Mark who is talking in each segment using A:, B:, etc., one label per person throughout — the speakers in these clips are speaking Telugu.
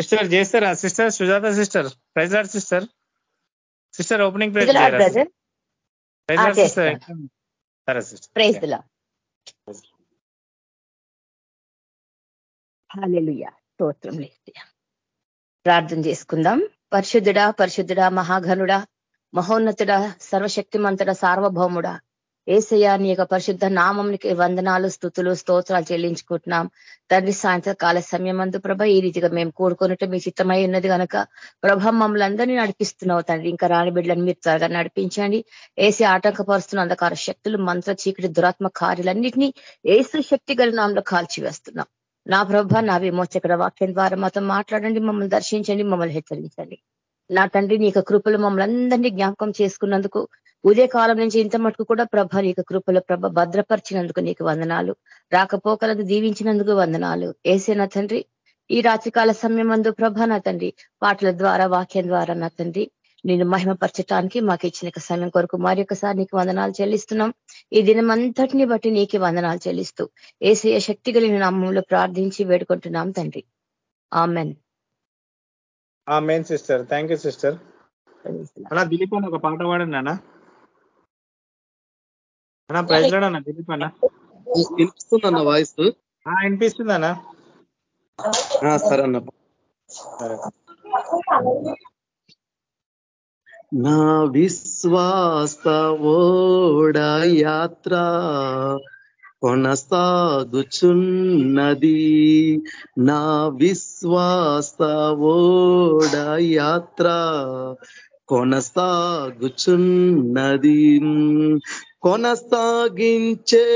A: సిస్టర్ చేస్తారా sister Sujatha sister praise lord sister sister opening
B: praise
A: praise lord sister సరే సిస్టర్
B: ప్రైజ్ దిలా హాలెలుయా స్తోత్రం లేస్తయా ప్రార్థన చేసుకుందాం. పరిశుద్ధుడా పరిశుద్ధుడా మహాఘనుడా మహోన్నతుడా సర్వశక్తిమంతుడ సార్వభౌముడా ఏసయ్య నీ యొక్క పరిశుద్ధ నామంకి వందనాలు స్థుతులు స్తోత్రాలు చెల్లించుకుంటున్నాం. తండ్రి సాయంత్రకాల సమయం అందు ప్రభ ఈ రీతిగా మేము కూడుకున్నట్టు మీ చిత్తమై ఉన్నది కనుక ప్రభ మమ్మల్ని అందరినీ నడిపిస్తున్నావు తండ్రి. ఇంకా రాని బిడ్డలను మీరు త్వరగా నడిపించండి. ఏసీ ఆటంకపరుస్తున్న అంధకార శక్తులు మంత్ర చీకటి దురాత్మ కార్యాలన్నింటినీ ఏసు శక్తి గల నామంలో కాల్చివేస్తున్నాం. నా ప్రభ నా విమోచకర వాక్యం ద్వారా మాతో మాట్లాడండి మమ్మల్ని దర్శించండి మమ్మల్ని హెచ్చరించండి. నా తండ్రి నీ కృపలు మమ్మల్ని అందరినీ జ్ఞాపకం చేసుకున్నందుకు ఉదయ కాలం నుంచి ఇంత మటుకు కూడా ప్రభ నీకు కృపల ప్రభ భద్రపరిచినందుకు నీకు వందనాలు. రాకపోకలను దీవించినందుకు వందనాలు. ఏసేనా తండ్రి ఈ రాత్రికాల సమయం అందు ప్రభ నా తండ్రి పాటల ద్వారా వాక్యం ద్వారా నా తండ్రి నేను మహిమపరచటానికి మాకు ఇచ్చిన సమయం కొరకు మరి ఒకసారి నీకు వందనాలు చెల్లిస్తున్నాం. ఈ దినం అంతటిని బట్టి నీకు వందనాలు చెల్లిస్తూ ఏసయ శక్తి కలిగిన నామంలో ప్రార్థించి వేడుకుంటున్నాం తండ్రి.
A: Amen. Sister. Thank you sister అలా దిలీప్ ఒక పాట పాడండి అన్న అన్న ప్రైజ్ అన్న దిలీప్ అన్న
C: వినిపిస్తుందన్న వాయిస్.
A: వినిపిస్తుంది అన్న
C: సరే అన్న.
A: సరే.
C: నా విశ్వాస ఓడ యాత్ర కొనసాగుచున్నది. నా విశ్వాస ఓడ యాత్ర కొనసాగుచున్నది. కొనసాగించే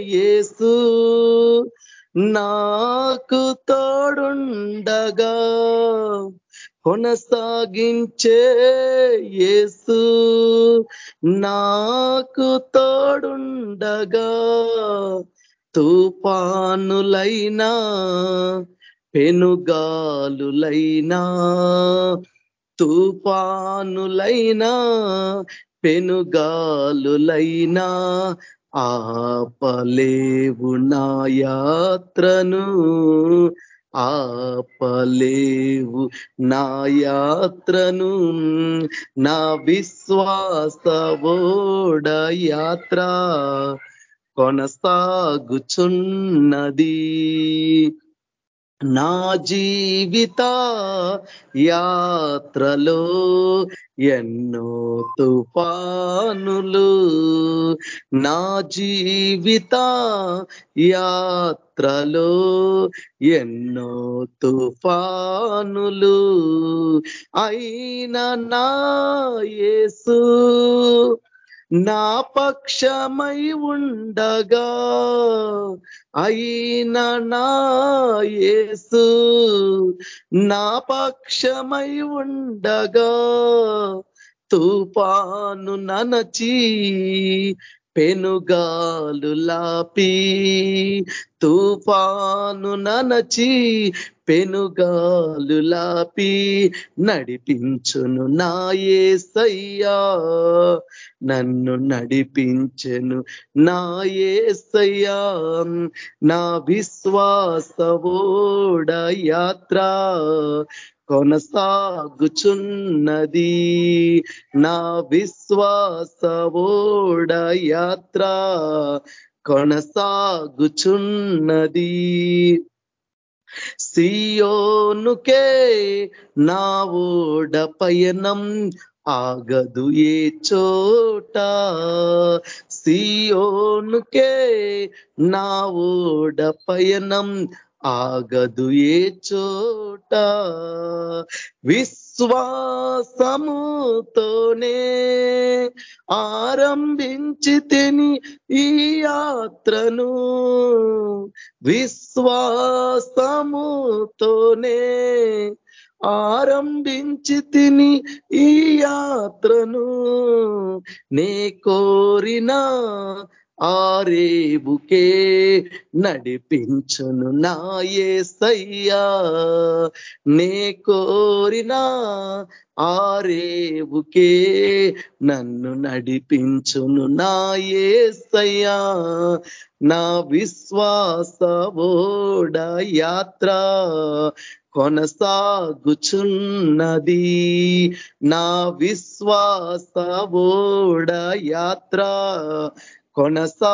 C: యేసు. నాకు తోడుండగా కొనసాగించే యేసు. నాకు తోడుండగా తుపానులైనా పెనుగాలులైనా తుపానులైనా పెనుగాలులైనా ఆపలేవు నా యాత్రను. ఆపలేవు నా యాత్రను. నా విశ్వాస ఓడ యాత్ర కొనసాగుచున్నది. నా జీవిత యాత్రలో ఎన్నో తుఫానులు నా జీవిత యాత్రలో ఎన్నో తుఫానులు. అయిన నా యేసు నా పక్షమై ఉండగా అయిన నాయసు నా పక్షమై ఉండగా తుపాను ననచి పెనుగాలు లాపి తుఫాను ననచి పెనుగాలు లాపి నడిపించును నా నన్ను నడిపించెను నా నా విశ్వాస ఓడ యాత్ర కొనసాగుచున్నది. నా విశ్వాస ఓడ యాత్ర కొనసాగుచున్నది. సియోనుకే నా ఓడ పయనం ఆగదు ఏ చోట. సియోనుకే నా ఓడ పయనం ఆగదు ఏ చోట విశ్వాసముతోనే ఆరంభించి తిని ఈ యాత్రను. విశ్వాసముతోనే ఆరంభించి తిని ఈ యాత్రను. నే కోరిన ఆరేబుకే నడిపించును నాయసయ్యా నే కోరినా ఆరేబుకే నన్ను నడిపించును నాయసయ్యా నా విశ్వాస ఓడ యాత్ర కొనసాగుచున్నది. నా విశ్వాస ఓడ యాత్ర కొనసాగుచున్నది.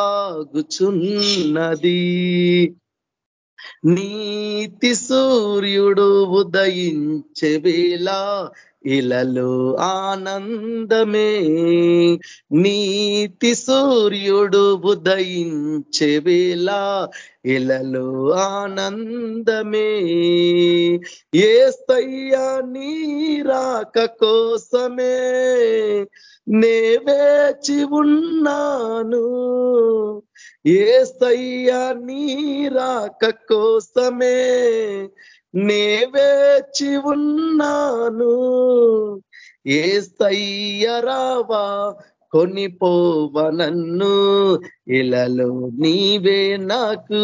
C: నీతి సూర్యుడు ఉదయించే వేళ ఇలలు ఆనందమే. నీతి సూర్యుడు ఉదయించే వేళ ఇలలు ఆనందమే. ఏ స్తయ్యా నీరాక కోసమే నే వేచి ఉన్నాను. ఏ స్తయ్యా నీరాక కోసమే నే వేచి ఉన్నాను ఏ స్తయ్యరావా కొనిపోవ నన్ను. ఇలలో నీవే నాకు.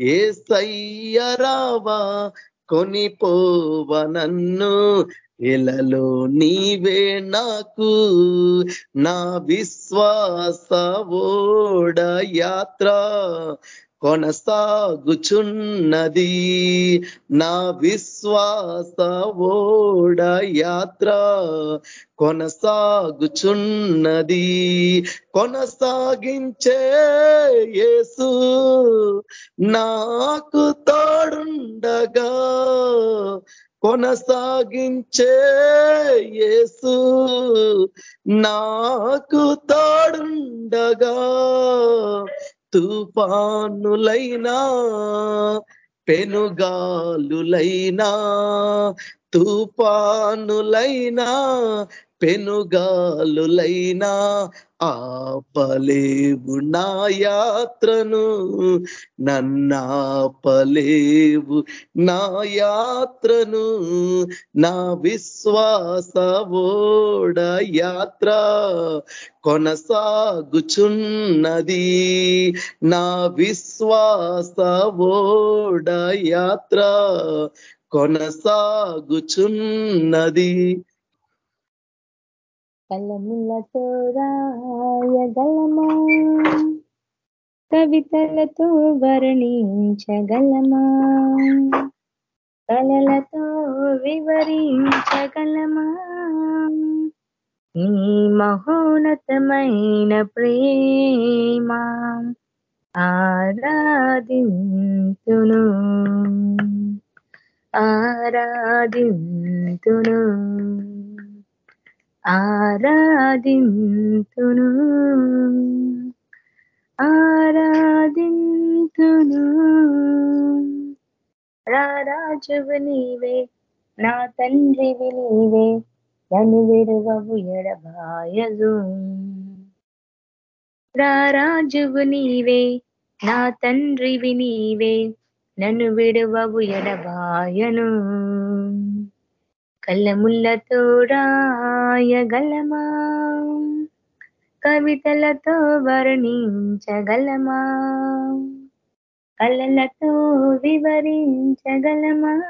C: ఏ సయ్యరావా కొనిపోవ నన్ను. ఇలలో నీవే నాకు. నా విశ్వాస ఓడ యాత్ర కొనసాగుచున్నది నా విశ్వాస ఓడ యాత్ర కొనసాగుచున్నది కొనసాగించే యేసు నాకు తోడుండగా కొనసాగించే యేసు నాకు తోడుండగా తుఫానులైనా పెనుగాలులైనా తుపానులైనా పెనుగాలులైనా ఆపలేవు నా యాత్రను. నన్నాపలేవు నా యాత్రను. నా విశ్వాస ఓడ యాత్ర కొనసాగుచున్నది. నా విశ్వాస ఓడ యాత్ర కొనసాగుచున్నది.
D: కలములతో రాయగలమా కవితలతో వర్ణించగలమా? కలలతో వివరించగలమా? నీ మహోన్నతమైన ప్రేమ ఆరాధింతును. ఆరాధింతును. ఆరాధింతును. ఆరాధింతును. రారాజువు నీవే నా తండ్రివి నీవే నన్ను విరువవు ఎడబాయదు. రారాజువు నీవే నా తండ్రివి నీవే నన్ను విడువవు ఎడబాయను. కళ్ళముళ్ళతో రాయగలమా కవితలతో వర్ణించగలమా? కళ్ళలతో వివరించగలమా?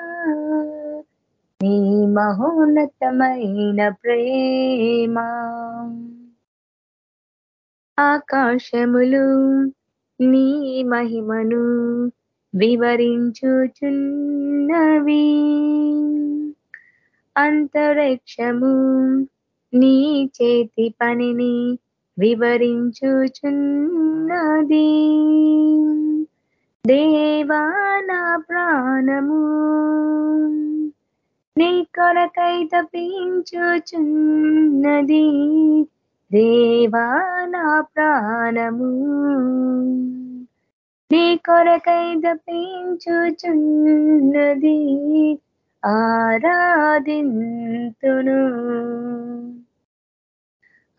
D: నీ మహోన్నతమైన ప్రేమ. ఆకాశములు నీ మహిమను వివరించుచున్నవి. అంతరిక్షము. నీ చేతి పనిని వివరించుచున్నది. దేవాన ప్రాణము. నీ కొరకై తప్పించుచున్నది. దేవాన ప్రాణము. నీ కొరకై తప్పించుచున్నది. ఆరాధింతును.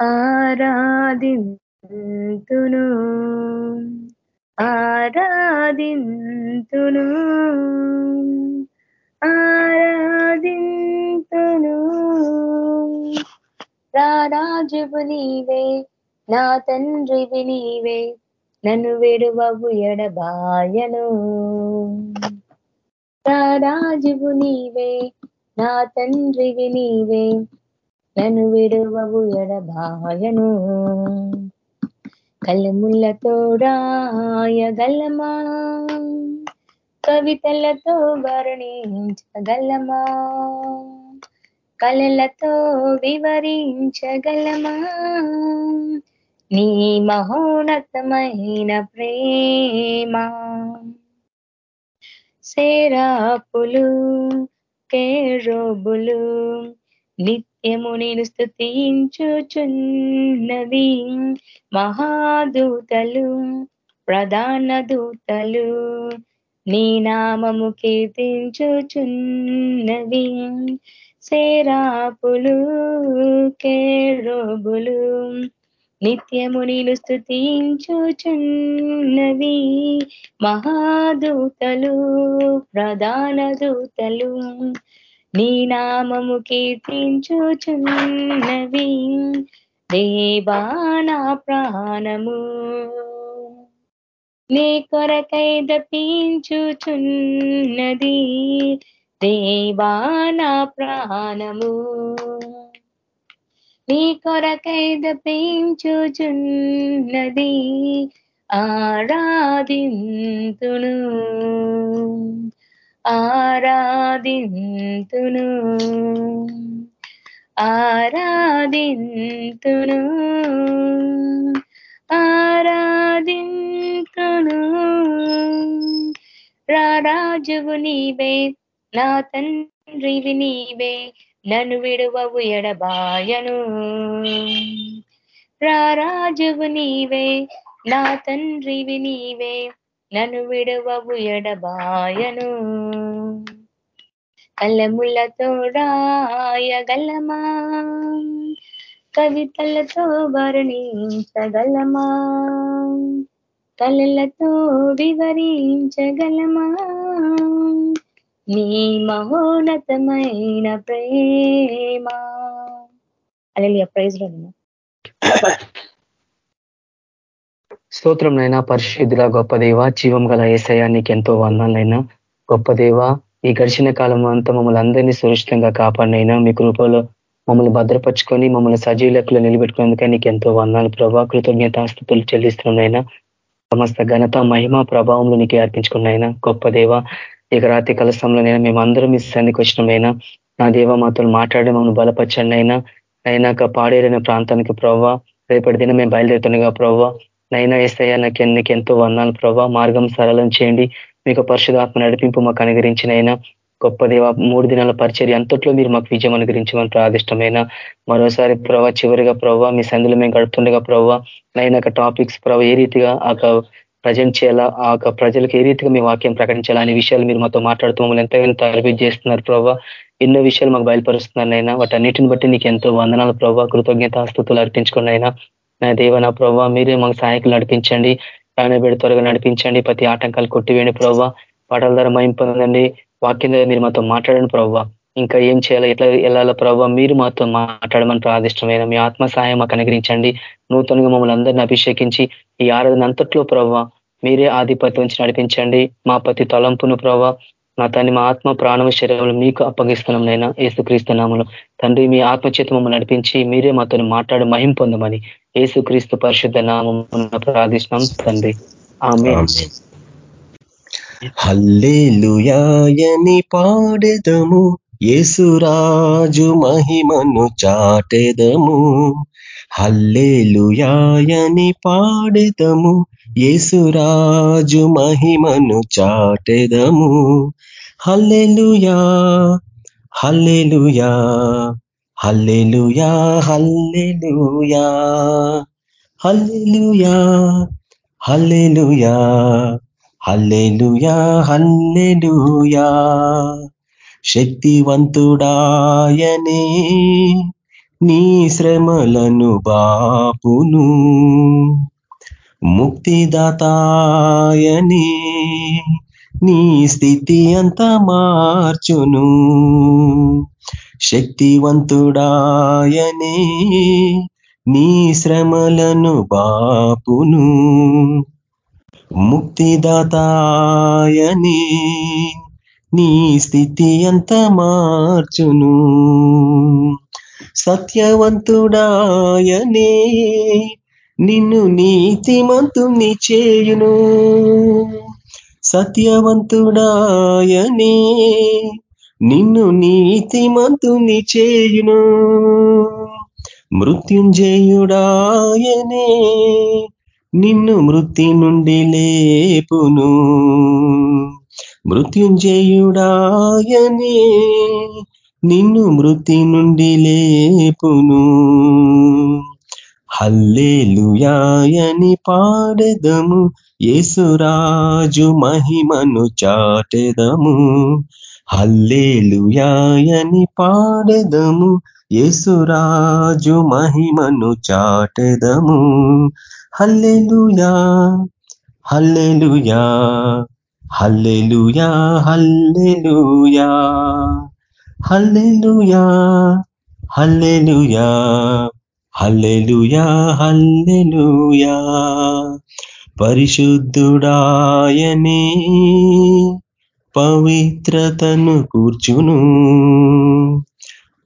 D: ఆరాధింతును. ఆరాధింతును. ఆరాధింతును. రారాజువు నీవే నా తండ్రివి నీవే నన్ను విడువవు ఎడబాయను. రాజువు నీవే నా తండ్రివి నీవే. నన్ను విడువవు ఎడబాయను. కళ్ళముళ్ళతో రాయగలమా? కవితలతో వర్ణించగలమా? కళలతో వివరించగలమా? నీ మహోన్నతమైన ప్రేమ. సేరాపులు కేరోబులు నిత్యము నేను స్థుతించుచున్నవి మహాదూతలు ప్రధాన దూతలు నీ నామము కీర్తించుచున్నవి. సేరాపులు కేరోబులు నిత్యము నీలు స్థుతించుచున్నవి మహాదూతలు ప్రధాన దూతలు. నీ నామము కీర్తించుచున్నవి దేవానా ప్రాణము. నీ కొరకై దపించుచున్నది దేవానా ప్రాణము. నీ కొరకైద పెంచుచున్నది ఆరాధింతును. ఆరాధింతును. ఆరాధింతును. ఆరాధింతును. రారాజువు నీవే నా తండ్రివి నీవే నన్ను విడువవు ఎడబాయను. రారాజువు నీవే నా తండ్రివి నీవే నన్ను విడువవు ఎడబాయను. కలములతో రాయగలమా కవితలతో వర్ణించగలమా? కలలతో వివరించగలమా? నీ మహోన్నతమైన ప్రేమ. అలా ప్రైజ్
E: స్తోత్రం నైనా పరిశుద్ధుల గొప్ప దేవ జీవం గల ఏసయ్య ఎంతో వందాలైనా గొప్ప దేవ ఈ గడిచిన కాలం అంతా మమ్మల్ని అందరినీ సురక్షితంగా కాపాడినైనా మీ కృపలో మమ్మల్ని భద్రపరుచుకొని మమ్మల్ని సజీవ లెక్కలో నిలబెట్టుకునేందుకే నీకు ఎంతో వందాలు ప్రభా. కృతజ్ఞతాస్థుతులు చెల్లిస్తున్నాయినా సమస్త ఘనత మహిమ ప్రభావంలో నీకే అర్పించుకున్నాయినా గొప్ప దేవ ఇక రాత్రి కలసంలోనైనా మేమందరం మీ సన్నికి వచ్చినమైనా నా దేవ మాతో మాట్లాడి మమ్మల్ని బలపరచండి అయినా అయినాక పాడేరైన ప్రాంతానికి ప్రవ్వా రేపటి దిన మేము బయలుదేరుతుండగా ప్రవ్వా. నైనా ఏసయ్యా నాకు నీకు ఎంతో వందాలు ప్రభావ మార్గం సరళం చేయండి. మీకు పరిశుధాత్మ నడిపింపు మాకు అనుగరించినైనా గొప్ప దేవ మూడు దినాల పరిచర్య అంతట్లో మీరు మాకు విజయం అనుగ్రహించమని ప్రాదిష్టమైన మరోసారి ప్రవ చివరిగా ప్రభావ మీ సందులో మేము గడుపుతుండగా ప్రభావ నైనా టాపిక్స్ ప్రవ ఏ రీతిగా ఆ ప్రజెంట్ ఆ యొక్క ప్రజలకు ఏ రీతిగా మీ వాక్యం ప్రకటించాలా అనే విషయాలు మీరు మాతో మాట్లాడుతూ మమ్మల్ని ఎంతగానో తరబిట్ చేస్తున్నారు ప్రభావ ఎన్నో విషయాలు మాకు బయలుపరుస్తున్నారు అయినా వాటన్నిటిని బట్టి నీకు ఎంతో వందనాలు ప్రభావ కృతజ్ఞత స్థుతులు అర్పించుకుని అయినా నా దేవ నా ప్రభావ మీరే మాకు సహాయకులు నడిపించండి. ప్రాణబెడి త్వరగా నడిపించండి. ప్రతి ఆటంకాలు కొట్టివేయండి ప్రభావ పాటల ద్వారా మయింపొందండి వాక్యం ద్వారా మీరు మాతో మాట్లాడండి ప్రభావ ఇంకా ఏం చేయాలి ఎట్లా వెళ్ళాలో ప్రభావ మీరు మాతో మాట్లాడమని ప్రాదిష్టమైన మీ ఆత్మ సహాయం మాకు అనుగ్రహించండి. నూతనంగా మమ్మల్ని అందరినీ అభిషేకించి ఈ ఆరాధన అంతట్లో ప్రభావ మీరే ఆధిపత్యం నుంచి నడిపించండి. మా ప్రతి తలంపును ప్రభావ నా తండ్రి మా ఆత్మ ప్రాణం శరీరంలో మీకు అప్పగిస్తున్నాం నైనా ఏసుక్రీస్తునామలు తండ్రి మీ ఆత్మచేత మమ్మల్ని నడిపించి మీరే మాతో మాట్లాడి మహిం పొందమని ఏసుక్రీస్తు పరిశుద్ధ నామం ప్రార్థిస్తున్నాం తండ్రి. ఆమె
F: హల్లేలుయాయని పాడెదము ఏసురాజు మహిమను చాటెదము. హల్లేలుయాయని పాడెదము యేసురాజు మహిమను చాటెదము. Hallelujah hallelujah hallelujah hallelujah hallelujah hallelujah hallelujah hallelujah. శక్తివంతుడాయనే నీ శ్రమలను బాపును. ముక్తిదాతాయనే నీ స్థితి అంత మార్చును. శక్తివంతుడాయనే నీ శ్రమలను బాపును. ముక్తిదాతాయనే నీ స్థితి అంత మార్చును. సత్యవంతుడాయనే నిన్ను నీతిమంతుని చేయును. సత్యవంతుడాయనే నిన్ను నీతిమంతుని చేయును. మృత్యుంజయుడాయనే నిన్ను మృతి నుండి లేపును. మృత్యుంజయుడాయనే నిన్ను మృతి నుండి లేపును. హల్లేలుయాయని పాడెదము. యేసురాజు మహిమను చాటెదము. హల్లేలుయాయని పాడెదము. యేసురాజు మహిమను చాటెదము. Hallelujah hallelujah hallelujah hallelujah hallelujah hallelujah. Hallelujah hallelujah. పరిశుద్ధుడాయనే పవిత్రతను కూర్చును.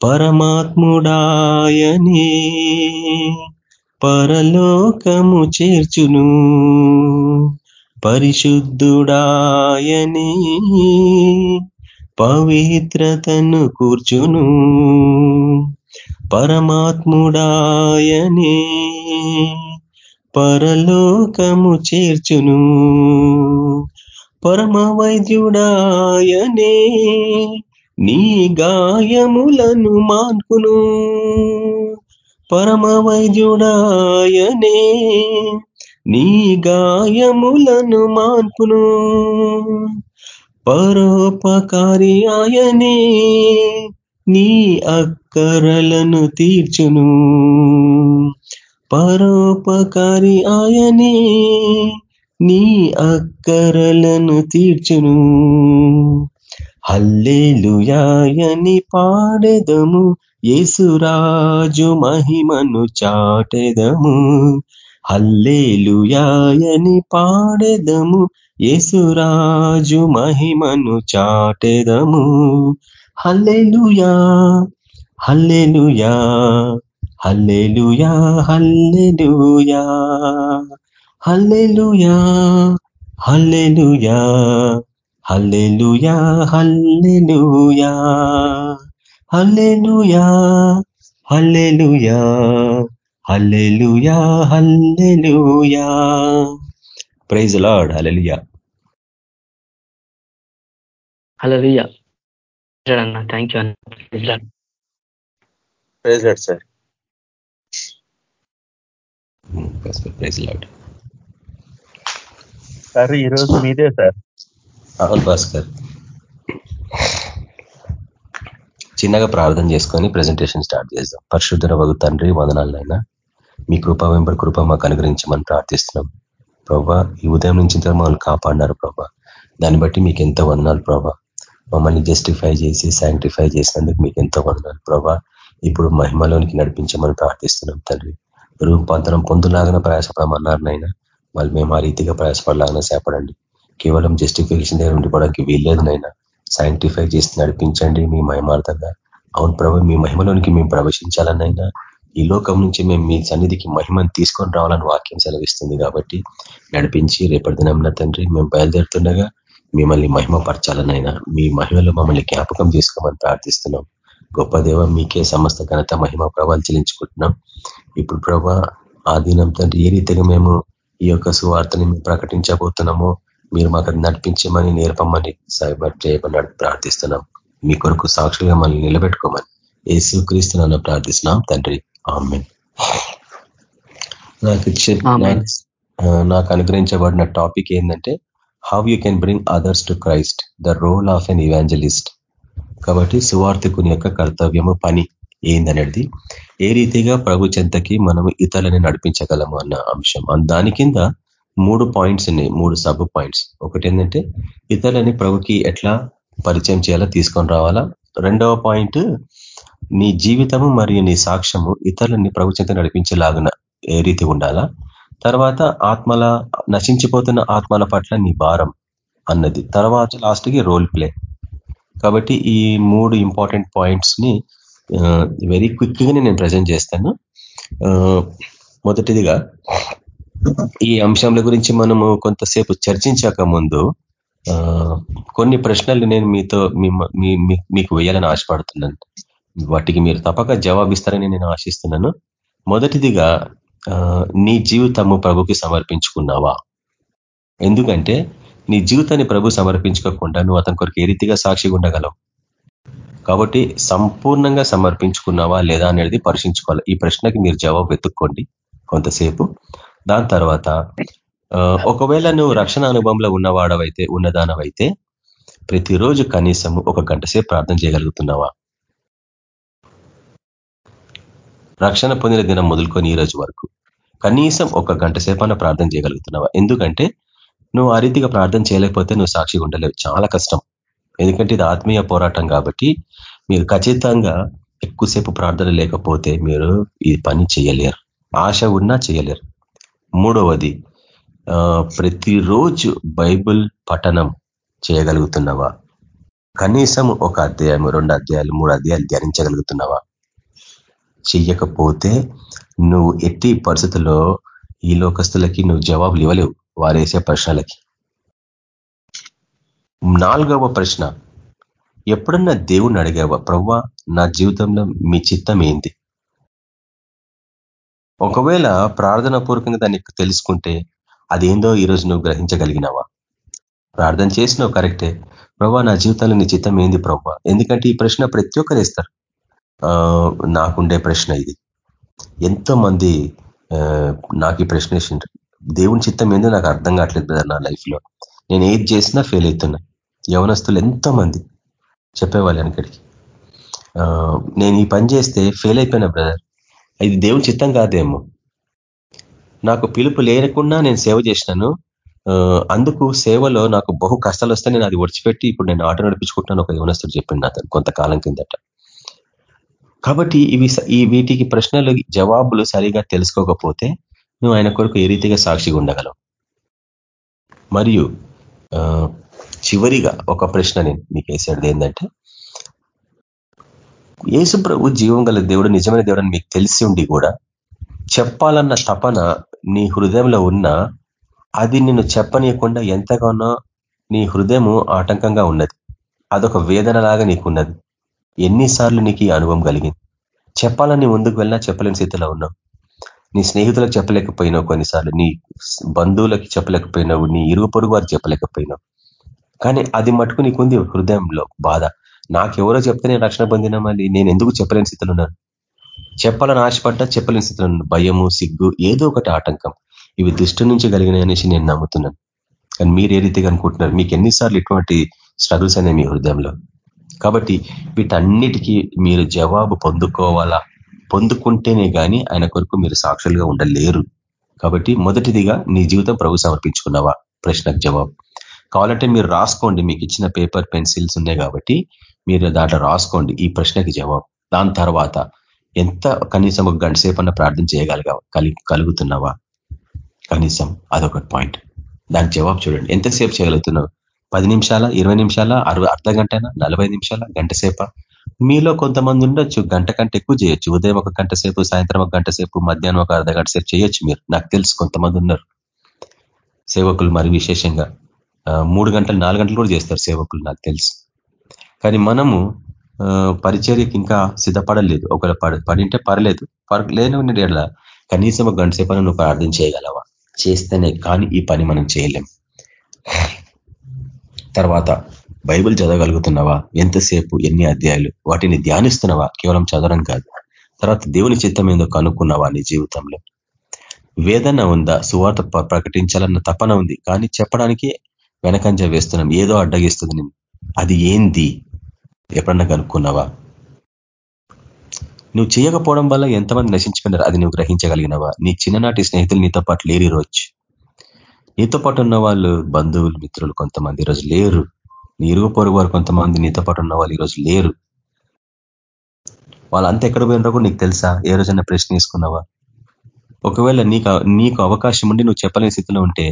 F: పరమాత్ముడాయనే పరలోకము చేర్చును. పరిశుద్ధుడాయనే పవిత్రతను కూర్చును. పరమాత్ముడాయనే పరలోకము చేర్చును. పరమ వైద్యుడాయనే నీ గాయములను మాన్పును. పరమ వైద్యుడాయనే నీ గాయములను మాన్పును. పరోపకారి ఆయనే నీ అక్కరలను తీర్చును. పరోపకారి ఆయనే నీ అక్కరలను తీర్చును. హల్లేలుయాయని పాడెదము యేసురాజు మహిమను చాటెదము. హల్లేలుయాయని పాడెదము యేసురాజు మహిమను చాటెదము. Hallelujah! Hallelujah hallelujah hallelujah hallelujah hallelujah hallelujah hallelujah hallelujah hallelujah hallelujah hallelujah praise lord hallelujah
E: hallelujah అన్న థ్యాంక్ యూ అన్న
C: praise lord sir.
F: Praise lord
G: sir ఈరోజు మీదే సార్.
F: అవును భాస్కర్. చిన్నగా ప్రార్థన చేసుకొని ప్రెజెంటేషన్ స్టార్ట్ చేద్దాం. పరిశుద్ధర వగు తండ్రి వదనాలైనా మీ కృప వెంబడి కృప మాకు అనుగ్రహించమని ప్రార్థిస్తున్నాం. ప్రభా ఈ ఉదయం నుంచి మమ్మల్ని కాపాడినారు ప్రభా. దాన్ని బట్టి మీకు ఎంతో వందనాలు ప్రభా. మమ్మల్ని జస్టిఫై చేసి శాంటిఫై చేసినందుకు మీకు ఎంతో వందనాలు ప్రభా. ఇప్పుడు మహిమలోనికి నడిపించమని ప్రార్థిస్తున్నాం తండ్రి. రూపాంతరం పొందులాగానే ప్రయాసపడమన్నారనైనా మళ్ళీ మేము ఆ రీతిగా ప్రయాసపడలాగానే సేపడండి. కేవలం జస్టిఫికేషన్ దగ్గర ఉండిపోవడానికి వీల్లేదు నైనా సైంటిఫై చేసి నడిపించండి మీ మహిమార్థంగా. అవును ప్రభు మీ మహిమలోనికి మేము ప్రవేశించాలనైనా ఈ లోకం నుంచి మేము మీ సన్నిధికి మహిమను తీసుకొని రావాలని వాక్యం సెలవిస్తుంది కాబట్టి నడిపించి రేపటి దినం తండ్రి మేము బయలుదేరుతుండగా మిమ్మల్ని మహిమ పరచాలనైనా మీ మహిమలో మమ్మల్ని జ్ఞాపకం చేసుకోమని ప్రార్థిస్తున్నాం. గొప్ప దేవ మీకే సమస్త ఘనత మహిమ ప్రభావాలు చెల్లించుకుంటున్నాం. ఇప్పుడు ప్రభా ఆ దినం తండ్రి ఏ రీతిగా మేము ఈ యొక్క సువార్తని ప్రకటించబోతున్నామో మీరు మాకు నడిపించమని నేర్పమని సైబర్ చేయమని ప్రార్థిస్తున్నాం. మీ కొరకు సాక్షులుగా మళ్ళీ నిలబెట్టుకోమని ఏసు క్రీస్తున్నా ప్రార్థిస్తున్నాం తండ్రి. ఆమె నాకు నాకు అనుగ్రహించబడిన టాపిక్ ఏంటంటే how you can bring others to Christ the role of an evangelist. కాబట్టి సువార్థకుని యొక్క కర్తవ్యము పని ఏందనేది ఏ రీతిగా ప్రభు చెంతకి మనం ఇతరులని నడిపించగలము అన్న అంశం. దాని కింద మూడు పాయింట్స్ ఉన్నాయి మూడు సబ్ పాయింట్స్. ఒకటి ఏంటంటే ఇతరులని ప్రభుకి ఎట్లా పరిచయం చేయాలా తీసుకొని రావాలా. రెండవ పాయింట్ నీ జీవితము మరియు నీ సాక్ష్యము ఇతరులని ప్రభు చెంత నడిపించేలాగున ఏ రీతి ఉండాలా. తర్వాత ఆత్మల నశించిపోతున్న ఆత్మల పట్ల నీ భారం అన్నది. తర్వాత లాస్ట్కి రోల్ ప్లే. కాబట్టి ఈ మూడు ఇంపార్టెంట్ పాయింట్స్ని వెరీ క్విక్ నేను ప్రజెంట్ చేస్తాను. మొదటిదిగా ఈ అంశంల గురించి మనము కొంతసేపు చర్చించాక ముందు కొన్ని ప్రశ్నలు నేను మీతో మీకు వేయాలని ఆశపడుతున్నాను. వాటికి మీరు తప్పక జవాబిస్తారని నేను ఆశిస్తున్నాను. మొదటిదిగా నీ జీవితము ప్రభుకి సమర్పించుకున్నావా? ఎందుకంటే నీ జీవితాన్ని ప్రభు సమర్పించుకోకుండా నువ్వు అతని కొరకు ఏ రీతిగా సాక్షిగా ఉండగలవు? కాబట్టి సంపూర్ణంగా సమర్పించుకున్నావా లేదా అనేది పరీక్షించుకోవాలి. ఈ ప్రశ్నకి మీరు జవాబు వెతుక్కోండి కొంతసేపు. దాని తర్వాత ఒకవేళ నువ్వు రక్షణ అనుభవంలో ఉన్నవాడవైతే ఉన్నదానవైతే ప్రతిరోజు కనీసం ఒక గంట సేపు ప్రార్థన చేయగలుగుతున్నావా? రక్షణ పొందిన దినం మొదలుకొని ఈ రోజు వరకు కనీసం ఒక గంట సేపన ప్రార్థన చేయగలుగుతున్నావా? ఎందుకంటే నువ్వు ఆ రీతిగా ప్రార్థన చేయలేకపోతే నువ్వు సాక్షిగా ఉండలేవు. చాలా కష్టం. ఎందుకంటే ఇది ఆత్మీయ పోరాటం కాబట్టి మీరు ఖచ్చితంగా ఎక్కువసేపు ప్రార్థన లేకపోతే మీరు ఈ పని చేయలేరు. ఆశ ఉన్నా చేయలేరు. మూడవది ప్రతిరోజు బైబుల్ పఠనం చేయగలుగుతున్నావా? కనీసం ఒక అధ్యాయం రెండు అధ్యాయాలు మూడు అధ్యాయాలు ధ్యానించగలుగుతున్నావా? చెయ్యకపోతే నువ్వు ఎట్టి పరిస్థితుల్లో ఈ లోకస్తులకి నువ్వు జవాబులు ఇవ్వలేవు. వారేసే ప్రశ్నలకి. నాలుగవ ప్రశ్న. ఎప్పుడన్నా దేవుణ్ణి అడిగావా? ప్రవ్వా నా జీవితంలో మీ చిత్తం ఏంది? ఒకవేళ ప్రార్థన పూర్వకంగా దాన్ని తెలుసుకుంటే అదేందో ఈరోజు నువ్వు గ్రహించగలిగినావా? ప్రార్థన చేసినావు కరెక్టే. ప్రభా నా జీవితంలో నీ చిత్తం ఏంది ప్రభా ఎందుకంటే ఈ ప్రశ్న ప్రతి ఒక్కరు ఇస్తారు నాకుండే ప్రశ్న ఇది. ఎంతో మంది నాకు ఈ ప్రశ్న వేసిండ్రు. దేవుని చిత్తం ఏందో నాకు అర్థం కావట్లేదు బ్రదర్ నా లైఫ్లో. నేను ఏది చేసినా ఫెయిల్ అవుతున్నా. యవనస్తులు ఎంతో మంది చెప్పేవాళ్ళు వెనకడికి. నేను ఈ పని చేస్తే ఫెయిల్ అయిపోయినా బ్రదర్ ఇది దేవుని చిత్తం కాదేమో. నాకు పిలుపు లేకుండా నేను సేవ చేసినాను. అందుకు సేవలో నాకు బహు కష్టాలు వస్తే నేను అది ఒడిచిపెట్టి ఇప్పుడు నేను ఆటో నడిపించుకుంటున్నాను ఒక యవనస్తుడు చెప్పింది అతను కొంతకాలం కిందట. కాబట్టి ఇవి ఈ వీటికి ప్రశ్నలు జవాబులు సరిగా తెలుసుకోకపోతే నువ్వు ఆయన కొరకు ఏ రీతిగా సాక్షిగా ఉండగలవు? మరియు చివరిగా ఒక ప్రశ్న నేను మీకు వేసాడు ఏంటంటే యేసు ప్రభు జీవం గల దేవుడు నిజమైన దేవుడు మీకు తెలిసి ఉండి కూడా చెప్పాలన్న తపన నీ హృదయంలో ఉన్న అది నిన్ను చెప్పనీయకుండా ఎంతగానో నీ హృదయము ఆటంకంగా ఉన్నది. అదొక వేదన లాగా నీకున్నది. ఎన్నిసార్లు నీకు అనుభవం కలిగింది? చెప్పాలని ముందుకు వెళ్ళినా చెప్పలేని స్థితిలో ఉన్నావు. నీ స్నేహితులకు చెప్పలేకపోయినావు కొన్నిసార్లు నీ బంధువులకి చెప్పలేకపోయినావు నీ ఇరుగు పొరుగు వారికి చెప్పలేకపోయినావు కానీ అది మటుకు నీకుంది హృదయంలో బాధ. నాకెవరో చెప్తే నేను రక్షణ పొందినా మళ్ళీ నేను ఎందుకు చెప్పలేని స్థితిలో ఉన్నాను? చెప్పాలని ఆశపడ్డా చెప్పలేని స్థితిలో ఉన్నాను. భయము సిగ్గు ఏదో ఒకటి ఆటంకం ఇవి దృష్టి నుంచి కలిగినాయి అనేసి నేను నమ్ముతున్నాను. కానీ మీరు ఏ రీతిగా అనుకుంటున్నారు? మీకు ఎన్నిసార్లు ఇటువంటి స్ట్రగుల్స్ అనేవి మీ హృదయంలో? కాబట్టి వీటన్నిటికీ మీరు జవాబు పొందుకోవాలా? పొందుకుంటేనే కానీ ఆయన కొరకు మీరు సాక్షులుగా ఉండలేరు. కాబట్టి మొదటిదిగా నీ జీవితం ప్రభు సమర్పించుకున్నావా? ప్రశ్నకు జవాబు. కావాలంటే మీరు రాసుకోండి. మీకు ఇచ్చిన పేపర్ పెన్సిల్స్ ఉన్నాయి కాబట్టి మీరు దాంట్లో రాసుకోండి. ఈ ప్రశ్నకి జవాబు. దాని తర్వాత ఎంత కనీసం ఒక గంట సేపన్నా ప్రార్థన చేయగలగా కలుగుతున్నావా? కనీసం అదొక పాయింట్. దానికి జవాబు చూడండి. ఎంతసేపు చేయగలుగుతున్నావు? పది నిమిషాల? ఇరవై నిమిషాల? అరవై అర్ధ గంటనా? నలభై నిమిషాల? గంట సేప? మీలో కొంతమంది ఉండొచ్చు గంట కంటే ఎక్కువ చేయొచ్చు. ఉదయం ఒక గంట సేపు సాయంత్రం ఒక గంట సేపు మధ్యాహ్నం ఒక అర్ధ గంట సేపు చేయొచ్చు మీరు. నాకు తెలుసు కొంతమంది ఉన్నారు. సేవకులు మరి విశేషంగా. మూడు గంటలు నాలుగు గంటలు కూడా చేస్తారు సేవకులు నాకు తెలుసు. కానీ మనము పరిచర్యకి ఇంకా సిద్ధపడలేదు. ఒకవేళ పడింటే పర్లేదు. లేని ఎట్లా? కనీసం ఒక గంట సేపు నువ్వు ప్రార్థన చేయగలవా? చేస్తేనే కానీ ఈ పని మనం చేయలేం. తర్వాత బైబిల్ చదవగలుగుతున్నావా? ఎంతసేపు? ఎన్ని అధ్యాయులు? వాటిని ధ్యానిస్తున్నావా? కేవలం చదవడం కాదు. తర్వాత దేవుని చిత్తం ఏందో కనుక్కున్నావా నీ జీవితంలో? వేదన ఉందా? సువార్త ప్రకటించాలన్న తపన ఉంది. కానీ చెప్పడానికి వెనకంజ వేస్తున్నాం. ఏదో అడ్డగిస్తుంది నేను అది ఏంది? ఎప్పుడన్నా కనుక్కున్నావా? నువ్వు చేయకపోవడం వల్ల ఎంతమంది నశించుకున్నారు అది నువ్వు గ్రహించగలిగినవా? నీ చిన్ననాటి స్నేహితులు నీతో పాటు లేరు రోజు నీతో పాటు ఉన్న వాళ్ళు బంధువులు మిత్రులు కొంతమంది ఈరోజు లేరు. నీ ఇరుగు పొరుగు వారు కొంతమంది నీతో పాటు ఉన్న వాళ్ళు ఈరోజు లేరు. వాళ్ళంతా ఎక్కడ పోయినారో కూడా నీకు తెలుసా? ఏ రోజైనా ప్రశ్న వేసుకున్నావా? ఒకవేళ నీకు నీకు అవకాశం ఉండి నువ్వు చెప్పలేని స్థితిలో ఉంటే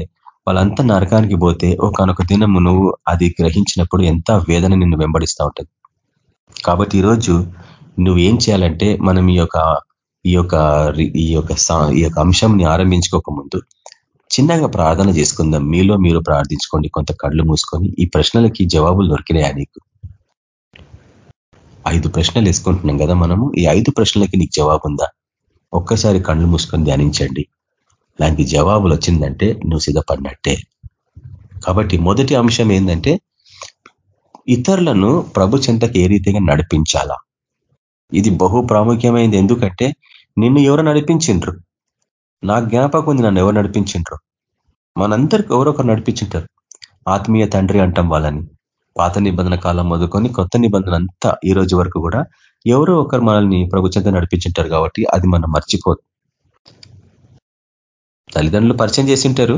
F: వాళ్ళంతా నరకానికి పోతే ఒకనొక దినము నువ్వు అది గ్రహించినప్పుడు ఎంత వేదన నిన్ను వెంబడిస్తూ ఉంటుంది. కాబట్టి ఈరోజు నువ్వేం చేయాలంటే మనం ఈ యొక్క ఈ యొక్క ఈ యొక్క ఈ యొక్క అంశంని ఆరంభించుకోక ముందు చిన్నగా ప్రార్థన చేసుకుందాం. మీలో మీరు ప్రార్థించుకోండి. కొంత కళ్ళు మూసుకొని ఈ ప్రశ్నలకి జవాబులు దొరికినాయా నీకు? ఐదు ప్రశ్నలు వేసుకుంటున్నాం కదా మనము. ఈ ఐదు ప్రశ్నలకి నీకు జవాబు ఉందా ఒక్కసారి కళ్ళు మూసుకొని ధ్యానించండి. దానికి జవాబులు వచ్చిందంటే నువ్వు సిద్ధపడినట్టే. కాబట్టి మొదటి అంశం ఏంటంటే ఇతరులను ప్రభు చెంతకు ఏ రీతిగా నడిపించాలా? ఇది బహు ప్రాముఖ్యమైనది ఎందుకంటే నిన్ను ఎవరు నడిపించిండ్రు? నా జ్ఞాపకం ఉంది నన్ను ఎవరు నడిపించిండ్రు. మనందరికి ఎవరొకరు నడిపించింటారు. ఆత్మీయ తండ్రి అంటాం వాళ్ళని. పాత నిబంధన కాలం మొదలుకొని కొత్త నిబంధన అంతా ఈ రోజు వరకు కూడా ఎవరో ఒకరు మనల్ని ప్రభుత్వంతో నడిపించింటారు కాబట్టి అది మనం మర్చిపోదు. తల్లిదండ్రులు పరిచయం చేసింటారు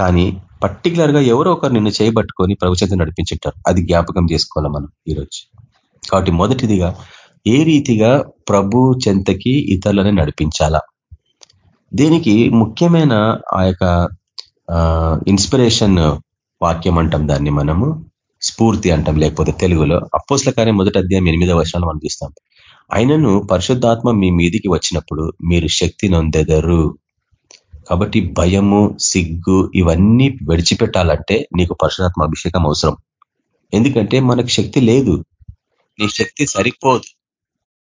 F: కానీ పర్టికులర్గా ఎవరో ఒకరు నిన్ను చేయబట్టుకొని ప్రభుత్వంతో నడిపించింటారు. అది జ్ఞాపకం చేసుకోవాలి మనం ఈరోజు కాబట్టి మొదటిదిగా ఏ రీతిగా ప్రభు చెంతకి ఇతరులని నడిపించాలా? దీనికి ముఖ్యమైన ఆ యొక్క ఇన్స్పిరేషన్ వాక్యం అంటాం దాన్ని మనము. స్ఫూర్తి అంటాం లేకపోతే తెలుగులో. అప్పోస్ల కార్యం మొదటి అధ్యాయం ఎనిమిదవ వర్షాలు మనం చూస్తాం. అయినను పరిశుద్ధాత్మ మీ మీదికి వచ్చినప్పుడు మీరు శక్తి నొందెదరు. కాబట్టి భయము సిగ్గు ఇవన్నీ విడిచిపెట్టాలంటే నీకు పరిశుధాత్మ అభిషేకం అవసరం. ఎందుకంటే మనకు శక్తి లేదు. నీ శక్తి సరిపోదు.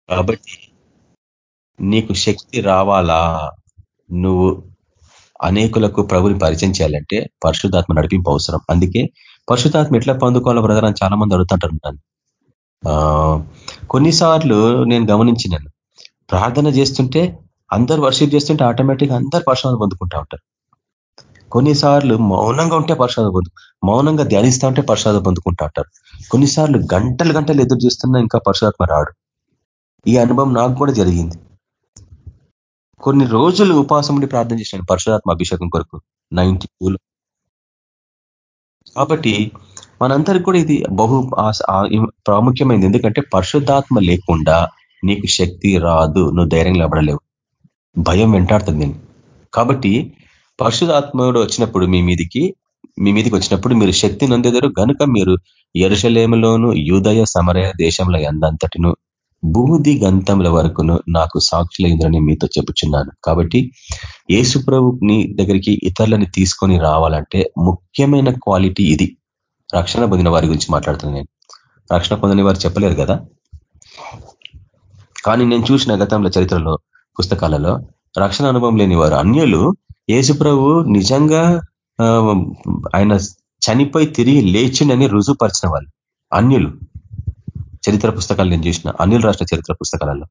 F: కాబట్టి నీకు శక్తి రావాలా? నువ్వు అనేకులకు ప్రభుని పరిచయం చేయాలంటే పరిశుద్ధాత్మ నడిపింపు అవసరం. అందుకే పరిశుద్ధాత్మ ఎట్లా పొందుకోవాలో బ్రదర్ అని చాలా మంది అడుగుతుంటారు నన్ను. కొన్నిసార్లు నేను గమనించినాను. ప్రార్థన చేస్తుంటే అందరు వర్షిప్ చేస్తుంటే ఆటోమేటిక్గా అందరు పరిశోధన పొందుకుంటా ఉంటారు. కొన్నిసార్లు మౌనంగా ఉంటే పరిశోధన పొందు మౌనంగా ధ్యానిస్తూ ఉంటే పరిశోధన పొందుకుంటా ఉంటారు. కొన్నిసార్లు గంటలు గంటలు ఎదురు చూస్తున్నా ఇంకా పరిశోధన రాడు. ఈ అనుభవం నాకు కూడా జరిగింది. కొన్ని రోజులు ఉపాసం ఉండి ప్రార్థన చేశాను పరశురాత్మ అభిషేకం కొరకు నైన్టీ టూలో. కాబట్టి మనందరికి కూడా ఇది బహు ప్రాముఖ్యమైనది ఎందుకంటే పరిశుద్ధాత్మ లేకుండా నీకు శక్తి రాదు నువ్వు ధైర్యం లేబడలేవు భయం వెంటాడుతుంది నేను కాబట్టి పరిశుధాత్ముడు వచ్చినప్పుడు మీ మీదికి మీ మీదికి వచ్చినప్పుడు మీరు శక్తి నొందేదారు. గనుక మీరు ఎరుషలేములోను యూదయ సమరయ దేశంలో ఎందంతటిను భూది గంతముల వరకును నాకు సాక్షులైందని మీతో చెప్పుచున్నాను. కాబట్టి నీ దగ్గరికి ఇతరులని తీసుకొని రావాలంటే ముఖ్యమైన క్వాలిటీ ఇది. రక్షణ పొందిన వారి గురించి మాట్లాడుతున్నాను నేను. రక్షణ పొందని వారు చెప్పలేరు కదా? కానీ నేను చూసిన గతంలో చరిత్రలో పుస్తకాలలో రక్షణ అనుభవం లేని వారు అన్యులు యేసుప్రభు నిజంగా ఆయన చనిపోయి తిరిగి లేచిండని రుజుపరిచిన వాళ్ళు అన్యులు. చరిత్ర పుస్తకాలు నేను చూసిన అనిల్ రాష్ట్ర చరిత్ర పుస్తకాలలో.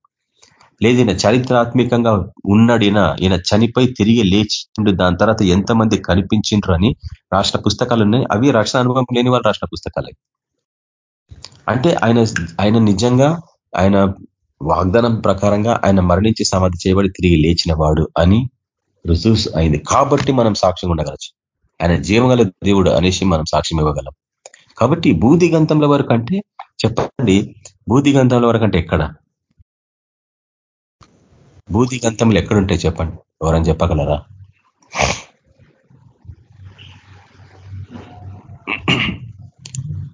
F: లేదు ఈయన చారిత్రాత్మకంగా ఉన్నాడు ఈయన చనిపోయి తిరిగి లేచిండు దాని తర్వాత ఎంతమంది కనిపించిండ్రు అని రాష్ట్ర పుస్తకాలు ఉన్నాయి. అవి రక్షణ అనుభవం లేని వాళ్ళు రాష్ట్ర పుస్తకాలే. అంటే ఆయన ఆయన నిజంగా ఆయన వాగ్దానం ప్రకారంగా ఆయన మరణించి సమాధి చేయబడి తిరిగి లేచిన వాడు అని రుజువు అయింది. కాబట్టి మనం సాక్ష్యం ఉండగలచ్చు. ఆయన జీవగల దేవుడు అనేసి మనం సాక్ష్యం ఇవ్వగలం. కాబట్టి భూదిగంధంల వరకు అంటే చెప్పండి భూతి వరకు అంటే ఎక్కడ? భూదిగంధములు ఎక్కడుంటాయి చెప్పండి ఎవరని చెప్పగలరా?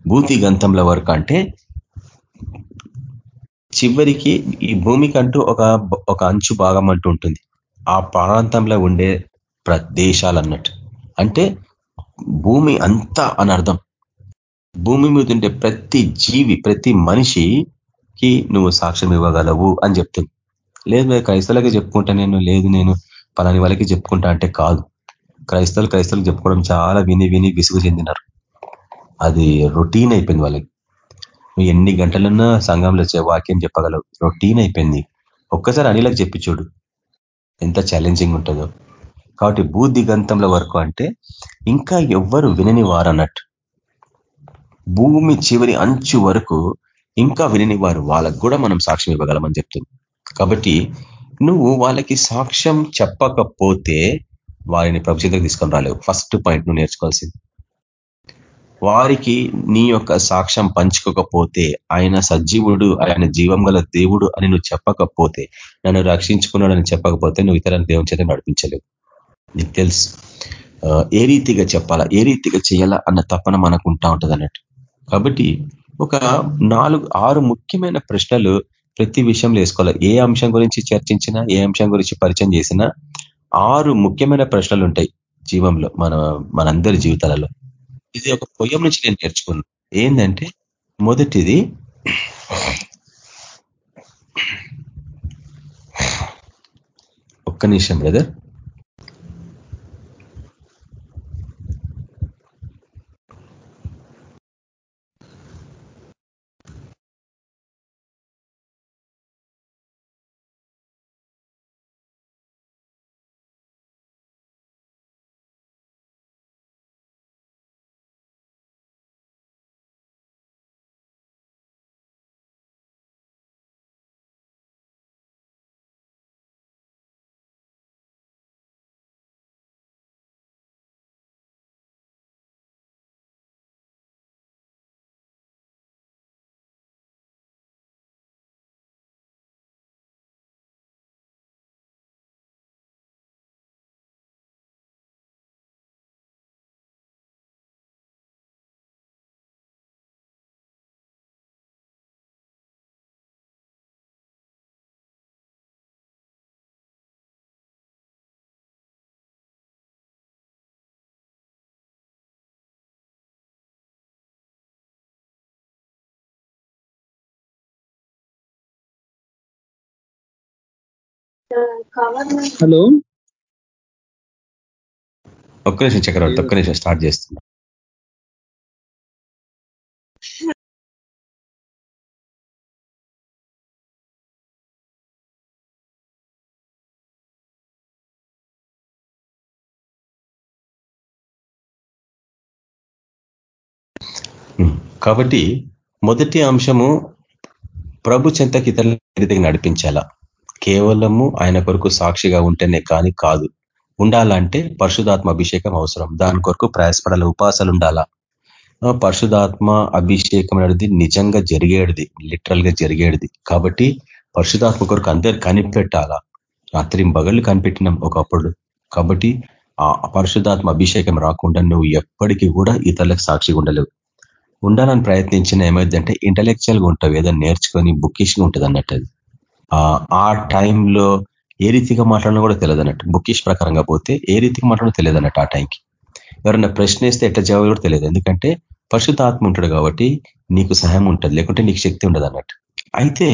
F: భూతిగంధంల వరకు అంటే చివరికి ఈ భూమికంటూ ఒక ఒక అంచు భాగం అంటూ ఉంటుంది. ఆ ప్రాంతంలో ఉండే ప్రదేశాలు అన్నట్టు అంటే భూమి అంతా అని అర్థం భూమి మీద ఉండే ప్రతి జీవి ప్రతి మనిషికి నువ్వు సాక్ష్యం ఇవ్వగలవు అని చెప్తుంది. లేదు క్రైస్తవులకి చెప్పుకుంటా నేను లేదు నేను పలాని వాళ్ళకి చెప్పుకుంటా అంటే కాదు. క్రైస్తవులు క్రైస్తవులకు చెప్పుకోవడం చాలా విని విని విసుగు చెందినారు. అది రొటీన్ అయిపోయింది వాళ్ళకి. నువ్వు ఎన్ని గంటలున్నా సంఘంలో వాక్యం చెప్పగలవు. రొటీన్ అయిపోయింది. ఒక్కసారి అనిలకు చెప్పి చూడు. ఎంత ఛాలెంజింగ్ ఉంటుందో. కాబట్టి భూ దిగంతంల వరకు అంటే ఇంకా ఎవ్వరు వినని వారన్నట్టు. భూమి చివరి అంచు వరకు ఇంకా వినని వారు వాళ్ళకు కూడా మనం సాక్ష్యం ఇవ్వగలమని చెప్తుంది కాబట్టి నువ్వు వాళ్ళకి సాక్ష్యం చెప్పకపోతే వారిని ప్రభుత్వం తీసుకొని రాలేవు. ఫస్ట్ పాయింట్ నువ్వు నేర్చుకోవాల్సింది. వారికి నీ యొక్క సాక్ష్యం పంచుకోకపోతే ఆయన సజీవుడు ఆయన జీవం గల దేవుడు అని నువ్వు చెప్పకపోతే నన్ను రక్షించుకున్నాడని చెప్పకపోతే నువ్వు ఇతర దేవుని చేత నడిపించలేవు. నీకు తెలుసు. ఏ రీతిగా చెప్పాలా? ఏ రీతిగా చేయాలా? అన్న తపన మనకు ఉంటా ఉంటుంది అన్నట్టు కాబట్టి ఒక నాలుగు ఆరు ముఖ్యమైన ప్రశ్నలు ప్రతి విషయంలో వేసుకోవాలి. ఏ అంశం గురించి చర్చించినా ఏ అంశం గురించి పరిచయం చేసినా ఆరు ముఖ్యమైన ప్రశ్నలు ఉంటాయి జీవంలో మన మనందరి జీవితాలలో. ఇది ఒక పొయ్యం నుంచి నేను నేర్చుకున్నాను ఏంటంటే మొదటిది ఒక్క నిమిషం బ్రదర్
H: హలో
F: ఒక్క నిమిషం చక్రవర్తి ఒక్క నిమిషం స్టార్ట్ చేస్తున్నా. కాబట్టి మొదటి అంశము ప్రభు చెంతకి ఇతరుల నడిపించాలా? కేవలము ఆయన కొరకు సాక్షిగా ఉంటేనే కానీ కాదు. ఉండాలంటే పరిశుధాత్మ అభిషేకం అవసరం. దాని కొరకు ప్రయాసపడాల. ఉపాసాలు ఉండాలా? పరిశుధాత్మ అభిషేకం అనేది నిజంగా జరిగేది. లిటరల్గా జరిగేది. కాబట్టి పరిశుధాత్మ కొరకు అందరు కనిపెట్టాలా? రాత్రి బగళ్ళు కనిపెట్టినాం ఒకప్పుడు. కాబట్టి ఆ పరిశుధాత్మ అభిషేకం రాకుండా నువ్వు ఎప్పటికీ కూడా ఇతరులకు సాక్షిగా ఉండలేవు. ఉండాలని ప్రయత్నించిన ఏమైందంటే ఇంటలెక్చువల్గా ఉంటావు. ఏదో నేర్చుకొని బుక్కిష్గా ఉంటుంది అన్నట్టు అది. ఆ టైంలో ఏ రీతిగా మాట్లాడడం కూడా తెలియదు అన్నట్టు బుక్కిష్ ప్రకారంగా పోతే ఏ రీతిగా మాట్లాడడం తెలియదు అన్నట్టు ఆ టైంకి. ఎవరన్నా ప్రశ్న వేస్తే ఎట్లా జవాబు కూడా తెలియదు. ఎందుకంటే పరిశుద్ధాత్మ ఉంటాడు కాబట్టి నీకు సహాయం ఉంటుంది లేకుంటే నీకు శక్తి ఉండదు అన్నట్టు అయితే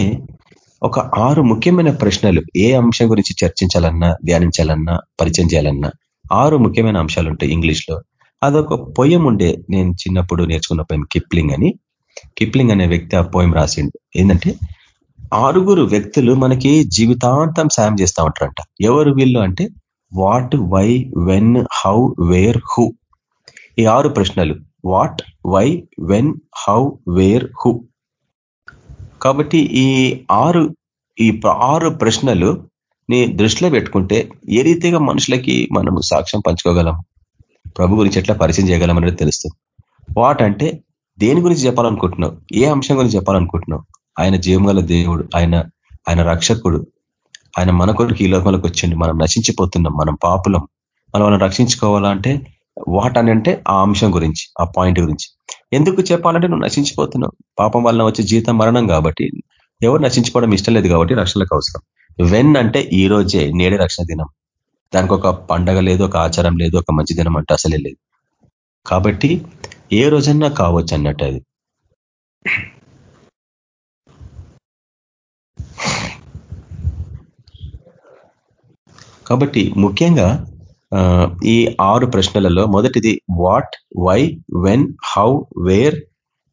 F: ఒక ఆరు ముఖ్యమైన ప్రశ్నలు ఏ అంశం గురించి చర్చించాలన్నా ధ్యానించాలన్నా పరిచయం చేయాలన్నా ఆరు ముఖ్యమైన అంశాలు ఉంటాయి ఇంగ్లీష్లో అదొక పొయ్యం ఉండే నేను చిన్నప్పుడు నేర్చుకున్న పొయ్యం కిప్లింగ్ అని. కిప్లింగ్ అనే వ్యక్తి ఆ పోయం రాసిండు. ఏంటంటే ఆరుగురు వ్యక్తులు మనకి జీవితాంతం సాయం చేస్తూ ఉంటారంట. ఎవరు వీళ్ళు అంటే what why when how where who ఈ ఆరు ప్రశ్నలు. What why when how where who కాబట్టి ఈ ఆరు ఈ ఆరు ప్రశ్నలు నీ దృష్టిలో పెట్టుకుంటే ఏ రీతిగా మనుషులకి మనము సాక్ష్యం పంచుకోగలం? ప్రభు గురించి ఎట్లా పరిచయం చేయగలం అనేది తెలుస్తుంది. వాట్ అంటే దేని గురించి చెప్పాలనుకుంటున్నావు? ఏ అంశం గురించి చెప్పాలనుకుంటున్నావు? ఆయన జీవంగల దేవుడు ఆయన ఆయన రక్షకుడు ఆయన మన కొడుకు ఈ లోకంలోకి వచ్చిండు. మనం నశించిపోతున్నాం మనం పాపులం. మనం వాళ్ళని రక్షించుకోవాలంటే వాట్ అని అంటే ఆ అంశం గురించి ఆ పాయింట్ గురించి. ఎందుకు చెప్పాలంటే నువ్వు నశించిపోతున్నావు. పాపం వలన వచ్చే జీవితం మరణం కాబట్టి ఎవరు నశించుకోవడం ఇష్టం లేదు కాబట్టి రక్షణలకు అవసరం. వెన్ అంటే ఈ రోజే నేడే రక్షణ దినం. దానికి ఒక పండగ లేదు ఒక ఆచారం లేదు ఒక మంచి దినం అంటే అసలే లేదు. కాబట్టి ఏ రోజన్నా కావచ్చు అన్నట్టు అది. కాబట్టి ముఖ్యంగా ఈ ఆరు ప్రశ్నలలో మొదటిది what why when how where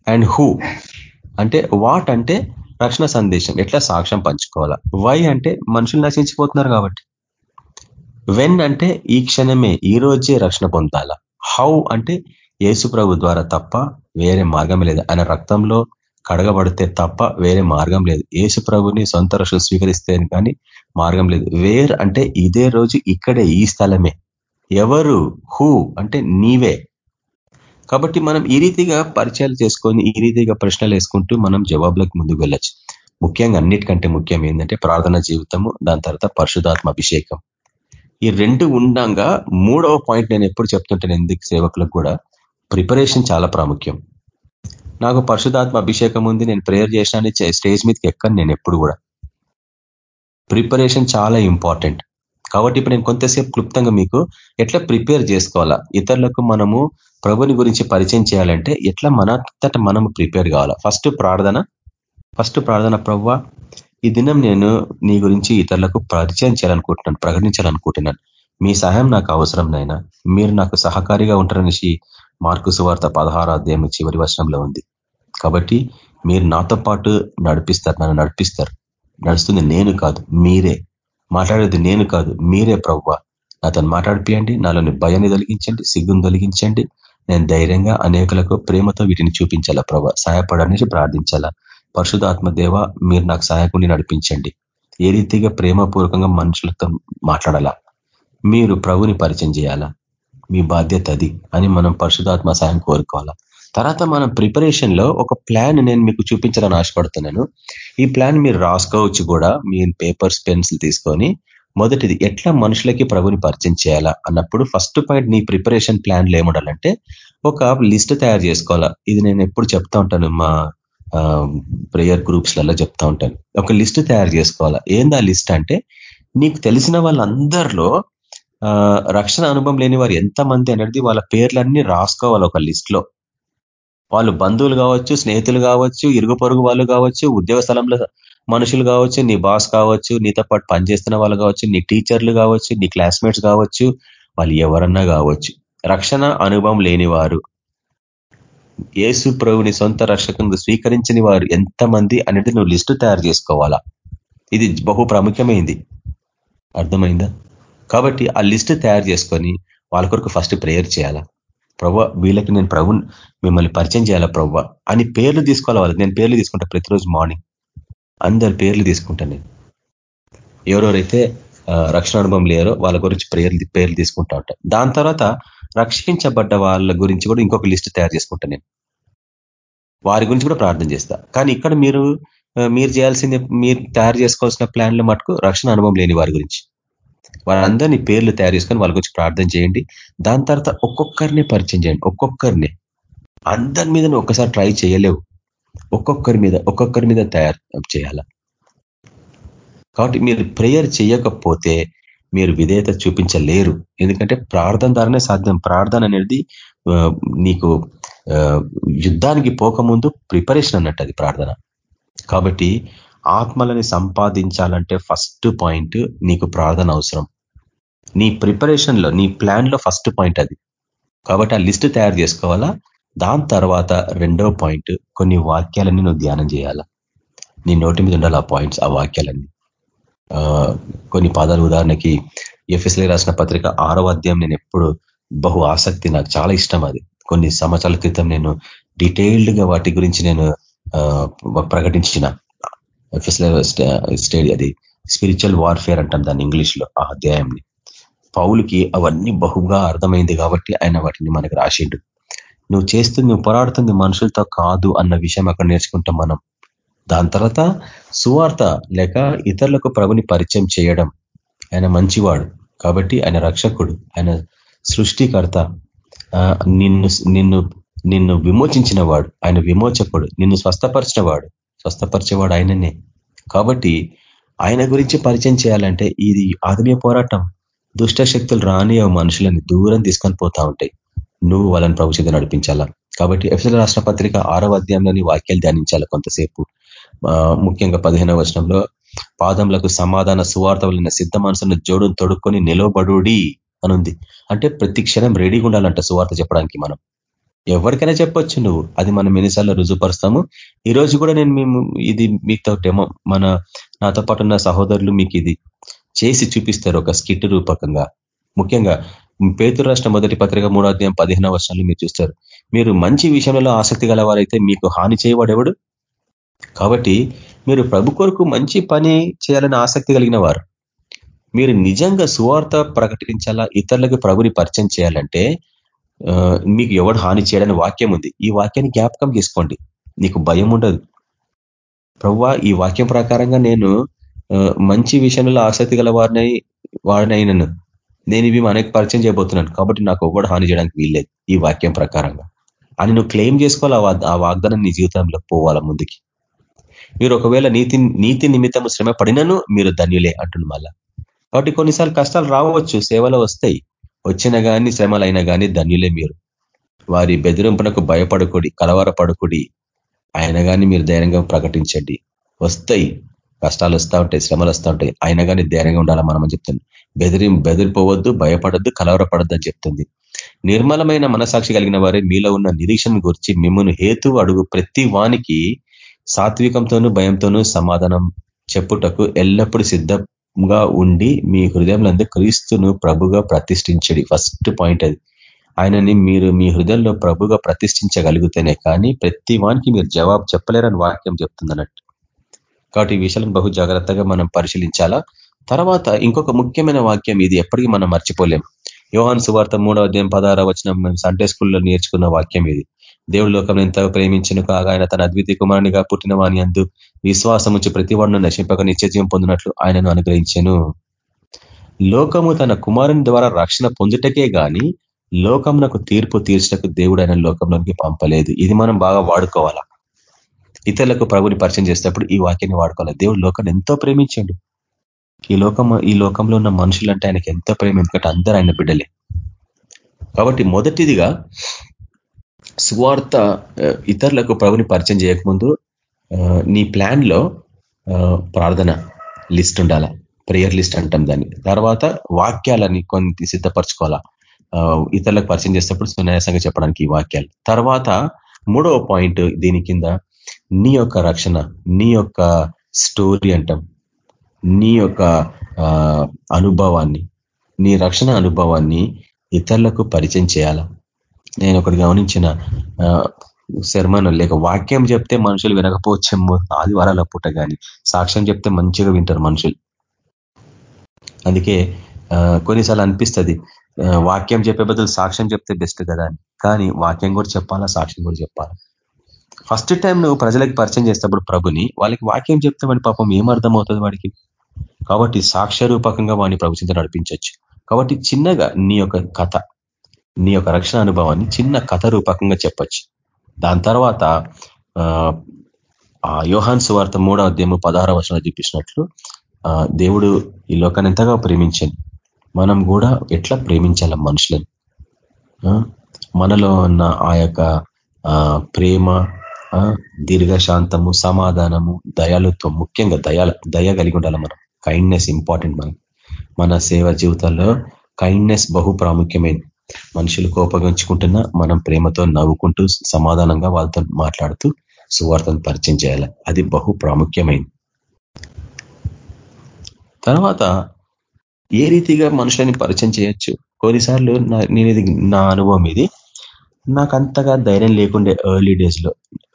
F: and who. అంటే వాట్ అంటే రక్షణ సందేశం. ఎట్లా సాక్ష్యం పంచుకోవాలా? వై అంటే మనుషులు నశించిపోతున్నారు కాబట్టి. వెన్ అంటే ఈ క్షణమే ఈ రోజే రక్షణ పొందాలా? హౌ అంటే యేసు ప్రభు ద్వారా తప్ప వేరే మార్గం లేదు. ఆయన రక్తంలో కడగబడితే తప్ప వేరే మార్గం లేదు. యేసు ప్రభుని సొంత రక్షణ స్వీకరిస్తే కానీ మార్గం లేదు. వేర్ అంటే ఇదే రోజు ఇక్కడే ఈ స్థలమే. ఎవరు? హూ అంటే నీవే. కాబట్టి మనం ఈ రీతిగా పరిచయాలు చేసుకొని ఈ రీతిగా ప్రశ్నలు వేసుకుంటూ మనం జవాబులకు ముందుకు వెళ్ళొచ్చు. ముఖ్యంగా అన్నిటికంటే ముఖ్యం ఏంటంటే ప్రార్థన జీవితము దాని తర్వాత పరిశుధాత్మ అభిషేకం. ఈ రెండు ఉండంగా మూడవ పాయింట్ నేను ఎప్పుడు చెప్తుంటాను ఎందుకు సేవకులకు కూడా. ప్రిపరేషన్ చాలా ప్రాముఖ్యం. నాకు పరిశుధాత్మ అభిషేకం ఉంది నేను ప్రేయర్ చేసినాను స్టేజ్ మీదకి ఎక్కను నేను ఎప్పుడు కూడా. ప్రిపరేషన్ చాలా ఇంపార్టెంట్ కాబట్టి ఇప్పుడు నేను కొంతసేపు క్లుప్తంగా మీకు ఎట్లా ప్రిపేర్ చేసుకోవాలా? ఇతరులకు మనము ప్రభుని గురించి పరిచయం చేయాలంటే ఎట్లా మనంతట మనము ప్రిపేర్ కావాలా? ఫస్ట్ ప్రార్థన. ఫస్ట్ ప్రార్థన ప్రవ్వ ఈ దినం నేను నీ గురించి ఇతరులకు పరిచయం చేయాలనుకుంటున్నాను ప్రకటించాలనుకుంటున్నాను. మీ సహాయం నాకు అవసరం నైనా మీరు నాకు సహకారిగా ఉంటారనేసి మార్కు సువార్త పదహారు అధ్యాయం చివరి వర్షంలో ఉంది. కాబట్టి మీరు నాతో పాటు నడిపిస్తారు నన్ను నడిపిస్తారు. నడుస్తుంది నేను కాదు మీరే. మాట్లాడేది నేను కాదు మీరే ప్రవ్వ. అతను మాట్లాడిపియండి నాలోని భయాన్ని తొలగించండి సిగ్గును తొలగించండి. నేను ధైర్యంగా అనేకులకు ప్రేమతో వీటిని చూపించాలా ప్రభా సహాయపడనేసి ప్రార్థించాలా? పరిశుధాత్మ దేవ మీరు నాకు సహాయకుని నడిపించండి. ఏ రీతిగా ప్రేమపూర్వకంగా మనుషులతో మాట్లాడాలా? మీరు ప్రభుని పరిచయం చేయాలా? మీ బాధ్యత అది అని మనం పరిశుధాత్మ సహాయం కోరుకోవాలా? తర్వాత మనం ప్రిపరేషన్లో ఒక ప్లాన్ నేను మీకు చూపించాలని ఆశపడుతున్నాను. ఈ ప్లాన్ మీరు రాసుకోవచ్చు కూడా. మీ పేపర్స్ పెన్సిల్ తీసుకొని మొదటిది ఎట్లా మనుషులకి ప్రభుని పరిచయం చేయాలా అన్నప్పుడు ఫస్ట్ పాయింట్ నీ ప్రిపరేషన్ ప్లాన్లు ఏముండాలంటే ఒక లిస్ట్ తయారు చేసుకోవాలా. ఇది నేను ఎప్పుడు చెప్తా ఉంటాను మా ప్రేయర్ గ్రూప్స్లలో చెప్తా ఉంటాను. ఒక లిస్ట్ తయారు చేసుకోవాలా. ఏంది ఆ లిస్ట్ అంటే నీకు తెలిసిన వాళ్ళందరిలో రక్షణ అనుభవం లేని వారు ఎంతమంది అనేది వాళ్ళ పేర్లన్నీ రాసుకోవాలి ఒక లిస్ట్లో. వాళ్ళు బంధువులు కావచ్చు స్నేహితులు కావచ్చు ఇరుగు పొరుగు వాళ్ళు కావచ్చు ఉద్యోగ స్థలంలో మనుషులు కావచ్చు నీ బాస్ కావచ్చు నీతో పాటు పనిచేస్తున్న వాళ్ళు కావచ్చు నీ టీచర్లు కావచ్చు నీ క్లాస్మేట్స్ కావచ్చు వాళ్ళు ఎవరన్నా కావచ్చు. రక్షణ అనుభవం లేని వారు యేసు ప్రభుని సొంత రక్షకంగా స్వీకరించని వారు ఎంతమంది అనేది నువ్వు లిస్టు తయారు చేసుకోవాలా? ఇది బహు ప్రాముఖ్యమైంది. అర్థమైందా? కాబట్టి ఆ లిస్ట్ తయారు చేసుకొని వాళ్ళ కొరకు ఫస్ట్ ప్రేయర్ చేయాలా? ప్రవ్వ వీళ్ళకి నేను ప్రభు మిమ్మల్ని పరిచయం చేయాలా ప్రవ్వ అని పేర్లు తీసుకోవాలి వాళ్ళకి? నేను పేర్లు తీసుకుంటా ప్రతిరోజు మార్నింగ్. అందరి పేర్లు తీసుకుంటాను నేను. ఎవరెవరైతే రక్షణ అనుభవం లేరో వాళ్ళ గురించి పేర్లు పేర్లు తీసుకుంటా ఉంటా. దాని తర్వాత రక్షించబడ్డ వాళ్ళ గురించి కూడా ఇంకొక లిస్ట్ తయారు చేసుకుంటా నేను. వారి గురించి కూడా ప్రార్థన చేస్తా. కానీ ఇక్కడ మీరు మీరు చేయాల్సింది మీరు తయారు చేసుకోవాల్సిన ప్లాన్లు మటుకు రక్షణ అనుభవం లేని వారి గురించి. వారందరినీ పేర్లు తయారు చేసుకొని వాళ్ళ గురించి ప్రార్థన చేయండి. దాని తర్వాత ఒక్కొక్కరిని పరిచయం చేయండి. ఒక్కొక్కరిని. అందరి మీద ఒక్కసారి ట్రై చేయలేవు. ఒక్కొక్కరి మీద ఒక్కొక్కరి మీద తయారు చేయాల? కాబట్టి మీరు ప్రేయర్ చేయకపోతే మీరు విధేయత చూపించలేరు. ఎందుకంటే ప్రార్థన ద్వారానే సాధ్యం. ప్రార్థన అనేది నీకు యుద్ధానికి పోకముందు ప్రిపరేషన్ అన్నట్టు అది ప్రార్థన. కాబట్టి ఆత్మలని సంపాదించాలంటే ఫస్ట్ పాయింట్ నీకు ప్రార్థన అవసరం. నీ ప్రిపరేషన్లో నీ ప్లాన్లో ఫస్ట్ పాయింట్ అది. కాబట్టి ఆ లిస్ట్ తయారు చేసుకోవాలా? దాని తర్వాత రెండో పాయింట్ కొన్ని వాక్యాలన్నీ నువ్వు ధ్యానం చేయాలా? నీ నోటి మీద ఉండాలి ఆ పాయింట్స్ ఆ వాక్యాలన్నీ. కొన్ని పదాలు ఉదాహరణకి ఎఫ్ఎస్లీ రాసిన పత్రిక ఆరో అధ్యాయం నేను ఎప్పుడు బహు ఆసక్తి నాకు చాలా ఇష్టం అది. కొన్ని సంవత్సరాల క్రితం నేను డీటెయిల్డ్గా వాటి గురించి నేను ప్రకటించిన. స్టేడి అది స్పిరిచువల్ వార్ఫేర్ అంటాం దాన్ని ఇంగ్లీష్లో ఆ అధ్యాయంని. పౌలుకి అవన్నీ బహుగా అర్థమైంది కాబట్టి ఆయన వాటిని మనకు రాసిండు. నువ్వు చేస్తుంది నువ్వు పోరాడుతుంది మనుషులతో కాదు అన్న విషయం అక్కడ నేర్చుకుంటాం మనం. దాని తర్వాత సువార్త లేక ఇతరులకు ప్రభుని పరిచయం చేయడం. ఆయన మంచివాడు కాబట్టి ఆయన రక్షకుడు ఆయన సృష్టికర్త. నిన్ను నిన్ను నిన్ను విమోచించిన వాడు ఆయన విమోచకుడు నిన్ను స్వస్థపరిచిన వాడు స్వస్థపరిచేవాడు ఆయననే. కాబట్టి ఆయన గురించి పరిచయం చేయాలంటే ఇది ఆత్మీయ పోరాటం. దుష్ట శక్తులు రాని మనుషులని దూరం తీసుకొని పోతా ఉంటాయి. నువ్వు వాళ్ళని ప్రభుత్వం నడిపించాలా? కాబట్టి ఎఫ్ఎల్ రాష్ట్ర పత్రిక ఆరవ అధ్యాయంలోని వాక్యాలు ధ్యానించాలి కొంతసేపు. ముఖ్యంగా పదిహేనవ వచనంలో పాదములకు సమాధాన సువార్త వలన సిద్ధ మనసును జోడును తొడుక్కొని నిలవబడుడి అనుంది. అంటే ప్రతి క్షణం రెడీగా ఉండాలంట సువార్త చెప్పడానికి మనం. ఎవరికైనా చెప్పొచ్చు నువ్వు. అది మనం ఎన్నిసార్లు రుజుపరుస్తాము ఈరోజు కూడా నేను మేము ఇది మీతో డెమో మన నాతో పాటు ఉన్న సహోదరులు మీకు ఇది చేసి చూపిస్తారు ఒక స్కిట్ రూపకంగా. ముఖ్యంగా పేతురు రాష్ట్ర మొదటి పత్రిక మూడో అధ్యాయం పదిహేనవ వర్షాలు మీరు చూస్తారు. మీరు మంచి విషయంలో ఆసక్తి గలవారైతే మీకు హాని చేయవాడెవడు కాబట్టి మీరు ప్రభు కొరకు మంచి పని చేయాలని ఆసక్తి కలిగిన వారు. మీరు నిజంగా సువార్త ప్రకటించాలా? ఇతరులకు ప్రభుని పరిచయం చేయాలంటే మీకు ఎవడు హాని చేయడని వాక్యం ఉంది. ఈ వాక్యాన్ని జ్ఞాపకం చేసుకోండి. నీకు భయం ఉండదు. ప్రవ్వా ఈ వాక్యం ప్రకారంగా నేను మంచి విషయంలో ఆసక్తి గల వారిని వాడినైనను నేను ఇవి మనకి పరిచయం చేయబోతున్నాను. కాబట్టి నాకు ఎవ్వడు హాని చేయడానికి వీల్లేదు ఈ వాక్యం ప్రకారంగా. అని నువ్వు క్లెయిమ్ చేసుకోవాలి ఆ వాగ్దానం నీ జీవితంలో పోవాల ముందుకి. మీరు ఒకవేళ నీతి నీతి నిమిత్తం శ్రమ పడినను మీరు ధన్యులే అంటుంది మళ్ళా. కాబట్టి కొన్నిసార్లు కష్టాలు రావచ్చు సేవలో వస్తాయి. వచ్చిన కానీ శ్రమలైనా కానీ ధన్యులే మీరు. వారి బెదిరింపునకు భయపడకుడి కలవరపడకుడి. ఆయన కానీ మీరు ధైర్యంగా ప్రకటించండి. వస్తాయి. కష్టాలు వస్తూ ఉంటాయి శ్రమలు వస్తూ ఉంటాయి. అయినా కానీ ధైర్యంగా ఉండాలి మనం చెప్తుంది. బెదిరి బెదిరిపోవద్దు భయపడద్దు కలవరపడద్దు అని చెప్తుంది. నిర్మలమైన మనసాక్షి కలిగిన వారే మీలో ఉన్న నిరీక్షణ గురించి మిమ్మల్ని హేతు అడుగు ప్రతి వానికి సాత్వికంతోనూ భయంతోనూ సమాధానం చెప్పుటకు ఎల్లప్పుడూ గా ఉండి మీ హృదయంలో క్రీస్తును ప్రభుగా ప్రతిష్ఠించడి. ఫస్ట్ పాయింట్ అది. ఆయనని మీరు మీ హృదయంలో ప్రభుగా ప్రతిష్ఠించగలిగితేనే కానీ ప్రతి వానికి మీరు జవాబు చెప్పలేరని వాక్యం చెప్తుంది అన్నట్టు. కాబట్టి ఈ విషయాలను బహు జాగ్రత్తగా మనం పరిశీలించాలా? తర్వాత ఇంకొక ముఖ్యమైన వాక్యం ఇది ఎప్పటికీ మనం మర్చిపోలేం. యోహాన్ సువార్త మూడవ అధ్యాయం పదహార వచ్చిన మేము సండే స్కూల్లో నేర్చుకున్న వాక్యం ఇది. దేవుడు లోకం ఎంత ప్రేమించిన కాగా ఆయన తన అద్వితీయ కుమారునిగా పుట్టిన వాని అందు విశ్వాసం వచ్చి ప్రతి వాడిని నశింపక నిత్యజీవం పొందినట్లు ఆయనను అనుగ్రహించను. లోకము తన కుమారుని ద్వారా రక్షణ పొందుటకే గాని లోకమునకు తీర్పు తీర్చటకు దేవుడు ఆయన లోకంలోనికి పంపలేదు. ఇది మనం బాగా వాడుకోవాలా? ఇతరులకు ప్రభుని పరిచయం చేసేటప్పుడు ఈ వాక్యాన్ని వాడుకోవాలి? దేవుడు లోకాన్ని ఎంతో ప్రేమించాడు. ఈ లోకం ఈ లోకంలో ఉన్న మనుషులంటే ఆయనకి ఎంతో ప్రేమ ఎందుకంటే అందరూ ఆయన బిడ్డలే. కాబట్టి మొదటిదిగా సువార్త ఇతరులకు ప్రభుని పరిచయం చేయకముందు నీ ప్లాన్లో ప్రార్థన లిస్ట్ ఉండాల? ప్రేయర్ లిస్ట్ అంటాం దాన్ని. తర్వాత వాక్యాలని కొన్ని సిద్ధపరచుకోవాలా? ఇతరులకు పరిచయం చేసేటప్పుడు సున్యాసంగా చెప్పడానికి ఈ వాక్యాలు. తర్వాత మూడవ పాయింట్ దీని కింద నీ యొక్క రక్షణ నీ యొక్క స్టోరీ అంటాం. నీ యొక్క అనుభవాన్ని నీ రక్షణ అనుభవాన్ని ఇతరులకు పరిచయం చేయాల? నేను ఒకటి గమనించిన శర్మను లేక వాక్యం చెప్తే మనుషులు వినకపోవచ్చేమో ఆదివారాల పూట కానీ సాక్ష్యం చెప్తే మంచిగా వింటారు మనుషులు. అందుకే కొన్నిసార్లు అనిపిస్తుంది వాక్యం చెప్పే బదులు సాక్ష్యం చెప్తే బెస్ట్ కదా అని. కానీ వాక్యం కూడా చెప్పాలా సాక్ష్యం కూడా చెప్పాలా? ఫస్ట్ టైం నువ్వు ప్రజలకు పరిచయం చేసేటప్పుడు ప్రభుని వాళ్ళకి వాక్యం చెప్తే వాడి పాపం ఏం అవుతుంది వాడికి? కాబట్టి సాక్ష్యరూపకంగా వాడిని ప్రవచించి నడిపించవచ్చు కాబట్టి చిన్నగా నీ యొక్క కథ నీ యొక్క రక్షణ అనుభవాన్ని చిన్న కథ రూపకంగా చెప్పచ్చు. దాని తర్వాత ఆ యోహాన్ సువార్త మూడో అధ్యాయము పదహార వర్షాలు చూపించినట్లు దేవుడు ఈ లోకాన్ని ఎంతగా ప్రేమించండి? మనం కూడా ఎట్లా ప్రేమించాల మనుషులను? మనలో ఉన్న ఆ యొక్క ప్రేమ దీర్ఘశాంతము సమాధానము దయాలుత్వం ముఖ్యంగా దయాల దయ కలిగి ఉండాలి మనం? కైండ్నెస్ ఇంపార్టెంట్ మనం మన సేవ జీవితాల్లో కైండ్నెస్ బహు ప్రాముఖ్యమైనది. మనుషులు కోపగించుకుంటున్నా మనం ప్రేమతో నవ్వుకుంటూ సమాధానంగా వాళ్ళతో మాట్లాడుతూ సువార్తను పరిచయం చేయాలి. అది బహు ప్రాముఖ్యమైంది. తర్వాత ఏ రీతిగా మనుషులని పరిచయం చేయొచ్చు? కొన్నిసార్లు నేను ఇది నా అనుభవం ఇది. నాకు అంతగా ధైర్యం లేకుండే ఎర్లీ డేస్లో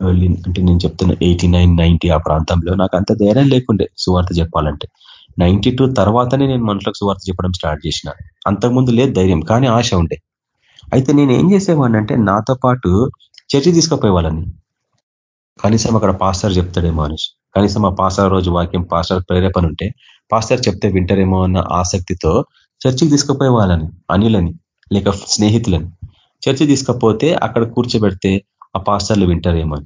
F: ఎర్లీ అంటే నేను చెప్తున్నా ఎయిటీ నైన్ నైన్టీ ఆ ప్రాంతంలో నాకు అంత ధైర్యం లేకుండే సువార్త చెప్పాలంటే. నైన్టీ టూ తర్వాతనే నేను మనుషులకు సువార్త చెప్పడం స్టార్ట్ చేసిన. అంతకుముందు లేదు ధైర్యం కానీ ఆశ ఉండే. అయితే నేను ఏం చేసేవాడిని అంటే నాతో పాటు చర్చి తీసుకుపోయేవాళ్ళని. కనీసం అక్కడ పాస్టర్ చెప్తాడే మనిషి కనీసం ఆ పాస్టర్ రోజు వాక్యం పాస్టర్ ప్రేరేపణ ఉంటే పాస్టర్ చెప్తే వింటారేమో అన్న ఆసక్తితో చర్చికి తీసుకుపోయే వాళ్ళని అనిలని లేక స్నేహితులని. చర్చి తీసుకపోతే అక్కడ కూర్చోబెడితే ఆ పాస్టర్లు వింటారేమో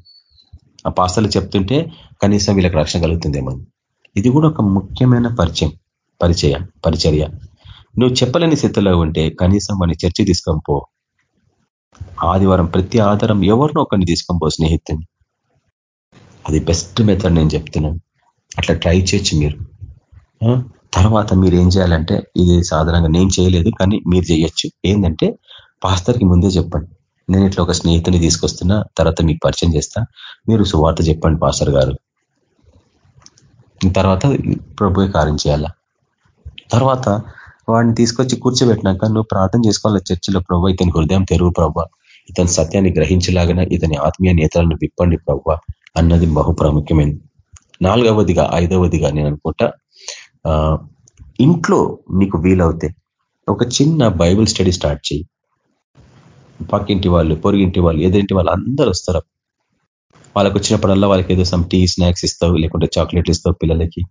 F: ఆ పాస్టర్లు చెప్తుంటే కనీసం వీళ్ళకి రక్షణ కలుగుతుందేమో ఇది కూడా ఒక ముఖ్యమైన పరిచయం పరిచయ పరిచర్య. నువ్వు చెప్పలేని స్థితిలో ఉంటే కనీసం మన చర్చి తీసుకొని పో. ఆదివారం ప్రతి ఆధారం ఎవరినో ఒకరిని తీసుకొని పో స్నేహితుని. అది బెస్ట్ మెథడ్ నేను చెప్తున్నాను. అట్లా ట్రై చేయొచ్చు మీరు. తర్వాత మీరు ఏం చేయాలంటే ఇది సాధారణంగా నేను చేయలేదు కానీ మీరు చేయొచ్చు. ఏంటంటే పాస్తర్కి ముందే చెప్పండి. నేను ఇట్లా ఒక స్నేహితుని తీసుకొస్తున్నా తర్వాత మీకు పరిచయం చేస్తా. మీరు సువార్త చెప్పండి పాస్టర్ గారు. తర్వాత ప్రభు కార్యం చేయాలా? తర్వాత వాడిని తీసుకొచ్చి కూర్చోబెట్టినాక నువ్వు ప్రార్థన చేసుకోవాలి? చర్చిలో ప్రభు ఇతని హృదయం తెరువు ప్రభు. ఇతని సత్యాన్ని గ్రహించలాగిన ఇతని ఆత్మీయ నేతలను విప్పండి ప్రభు అన్నది బహు ప్రాముఖ్యమైనది. నాలుగవదిగా ఐదవదిగా నేను అనుకుంటా ఇంట్లో నీకు వీలవుతే ఒక చిన్న బైబుల్ స్టడీ స్టార్ట్ చేయి. పక్కింటి వాళ్ళు పొరిగింటి వాళ్ళు ఎదురింటి వాళ్ళు అందరూ వస్తారు. వాళ్ళకి వచ్చినప్పుడల్లా వాళ్ళకి ఏదో సమ్ టీ స్నాక్స్ ఇస్తావు లేకుంటే చాక్లెట్ ఇస్తావు పిల్లలకి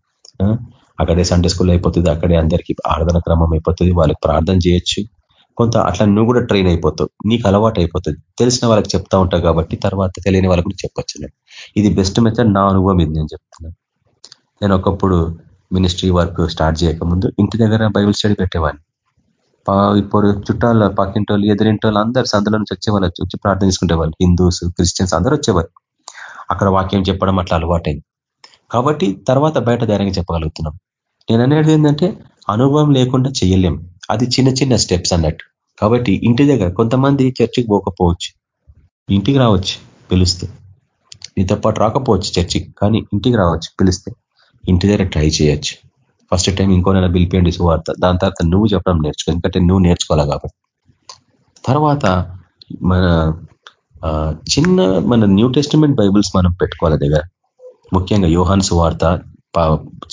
F: అక్కడే సండే స్కూల్ అయిపోతుంది అక్కడే అందరికీ ఆరాధన క్రమం అయిపోతుంది వాళ్ళకి ప్రార్థన చేయొచ్చు. కొంత అట్లా నువ్వు కూడా ట్రైన్ అయిపోతావు నీకు అలవాటు అయిపోతుంది. తెలిసిన వాళ్ళకి చెప్తా ఉంటావు కాబట్టి తర్వాత తెలియని వాళ్ళకి కూడా చెప్పొచ్చు ఇది బెస్ట్ మెథడ్ నా అనుభవం ఇది నేను చెప్తున్నాను నేను ఒకప్పుడు మినిస్ట్రీ వర్క్ స్టార్ట్ చేయకముందు ఇంటి దగ్గర బైబిల్ స్టడీ పెట్టేవాడిని. ఇప్పుడు చుట్టాల పక్కింటి వాళ్ళు ఎదిరింటి వాళ్ళు అందరు సందులో నుంచి వచ్చేవాళ్ళు వచ్చి ప్రార్థన చేసుకునేవాళ్ళు హిందూస్ క్రిస్టియన్స్ అందరూ వచ్చేవారు. అక్కడ వాక్యం చెప్పడం అట్లా అలవాటైంది. కాబట్టి తర్వాత బయట ధైర్యంగా చెప్పగలుగుతున్నాం. నేను అనేది ఏంటంటే అనుభవం లేకుండా చేయలేం. అది చిన్న చిన్న స్టెప్స్ అన్నట్టు. కాబట్టి ఇంటి దగ్గర కొంతమంది చర్చికి పోకపోవచ్చు. ఇంటికి రావచ్చు పిలుస్తే. నీతో పాటు రాకపోవచ్చు చర్చికి కానీ ఇంటికి రావచ్చు పిలిస్తే. ఇంటి దగ్గర ట్రై చేయొచ్చు. ఫస్ట్ టైం ఇంకో నెల పిలిపియండి సువార్త దాని తర్వాత నువ్వు చెప్పడం నేర్చుకో. ఎందుకంటే నువ్వు నేర్చుకోవాలి కాబట్టి. తర్వాత మన చిన్న మన న్యూ టెస్టిమెంట్ బైబుల్స్ మనం పెట్టుకోవాలి దగ్గర. ముఖ్యంగా యోహాన్ సువార్త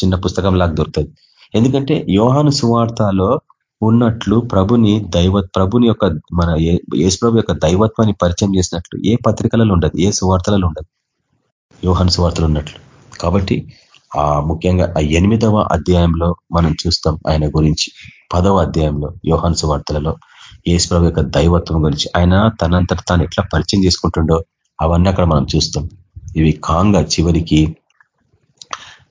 F: చిన్న పుస్తకం లాగా దొరుకుతుంది. ఎందుకంటే యోహాను సువార్తలో ఉన్నట్లు ప్రభుని దైవ ప్రభుని యొక్క మన యేసు ప్రభు యొక్క దైవత్వాన్ని పరిచయం చేసినట్లు ఏ పత్రికలలో ఉండదు ఏ సువార్తలలో ఉండదు. యోహాను సువార్తలు ఉన్నట్లు. కాబట్టి ఆ ముఖ్యంగా ఆ ఎనిమిదవ అధ్యాయంలో మనం చూస్తాం ఆయన గురించి. పదవ అధ్యాయంలో యోహాను సువార్తలలో యేసు ప్రభు యొక్క దైవత్వం గురించి. ఆయన తనంతట తాను ఎట్లా పరిచయం చేసుకుంటుండో అవన్నీ అక్కడ మనం చూస్తాం. ఇవి కాంగ చివరికి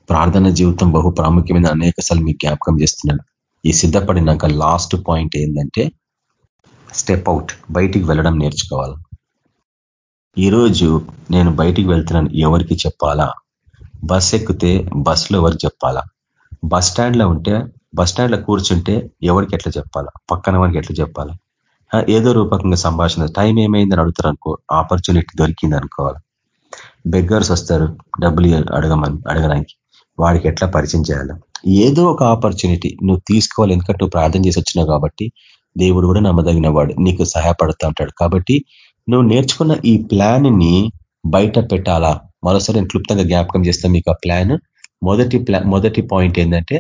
F: ప్రార్థన జీవితం బహు ప్రాముఖ్యమైన అనేక సార్లు మీకు జ్ఞాపకం చేస్తున్నాను. ఈ సిద్ధపడినాక లాస్ట్ పాయింట్ ఏంటంటే స్టెప్ అవుట్ బయటికి వెళ్ళడం నేర్చుకోవాలి. ఈరోజు నేను బయటికి వెళ్తున్నాను ఎవరికి చెప్పాలా? బస్ ఎక్కితే బస్సులో ఎవరికి చెప్పాలా? బస్ స్టాండ్లో ఉంటే బస్ స్టాండ్లో కూర్చుంటే ఎవరికి ఎట్లా చెప్పాలా? పక్కన వారికి ఎట్లా చెప్పాలా? ఏదో రూపకంగా సంభాషణ. టైం ఏమైందని అడుగుతారు అనుకో ఆపర్చునిటీ దొరికింది అనుకోవాలి బెగ్గర్స్ వస్తారు డబ్బులు అడగమని అడగడానికి. వాడికి ఎట్లా పరిచయం చేయాలి? ఏదో ఒక ఆపర్చునిటీ నువ్వు తీసుకోవాలి ఎందుకంటే నువ్వు ప్రార్థన చేసి వచ్చినావు కాబట్టి దేవుడు కూడా నమ్మదగిన వాడు. నీకు సహాయపడుతూ ఉంటాడు. కాబట్టి నువ్వు నేర్చుకున్న ఈ ప్లాన్ని బయట పెట్టాలా? మరోసారి నేను క్లుప్తంగా జ్ఞాపకం చేస్తాను మీకు ఆ ప్లాన్ మొదటి మొదటి పాయింట్ ఏంటంటే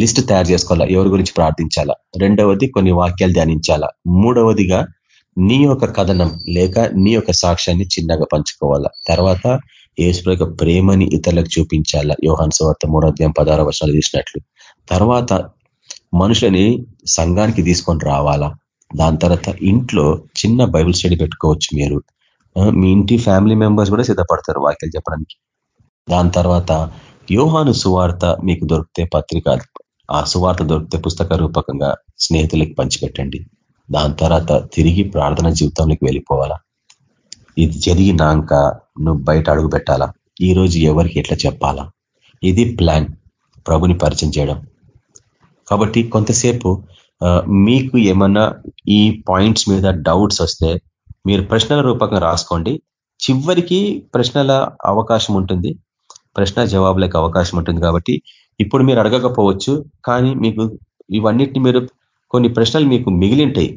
F: లిస్ట్ తయారు చేసుకోవాలా? ఎవరి గురించి ప్రార్థించాలా? రెండవది కొన్ని వాక్యాలు ధ్యానించాలా? మూడవదిగా నీ యొక్క కథనం లేక నీ యొక్క సాక్ష్యాన్ని చిన్నగా పంచుకోవాలా? తర్వాత ఏసు యొక్క ప్రేమని ఇతరులకు చూపించాలా? యోహాన్ సువార్త మూడో అధ్యాయం పదహార వర్షాలు తీసినట్లు తర్వాత మనుషులని సంఘానికి తీసుకొని రావాలా? దాని తర్వాత ఇంట్లో చిన్న బైబుల్ స్టడీ పెట్టుకోవచ్చు మీరు. మీ ఇంటి ఫ్యామిలీ మెంబర్స్ కూడా సిద్ధపడతారు వాక్యాలు చెప్పడానికి. దాని తర్వాత యోహాను సువార్త మీకు దొరికితే పత్రిక ఆ సువార్త దొరికితే పుస్తక రూపకంగా స్నేహితులకి పంచిపెట్టండి. దాని తర్వాత తిరిగి ప్రార్థన జీవితంలోకి వెళ్ళిపోవాలా? ఇది జరిగినాక నువ్వు బయట అడుగు పెట్టాలా? ఈరోజు ఎవరికి ఎట్లా చెప్పాలా? ఇది ప్లాన్ ప్రభుని పరిచయం చేయడం. కాబట్టి కొంతసేపు మీకు ఏమన్నా ఈ పాయింట్స్ మీద డౌట్స్ వస్తే మీరు ప్రశ్నల రూపకంగా రాసుకోండి. చివరికి ప్రశ్నల అవకాశం ఉంటుంది. ప్రశ్న జవాబులకు అవకాశం ఉంటుంది కాబట్టి ఇప్పుడు మీరు అడగకపోవచ్చు కానీ మీకు ఇవన్నిటిని మీరు కొన్ని ప్రశ్నలు మీకు మిగిలింటాయి.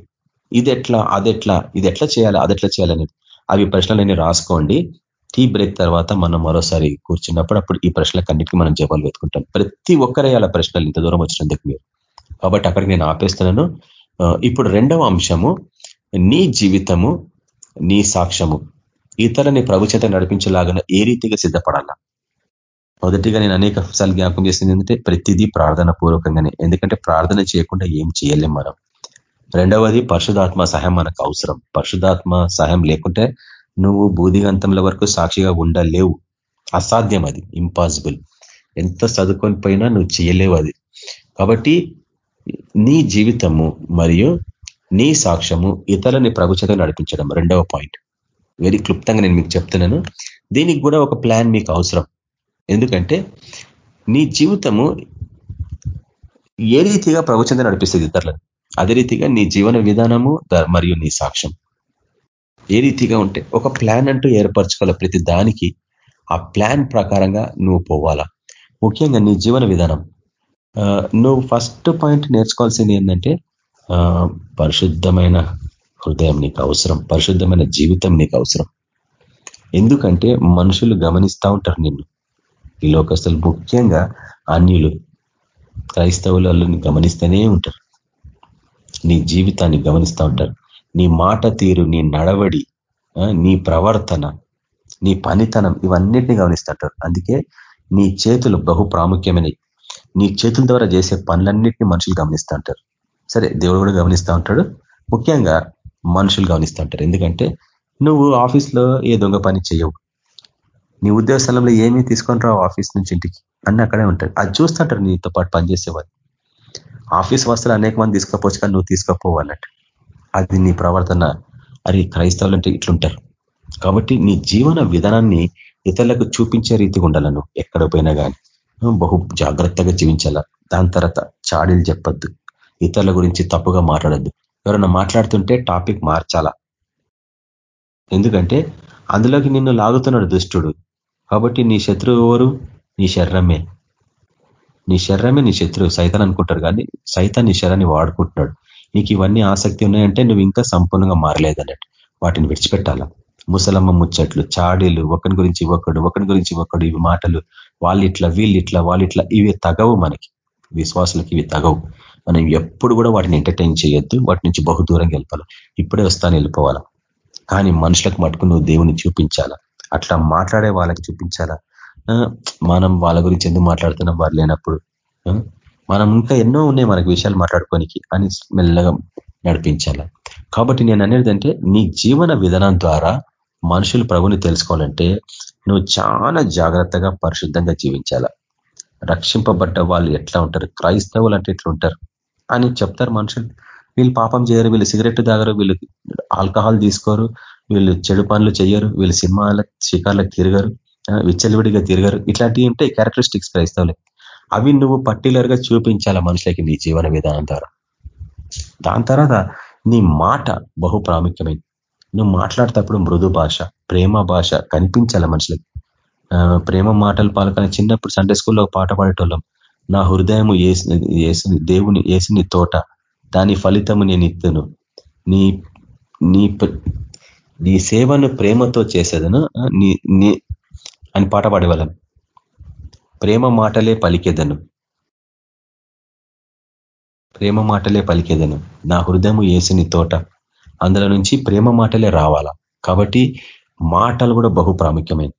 F: ఇది ఎట్లా అదెట్లా ఇది ఎట్లా చేయాలి అదెట్లా చేయాలని అవి ప్రశ్నలన్నీ రాసుకోండి. టీ బ్రేక్ తర్వాత మనం మరోసారి కూర్చున్నప్పుడు అప్పుడు ఈ ప్రశ్నలకు అన్నిటికీ మనం జవాబులు వెతుకుంటాం. ప్రతి ఒక్కరే అలా ప్రశ్నలు ఇంత దూరం వచ్చినందుకు మీరు. కాబట్టి అక్కడికి నేను ఆపేస్తున్నాను. ఇప్పుడు రెండవ అంశము నీ జీవితము నీ సాక్ష్యము. ఇతరులని ప్రభుత్వత చేత నడిపించేలాగా ఏ రీతిగా సిద్ధపడాలా? మొదటిగా నేను అనేక సార్లు జ్ఞాపకం చేసింది ఏంటంటే ప్రతిదీ ప్రార్థన పూర్వకంగానే ఎందుకంటే ప్రార్థన చేయకుండా ఏం చేయలేం మనం. రెండవది పరిశుధాత్మ సహాయం మనకు అవసరం. పరిశుధాత్మ సహాయం లేకుంటే నువ్వు బూదిగంతంల వరకు సాక్షిగా ఉండలేవు. అసాధ్యం అది ఇంపాసిబుల్ ఎంత చదువుకొని పోయినా నువ్వు చేయలేవు అది. కాబట్టి నీ జీవితము మరియు నీ సాక్ష్యము ఇతరులని ప్రభుత్వం నడిపించడం. రెండవ పాయింట్ వెరీ క్లుప్తంగా నేను మీకు చెప్తున్నాను. దీనికి కూడా ఒక ప్లాన్ మీకు అవసరం. ఎందుకంటే నీ జీవితము ఏ రీతిగా ప్రభుత్వం నడిపిస్తుంది ఇతరులను? అదే రీతిగా నీ జీవన విధానము మరియు నీ సాక్ష్యం. ఏ రీతిగా ఉంటే ఒక ప్లాన్ అంటూ ఏర్పరచుకోవాలి ప్రతి దానికి. ఆ ప్లాన్ ప్రకారంగా నువ్వు పోవాలా. ముఖ్యంగా నీ జీవన విధానం. నువ్వు ఫస్ట్ పాయింట్ నేర్చుకోవాల్సింది ఏంటంటే పరిశుద్ధమైన హృదయం నీకు అవసరం. పరిశుద్ధమైన జీవితం నీకు అవసరం. ఎందుకంటే మనుషులు గమనిస్తూ ఉంటారు నిన్ను. ఈ లోకస్తులు ముఖ్యంగా అన్యులు క్రైస్తవులను గమనిస్తూనే ఉంటారు. నీ జీవితాన్ని గమనిస్తూ ఉంటారు. నీ మాట తీరు నీ నడవడి నీ ప్రవర్తన నీ పనితనం ఇవన్నిటిని గమనిస్తుంటారు అందుకే నీ చేతులు బహు ప్రాముఖ్యమైనవి నీ చేతుల ద్వారా చేసే పనులన్నిటిని మనుషులు గమనిస్తుంటారు. సరే దేవుడు కూడా గమనిస్తూ ఉంటాడు. ముఖ్యంగా మనుషులు గమనిస్తూ ఉంటారు ఎందుకంటే నువ్వు ఆఫీస్లో ఏ దొంగ పని చేయవు. నీ ఉద్యోగ స్థలంలో ఏమీ తీసుకొని రావు ఆఫీస్ నుంచి ఇంటికి. అన్నీ అక్కడే ఉంటాడు అది చూస్తుంటారు నీతో పాటు పనిచేసేవాళ్ళు. ఆఫీస్ వస్తువులు అనేక మంది తీసుకపోవచ్చు కానీ నువ్వు తీసుకపోవు అన్నట్టు. అది నీ ప్రవర్తన. అది క్రైస్తవులు అంటే ఇట్లుంటారు. కాబట్టి నీ జీవన విధానాన్ని ఇతరులకు చూపించే రీతిగా ఉండాలను ఎక్కడ పోయినా కానీ బహు జాగ్రత్తగా జీవించాల? దాని తర్వాత చాడీలు చెప్పొద్దు. ఇతరుల గురించి తప్పుగా మాట్లాడద్దు. ఎవరైనా మాట్లాడుతుంటే టాపిక్ మార్చాలా? ఎందుకంటే అందులోకి నిన్ను లాగుతున్నాడు దుష్టుడు. కాబట్టి నీ శత్రువు ఎవరు? నీ శరీరమే. నీ శరీరమే నీ శత్రువు. సైతం అనుకుంటారు కానీ సైతం నీ శరీరాన్ని వాడుకుంటున్నాడు. నీకు ఇవన్నీ ఆసక్తి ఉన్నాయంటే నువ్వు ఇంకా సంపూర్ణంగా మారలేదన్నట్టు వాటిని విడిచిపెట్టాలా. ముసలమ్మ ముచ్చట్లు చాడీలు ఒకరి గురించి ఒకడు ఒకరి గురించి ఒకడు ఇవి మాటలు. వాళ్ళు ఇట్లా వీళ్ళు ఇట్లా వాళ్ళు ఇట్లా ఇవి తగవు మనకి. విశ్వాసులకి ఇవి తగవు. మనం ఎప్పుడు కూడా వాటిని ఎంటర్టైన్ చేయొద్దు. వాటి నుంచి బహు దూరం వెళ్ళిపోవాలి ఇప్పుడే వస్తాను వెళ్ళిపోవాలా. కానీ మనుషులకు మటుకు నువ్వు దేవుని చూపించాలా. అట్లా మాట్లాడే వాళ్ళకి చూపించాలా. మనం వాళ్ళ గురించి ఎందుకు మాట్లాడుతున్నాం వారు లేనప్పుడు? మనం ఇంకా ఎన్నో ఉన్నాయి మనకి విషయాలు మాట్లాడుకోనికి అని మెల్లగా నడిపించాల. కాబట్టి నేను అనేది అంటే నీ జీవన విధానం ద్వారా మనుషులు ప్రభుని తెలుసుకోవాలంటే నువ్వు చాలా జాగ్రత్తగా పరిశుద్ధంగా జీవించాల. రక్షింపబడ్డ వాళ్ళు ఎట్లా ఉంటారు? క్రైస్తవులు అంటే ఎట్లా ఉంటారు? అని చెప్తారు మనుషులు. వీళ్ళు పాపం చేయరు వీళ్ళు సిగరెట్ తాగరు వీళ్ళు ఆల్కహాల్ తీసుకోరు వీళ్ళు చెడు పనులు చేయరు వీళ్ళు సినిమాల శిఖార్లకు తిరగరు విచ్చలవిడిగా తిరగరు. ఇట్లాంటివి ఉంటాయి క్యారెక్టరిస్టిక్స్ క్రైస్తవులే. అవి నువ్వు పర్టికులర్గా చూపించాల మనుషులకి నీ జీవన విధానం ద్వారా? దాని తర్వాత నీ మాట బహు ప్రాముఖ్యమైంది. నువ్వు మాట్లాడేటప్పుడు మృదు భాష ప్రేమ భాష కనిపించాల మనుషులకి? ప్రేమ మాటలు పాల్గొనే చిన్నప్పుడు సండే స్కూల్లో పాట పాడేటోళ్ళం. నా హృదయము ఏసు దేవుని ఏసుని తోట దాని ఫలితము నేను ఇత్తును. నీ నీ నీ సేవను ప్రేమతో చేసేదను నీ అని పాట పాడేవాళ్ళం. ప్రేమ మాటలే పలికేదను. ప్రేమ మాటలే పలికేదను. నా హృదయము ఏసుని తోట. అందులో నుంచి ప్రేమ మాటలే రావాలా. కాబట్టి మాటలు కూడా బహు ప్రాముఖ్యమైన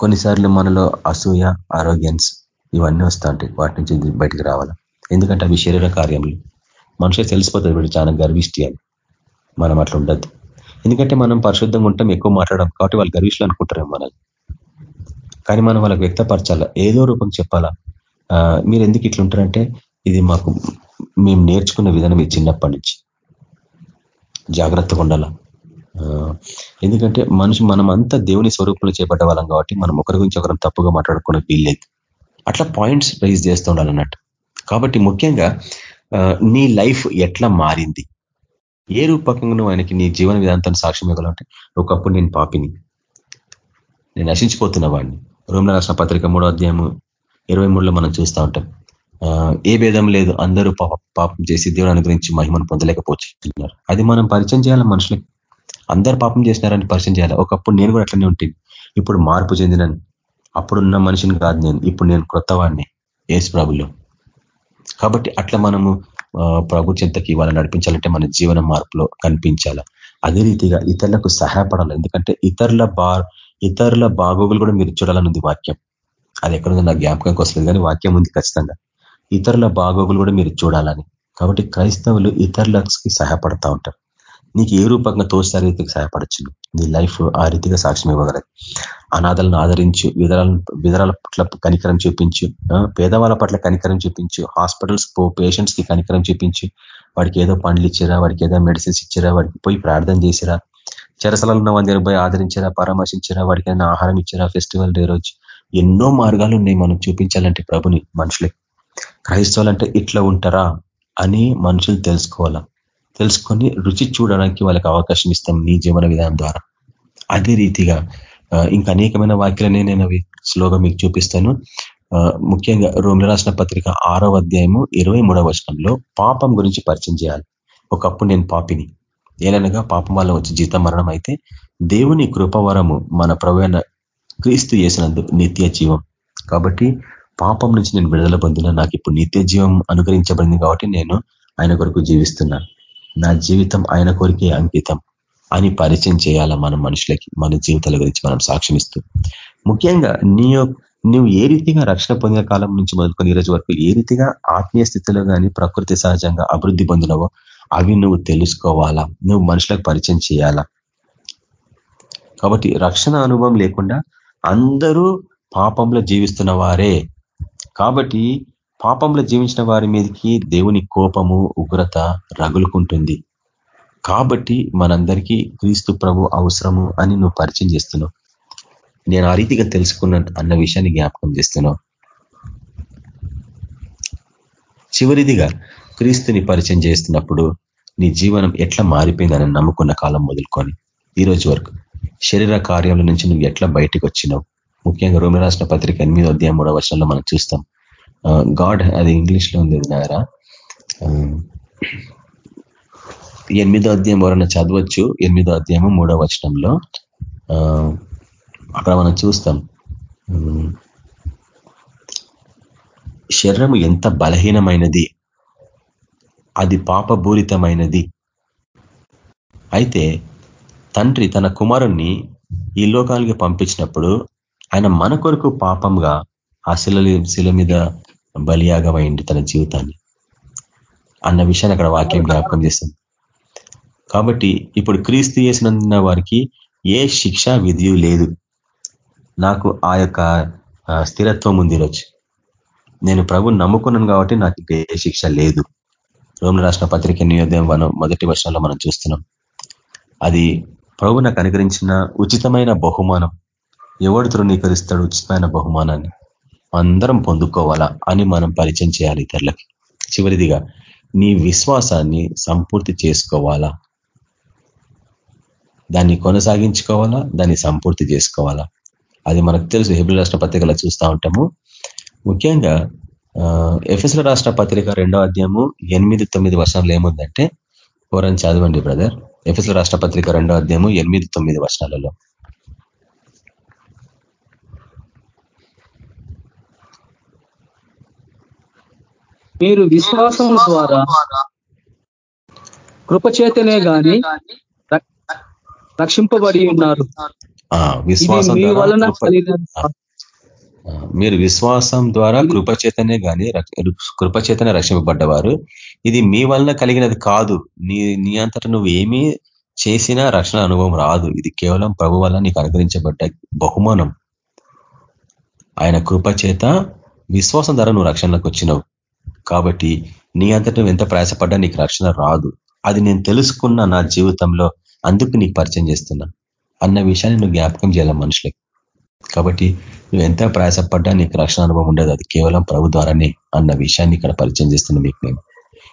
F: కొన్నిసార్లు మనలో అసూయ ఆరోగ్యన్స్ ఇవన్నీ వస్తూ ఉంటాయి వాటి నుంచి బయటికి రావాలా. ఎందుకంటే అవి శరీర కార్యములు. మనుషులు తెలిసిపోతుంది వీడు చాలా గర్విష్టి అని. మనం అట్లా ఉండద్దు. ఎందుకంటే మనం పరిశుద్ధంగా ఉంటాం ఎక్కువ మాట్లాడడం. కాబట్టి వాళ్ళు గర్విష్లు అనుకుంటారు మనల్ని. కానీ మనం వాళ్ళకి వ్యక్తపరచాలా? ఏదో రూపం చెప్పాలా? మీరు ఎందుకు ఇట్లుంటారంటే ఇది మాకు మేము నేర్చుకున్న విధానం ఇది చిన్నప్పటి నుంచి. జాగ్రత్తగా ఉండాలా? ఎందుకంటే మనిషి మనం అంతా దేవుని స్వరూపంలో చేపట్టే వాళ్ళం కాబట్టి మనం ఒకరి గురించి ఒకరం తప్పుగా మాట్లాడుకునే వీల్లేదు అట్లా పాయింట్స్ రైజ్ చేస్తూ ఉండాలన్నట్టు కాబట్టి ముఖ్యంగా నీ లైఫ్ ఎట్లా మారింది? ఏ రూపకంగా నువ్వు ఆయనకి నీ జీవన విధానంతో సాక్ష్యం ఇవ్వాలంటే ఒకప్పుడు నేను పాపిని. నేను నశించిపోతున్న వాడిని. రోమిల రాసిన పత్రిక మూడో అధ్యాయము ఇరవై మూడులో మనం చూస్తూ ఉంటాం. ఏ భేదం లేదు అందరూ పాపం చేసి దేవుడు అనుగ్రహించి మహిమను పొందలేకపోతున్నారు. అది మనం పరిచయం చేయాలి మనుషులకి. అందరు పాపం చేసినారని పరిచయం చేయాలి. ఒకప్పుడు నేను కూడా అట్లనే ఉంటుంది ఇప్పుడు మార్పు చెందినను అప్పుడున్న మనిషిని కాదు నేను ఇప్పుడు నేను క్రొత్తవాడిని ఏసు ప్రభులో. కాబట్టి అట్లా మనము ప్రభు చింతకి వాళ్ళని నడిపించాలంటే మన జీవన మార్పులో కనిపించాల. అదే రీతిగా ఇతరులకు సహాయపడాలి. ఎందుకంటే ఇతరుల బార్ ఇతరుల బాగోగులు కూడా మీరు చూడాలనుంది వాక్యం. అది ఎక్కడుందో నా జ్ఞాపకంకి వస్తుంది కానీ వాక్యం ఉంది ఖచ్చితంగా. ఇతరుల బాగోగులు కూడా మీరు చూడాలని. కాబట్టి క్రైస్తవులు ఇతరులకి సహాయపడతా ఉంటారు. నీకు ఏ రూపంగా తోస్తే రీతికి సహాయపడచ్చు నీ లైఫ్ ఆ రీతిగా సాక్ష్యం ఇవ్వగలదు. అనాథలను ఆదరించు విధరాల విధరాల పట్ల కనికరం చూపించు పేదవాళ్ళ పట్ల కనికరం చూపించు హాస్పిటల్స్ పో పేషెంట్స్కి కనికరం చూపించు వాడికి ఏదో పండ్లు ఇచ్చిరా వాడికి ఏదో మెడిసిన్స్ ఇచ్చిరా వాడికి పోయి ప్రార్థన చేసిరా చెరసలలో ఉన్న వాళ్ళ పోయి ఆదరించారా పరామర్శించారా వాడికి ఏదైనా ఆహారం ఇచ్చారా ఫెస్టివల్ డే రోజు? ఎన్నో మార్గాలు ఉన్నాయి మనం చూపించాలంటే ప్రభుని మనుషులకి. క్రైస్తవులు అంటే ఇట్లా ఉంటారా అని మనుషులు తెలుసుకోవాలా? తెలుసుకొని రుచి చూడడానికి వాళ్ళకి అవకాశం ఇస్తాం నీ జీవన విధానం ద్వారా. అదే రీతిగా ఇంకా అనేకమైన వాక్యాలనే నేను అవి స్లోగా మీకు చూపిస్తాను. ముఖ్యంగా రోమిల రాసిన పత్రిక ఆరవ అధ్యాయము ఇరవై మూడవ వచనంలో పాపం గురించి పరిచయం చేయాలి. ఒకప్పుడు నేను పాపిని. ఏలనగా పాపం వల్ల వచ్చి జీతం మరణం అయితే దేవుని కృపవరము మన ప్రవేణ క్రీస్తు చేసినందు నిత్య జీవం. కాబట్టి పాపం నుంచి నేను విడుదల పొందిన నాకు ఇప్పుడు నిత్య జీవం అనుగ్రహించబడింది కాబట్టి నేను ఆయన కొరకు జీవిస్తున్నాను నా జీవితం ఆయన కొరికే అంకితం అని పరిచయం చేయాలా మన మనుషులకి మన జీవితాల గురించి మనం సాక్ష్యమిస్తూ. ముఖ్యంగా నీ నువ్వు ఏ రీతిగా రక్షణ పొందిన కాలం నుంచి మొదలుకొని ఈరోజు వరకు ఏ రీతిగా ఆత్మీయ స్థితిలో కానీ ప్రకృతి సహజంగా అభివృద్ధి పొందినవో అవి నువ్వు తెలుసుకోవాలా? నువ్వు మనుషులకు పరిచయం చేయాలా? కాబట్టి రక్షణ అనుభవం లేకుండా అందరూ పాపంలో జీవిస్తున్న వారే. కాబట్టి పాపంలో జీవించిన వారి మీదకి దేవుని కోపము ఉగ్రత రగులుకుంటుంది. కాబట్టి మనందరికీ క్రీస్తు ప్రభు అవసరము అని నువ్వు పరిచయం చేస్తున్నావు. నేను ఆ రీతిగా తెలుసుకున్న అన్న విషయాన్ని జ్ఞాపకం చేస్తున్నావు. చివరిదిగా క్రీస్తుని పరిచయం చేస్తున్నప్పుడు నీ జీవనం ఎట్లా మారిపోయిందని నమ్ముకున్న కాలం మొదలుకొని ఈ రోజు వరకు శరీర కార్యాల నుంచి నువ్వు ఎట్లా బయటకు వచ్చినావు? ముఖ్యంగా రోమి రాసిన పత్రిక ఎనిమిదో అధ్యాయం మూడో వర్షంలో మనం చూస్తాం. గాడ్ అది ఇంగ్లీష్లో ఉంది నగరా ఎనిమిదో అధ్యాయం ఎవరైనా చదవచ్చు? ఎనిమిదో అధ్యాయము మూడో వచనంలో. అక్కడ మనం చూస్తాం. శరీరము ఎంత బలహీనమైనది అది పాపపూరితమైనది అయితే తండ్రి తన కుమారుణ్ణి ఈ లోకానికి పంపించినప్పుడు ఆయన మన కొరకు పాపంగా ఆ శిల శిల మీద బలియాగమైంది తన జీవితాన్ని అన్న విషయాన్ని అక్కడ వాక్యం జ్ఞాపకం చేసింది కాబట్టి ఇప్పుడు క్రీస్తు చేసిన వారికి ఏ శిక్ష విధి లేదు. నాకు ఆ యొక్క స్థిరత్వం ఉంది ఈరోజు. నేను ప్రభు నమ్ముకున్నాను కాబట్టి నాకు ఏ శిక్ష లేదు. రోమిల రాష్ట్ర పత్రిక నియోదయం మనం మొదటి వర్షంలో మనం చూస్తున్నాం. అది ప్రభు నాకు అనుగ్రహించిన ఉచితమైన బహుమానం. ఎవడు తృణీకరిస్తాడు ఉచితమైన బహుమానాన్ని? అందరం పొందుకోవాలా? అని మనం పరిచయం చేయాలి ఇతరులకి. చివరిదిగా నీ విశ్వాసాన్ని సంపూర్తి చేసుకోవాలా? దాన్ని కొనసాగించుకోవాలా? దాన్ని సంపూర్తి చేసుకోవాలా? అది మనకు తెలుసు. హెబిల్ రాష్ట్ర పత్రికలో చూస్తూ ఉంటాము. ముఖ్యంగా ఎఫ్ఎస్ల రాష్ట్ర పత్రిక రెండో అధ్యాయము ఎనిమిది తొమ్మిది వర్షాలు ఏముందంటే ఎవరైనా చదవండి బ్రదర్. ఎఫ్ఎస్ల రాష్ట్ర పత్రిక రెండో అధ్యాయము ఎనిమిది తొమ్మిది వర్షాలలో.
H: మీరు విశ్వాసం ద్వారా కృపచేతనే గాని రక్షింపబడి ఉన్నారు.
F: విశ్వాసం మీరు విశ్వాసం ద్వారా కృపచేతనే కానీ కృపచేతనే రక్షింపబడ్డవారు. ఇది మీ వలన కలిగినది కాదు. నీ నీ అంతటా నువ్వు ఏమీ చేసినా రక్షణ అనుభవం రాదు. ఇది కేవలం ప్రభు వల్ల నీకు అనుగ్రహించబడ్డ బహుమానం. ఆయన కృపచేత విశ్వాసం ద్వారా నువ్వు రక్షణలోకి వచ్చినావు. కాబట్టి నీ అంతట నువ్వు ఎంత ప్రయాసపడ్డా నీకు రక్షణ రాదు. అది నేను తెలుసుకున్న నా జీవితంలో అందుకు నీకు పరిచయం చేస్తున్నా. అన్న విషయాన్ని నువ్వు జ్ఞాపకం చేయాల మనుషులకి. కాబట్టి నువ్వు ఎంత ప్రయాసపడ్డా నీకు రక్షణ అనుభవం ఉండదు. అది కేవలం ప్రభు ద్వారానే అన్న విషయాన్ని ఇక్కడ పరిచయం చేస్తున్నా మీకు నేను.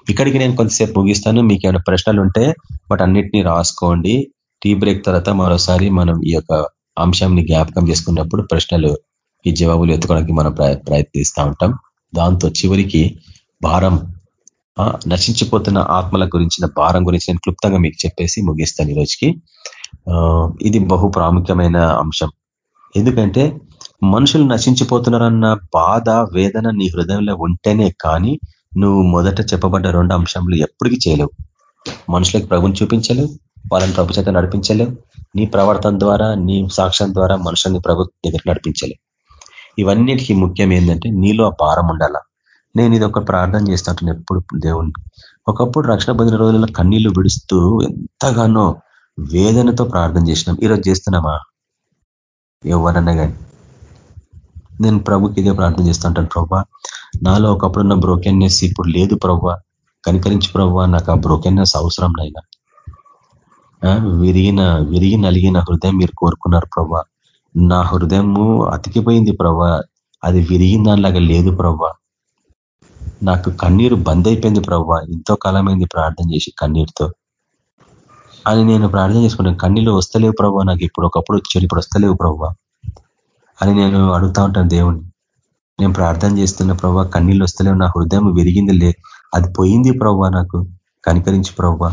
F: ఇక్కడికి నేను కొంతసేపు ముగిస్తాను. మీకు ఏమైనా ప్రశ్నలు ఉంటే బట్ అన్నిటినీ రాసుకోండి. టీ బ్రేక్ తర్వాత మరోసారి మనం ఈ యొక్క అంశాన్ని జ్ఞాపకం చేసుకున్నప్పుడు ప్రశ్నలు ఈ జవాబులు ఎత్తుకోవడానికి మనం ప్రయత్నిస్తూ ఉంటాం. దాంతో చివరికి భారం నశించిపోతున్న ఆత్మల గురించిన భారం గురించి నేను క్లుప్తంగా మీకు చెప్పేసి ముగిస్తాను ఈ రోజుకి. ఇది బహు ప్రాముఖ్యమైన అంశం. ఎందుకంటే మనుషులు నశించిపోతున్నారన్న బాధ వేదన నీ హృదయంలో ఉంటేనే కానీ నువ్వు మొదట చెప్పబడ్డ రెండు అంశంలు ఎప్పటికీ చేయలేవు. మనుషులకు ప్రభుని చూపించలేవు వాళ్ళని ప్రభు చేత నడిపించలేవు నీ ప్రవర్తన ద్వారా నీ సాక్ష్యం ద్వారా మనుషుల్ని ప్రభు దగ్గర నడిపించలేవు. ఇవన్నిటికీ ముఖ్యం ఏంటంటే నీలో ఆ భారం ఉండాల? నేను ఇది ఒక ప్రార్థన చేస్తాను ఎప్పుడు దేవుణ్ణి ఒకప్పుడు రక్షణ పొందిన రోజుల్లో కన్నీళ్ళు విడుస్తూ ఎంతగానో వేదనతో ప్రార్థన చేసినాం. ఈరోజు చేస్తున్నామా? ఎవరన్నా కానీ నేను ప్రభుకి ఇదే ప్రార్థన చేస్తుంటాను ప్రభా నాలో ఒకప్పుడున్న బ్రోకెన్నెస్ ఇప్పుడు లేదు ప్రభా. కనికరించి ప్రభా నాకు ఆ బ్రోకెన్నెస్ అవసరం నైనా విరిగిన విరిగి నలిగిన హృదయం మీరు కోరుకున్నారు ప్రభా. నా హృదయము అతికిపోయింది ప్రభా. అది విరిగిన దానిలాగా లేదు ప్రభా. నాకు కన్నీరు బంద్ అయిపోయింది ప్రభా. ఎంతో కాలమైంది ప్రార్థన చేసి కన్నీరుతో. అని నేను ప్రార్థన చేసుకుంటాను కన్నీళ్ళు వస్తలేవు ప్రభావ నాకు ఇప్పుడు ఒకప్పుడు వచ్చాడు ఇప్పుడు వస్తలేవు ప్రభావ అని నేను అడుగుతా ఉంటాను దేవుణ్ణి. నేను ప్రార్థన చేస్తున్న ప్రభావ కన్నీళ్ళు వస్తలేవు నా హృదయం విరిగింది లే అది పోయింది ప్రభావ నాకు కనికరించి ప్రభావ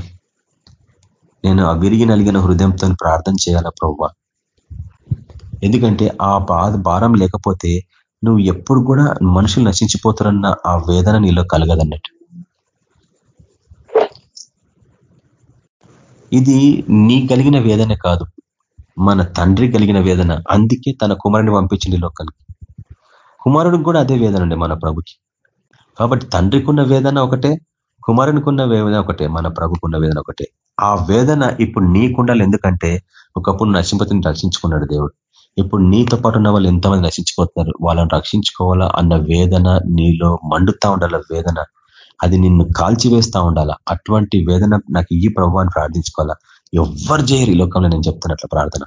F: నేను ఆ విరిగి నలిగిన హృదయంతో ప్రార్థన చేయాలా ప్రభావ ఎందుకంటే ఆ బాధ భారం లేకపోతే నువ్వు ఎప్పుడు కూడా మనుషులు నశించిపోతారన్న ఆ వేదన నీలో కలగదన్నట్టు. ఇది నీ కలిగిన వేదన కాదు. మన తండ్రి కలిగిన వేదన. అందుకే తన కుమారుని పంపించింది లోకానికి. కుమారుడికి కూడా అదే వేదన ఉండే మన ప్రభుకి. కాబట్టి తండ్రికున్న వేదన ఒకటే కుమారునికున్న వేదన ఒకటే మన ప్రభుకున్న వేదన ఒకటే. ఆ వేదన ఇప్పుడు నీకుండాలి ఎందుకంటే ఒకప్పుడు నశింపతిని రక్షించుకున్నాడు దేవుడు. ఇప్పుడు నీతో పాటు ఉన్న వాళ్ళు ఎంతమంది నశించిపోతున్నారు? వాళ్ళని రక్షించుకోవాలా అన్న వేదన నీలో మండుతా ఉండాల? వేదన అది నిన్ను కాల్చివేస్తా ఉండాలా? అటువంటి వేదన నాకు ఈ ప్రభావాన్ని ప్రార్థించుకోవాలా? ఎవ్వరు చేయరు ఈ లోకంలో నేను చెప్తున్నట్లు ప్రార్థన.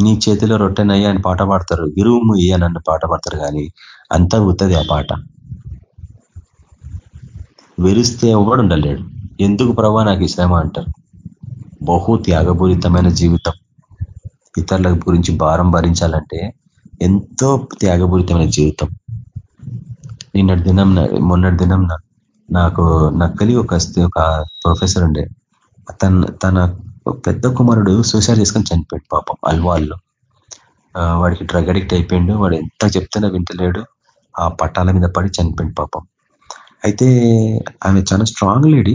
F: నీ చేతిలో రొట్టెనయ్యా అని పాట పాడతారు. ఇరువుము ఇయ్య నన్ను పాట పాడతారు కానీ అంతా ఉత్తది ఆ పాట. వెరిస్తే ఎవడు ఉండలేడు. ఎందుకు ప్రభా నాకు ఇష్టమా అంటారు? బహు త్యాగపూరితమైన జీవితం. ఇతరుల గురించి భారం భరించాలంటే ఎంతో త్యాగపూరితమైన జీవితం. నిన్నటి దినం మొన్నటి దినం నాకు నక్కలి ఒక ఒక ప్రొఫెసర్ ఉండే. తన తన పెద్ద కుమారుడు సూసైడ్ చేసుకొని చనిపోయాడు పాపం అల్వాల్లో. వాడికి డ్రగ్ అడిక్ట్ అయిపోయిండు. వాడు ఎంత చెప్తున్నా వింటలేడు. ఆ పట్టాల మీద పడి చనిపోయింది పాపం. అయితే ఆమె చాలా స్ట్రాంగ్ లేడీ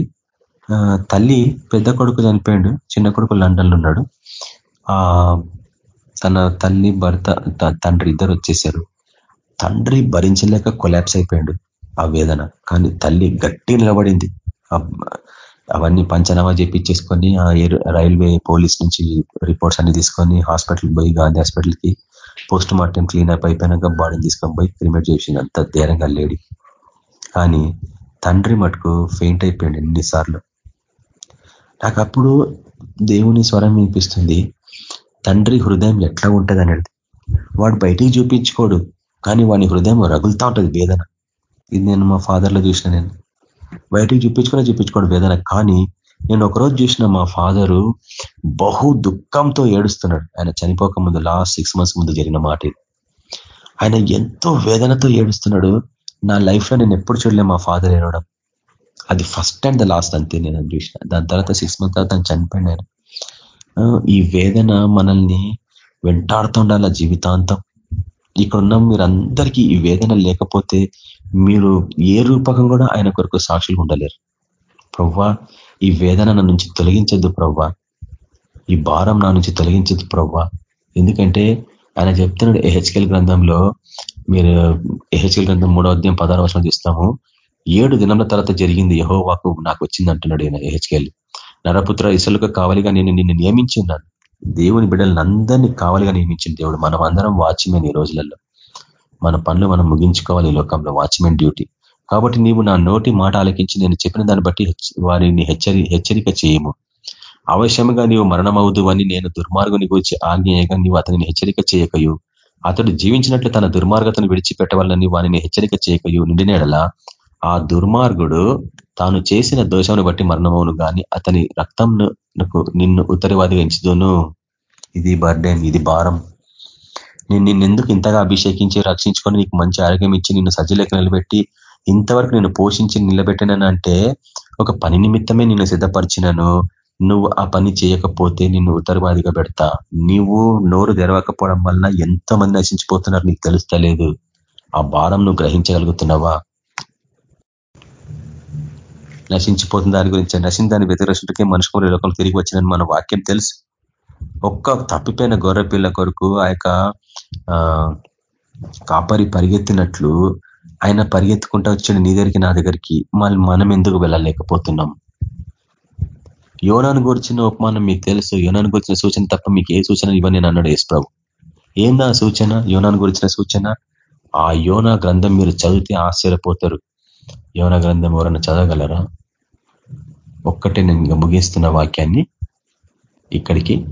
F: తల్లి పెద్ద కొడుకు చనిపోయాడు. చిన్న కొడుకు లండన్లో ఉన్నాడు. తన తల్లి భర్త తండ్రి ఇద్దరు వచ్చేసారు. తండ్రి భరించలేక కొలాప్స్ అయిపోయాడు ఆ వేదన. కానీ తల్లి గట్టి నిలబడింది. అవన్నీ పంచనామా చేపించేసుకొని ఆ రైల్వే పోలీస్ నుంచి రిపోర్ట్స్ అన్ని తీసుకొని హాస్పిటల్కి పోయి గాంధీ హాస్పిటల్కి పోస్ట్ మార్టం క్లీన్ అయిపోయినాక బాడీని తీసుకొని పోయి క్రిమేట్ చేసింది అంత ధైర్యంగా లేడి. కానీ తండ్రి మటుకు ఫెయింట్ అయిపోయాడు ఎన్నిసార్లు. నాకు అప్పుడు దేవుని స్వరం వినిపిస్తుంది తండ్రి హృదయం ఎట్లా ఉంటుంది అనేది వాడు బయటికి చూపించుకోడు. కానీ వాని హృదయం రగులుతా ఉంటుంది వేదన. ఇది నేను మా ఫాదర్లో చూసిన నేను. బయటికి చూపించుకునే చూపించుకోండి వేదన. కానీ నేను ఒకరోజు చూసిన మా ఫాదరు బహు దుఃఖంతో ఏడుస్తున్నాడు. ఆయన చనిపోక ముందు లాస్ట్ సిక్స్ మంత్స్ ముందు జరిగిన మాట ఆయన ఎంతో వేదనతో ఏడుస్తున్నాడు. నా లైఫ్లో నేను ఎప్పుడు చూడలే మా ఫాదర్ ఏడవడం. అది ఫస్ట్ అండ్ ద లాస్ట్ అంతే నేను చూసిన. దాని తర్వాత సిక్స్ మంత్ తర్వాత ఆయన చనిపోయినాను ఈ వేదన మనల్ని వెంటాడుతుండాల జీవితాంతం. ఇక్కడున్న మీరందరికీ ఈ వేదన లేకపోతే మీరు ఏ రూపకం కూడా ఆయన కొరకు సాక్షులు ఉండలేరు. ప్రవ్వా ఈ వేదన నా నుంచి తొలగించద్దు ప్రవ్వా. ఈ భారం నా నుంచి తొలగించద్దు ప్రవ్వా. ఎందుకంటే ఆయన చెప్తున్నాడు ఎహెచ్కెల్ గ్రంథంలో మీరు ఎహెచ్కెల్ గ్రంథం మూడో అధ్యాయం పదహారు వర్షం చూస్తాము. ఏడు దినముల తర్వాత జరిగింది యహో వాకు నాకు వచ్చింది అంటున్నాడు ఆయన ఎహెచ్కెల్ నరపుత్ర ఇసలుగా కావాలిగా నేను నిన్ను నియమించున్నాను దేవుని బిడ్డలను అందరినీ కావాలిగా నియమించిన దేవుడు. మనం అందరం వాచ్మెన్ ఈ రోజులలో. మన పనులు మనం ముగించుకోవాలి ఈ లోకంలో వాచ్మెన్ డ్యూటీ. కాబట్టి నీవు నా నోటి మాట ఆలకించి నేను చెప్పిన దాన్ని బట్టి వారిని హెచ్చరి హెచ్చరిక చేయము. అవశ్యంగా నీవు మరణమవుదు అని నేను దుర్మార్గుని గురించి ఆజ్ఞేయగా నీవు అతనిని హెచ్చరిక చేయకయు. అతడు జీవించినట్లు తన దుర్మార్గతను విడిచిపెట్టవాలని వారిని హెచ్చరిక చేయకయు. నిండినేడలా ఆ దుర్మార్గుడు తాను చేసిన దోషమును బట్టి మరణమవును గాని అతని రక్తంను నాకు నిన్ను ఉత్తరవాదిగా ఎంచుదును. ఇది బర్డెన్ ఇది భారం. నేను నిన్నెందుకు ఇంతగా అభిషేకించి రక్షించుకొని నీకు మంచి ఆరోగ్యం ఇచ్చి నిన్ను సజ్జలేక నిలబెట్టి ఇంతవరకు నేను పోషించి నిలబెట్టినానంటే ఒక పని నిమిత్తమే నిన్ను సిద్ధపరిచినను. నువ్వు ఆ పని చేయకపోతే నిన్ను ఉత్తరవాదిగా పెడతా. నీవు నోరు తెరవకపోవడం వల్ల ఎంతో మంది నశించిపోతున్నారు నీకు తెలుస్తలేదు. ఆ భారం నువ్వు గ్రహించగలుగుతున్నావా? నశించిపోతున్న దాని గురించి నశించిన దాన్ని వ్యతిరేకంకే మనుషు లోకం తిరిగి వచ్చిందని మన వాక్యం తెలుసు. ఒక్క తప్పిపోయిన గొర్రె పిల్ల కొరకు ఆ యొక్క కాపరి పరిగెత్తినట్లు ఆయన పరిగెత్తుకుంటా వచ్చాడు నీ దగ్గరికి నా దగ్గరికి. మళ్ళీ మనం ఎందుకు వెళ్ళలేకపోతున్నాం? యోనాను గురించిన ఉపమానం మీకు తెలుసు. యోనాను గురించిన సూచన తప్ప మీకు ఏ సూచన ఇవ్వని అన్నాడు యేసు ప్రభు. ఏందా సూచన? యోనాను గురించిన సూచన? ఆ యోనా గ్రంథం మీరు చదివితే ఆశ్చర్యపోతారు. యోన గ్రంథం ఎవరన్నా చదవగలరా? ఒక్కటే నేను ముగిస్తున్న వాక్యాన్ని ఇక్కడికి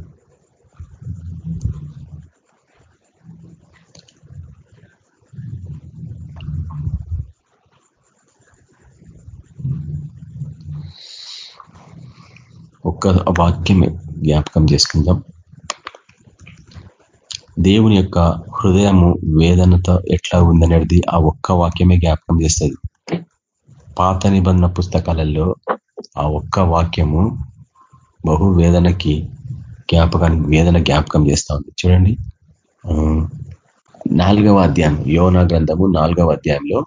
F: ఒక్క వాక్యమే జ్ఞాపకం చేసుకుందాం. దేవుని యొక్క హృదయము వేదనతో ఎట్లా ఉందనేది ఆ ఒక్క వాక్యమే జ్ఞాపకం చేస్తుంది. పాత నిబంధన పుస్తకాలలో ఆ ఒక్క వాక్యము బహు వేదనకి జ్ఞాపకానికి వేదన జ్ఞాపకం చేస్తా ఉంది. చూడండి. నాలుగవ అధ్యాయం యోన గ్రంథము నాలుగవ అధ్యాయంలో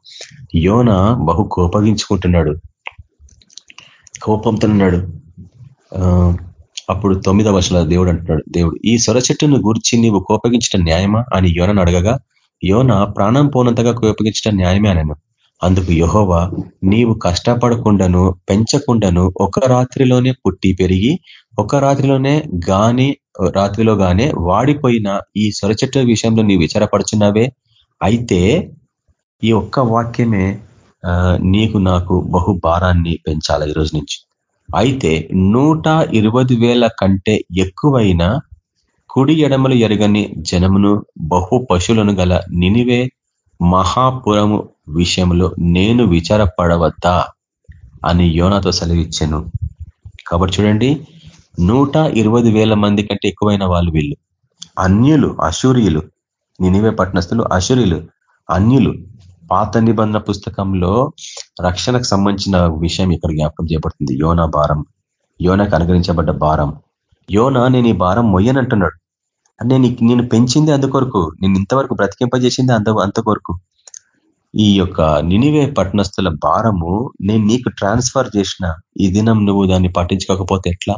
F: యోన బహు కోపగించుకుంటున్నాడు. కోపంతో ఉన్నాడు. అప్పుడు తొమ్మిదవ వర్షాల దేవుడు అంటున్నాడు దేవుడు ఈ సొర చెట్టును గురించి నీవు కోపగించడం న్యాయమా? అని యోనను అడగగా యోన ప్రాణం పోనంతగా కోపగించడం న్యాయమే అనను. అందుకు యహోవా నీవు కష్టపడకుండాను పెంచకుండాను ఒక రాత్రిలోనే పుట్టి పెరిగి ఒక రాత్రిలోనే గాని రాత్రిలో గానే వాడిపోయిన ఈ సొరచెట్టు విషయంలో నీవు విచారపడుచున్నావే? అయితే ఈ ఒక్క వాక్యమే నీకు నాకు బహు భారాన్ని పెంచాల ఈరోజు నుంచి. అయితే నూట వేల కంటే ఎక్కువైన కుడి ఎడమలు ఎరగని జనమును బహు పశువులను గల నినివే మహాపురము విషయంలో నేను విచారపడవద్దా అని యోనాతో సెలవిచ్చాను. కాబట్టి చూడండి నూట వేల మంది కంటే ఎక్కువైన వాళ్ళు వీళ్ళు. అన్యులు అసూరియులు నినివే పట్టణస్థులు అసూరియులు అన్యులు. పాత నిబంధన పుస్తకంలో రక్షణకు సంబంధించిన విషయం ఇక్కడ జ్ఞాపకం చేయబడుతుంది. యోన భారం యోనకు అనుగ్రహించబడ్డ భారం. యోన నేను ఈ భారం మొయ్యనంటున్నాడు. నేను నేను పెంచింది అందుకొరకు నేను ఇంతవరకు బ్రతికింపజేసింది అంత అంతకొరకు ఈ యొక్క నినివే పట్టణస్థుల భారము నేను నీకు ట్రాన్స్ఫర్ చేసిన ఈ దినం నువ్వు దాన్ని పట్టించుకోకపోతే ఎట్లా?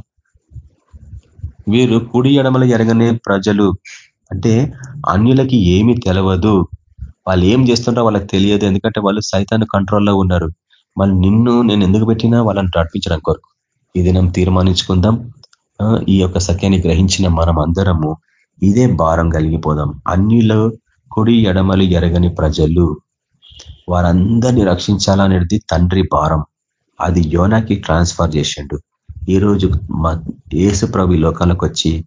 F: వీరు కుడి ఎడమల ఎరగనే ప్రజలు అంటే అన్యులకి ఏమి తెలవదు. వాళ్ళు ఏం చేస్తుంటారో వాళ్ళకి తెలియదు ఎందుకంటే వాళ్ళు సైతాన్ని కంట్రోల్లో ఉన్నారు. వాళ్ళు నిన్ను నేను ఎందుకు పెట్టినా వాళ్ళని నడిపించడం కొరకు. ఈ దినం తీర్మానించుకుందాం. ఈ యొక్క సత్యాన్ని గ్రహించిన మనం అందరము ఇదే భారం కలిగిపోదాం. అన్నిలో కుడి ఎడమలు ఎరగని ప్రజలు వారందరినీ రక్షించాలనేది తండ్రి భారం. అది యోనాకి ట్రాన్స్ఫర్ చేసిండు. ఈరోజు మా ఏసు ప్రభు లోకాలకు వచ్చి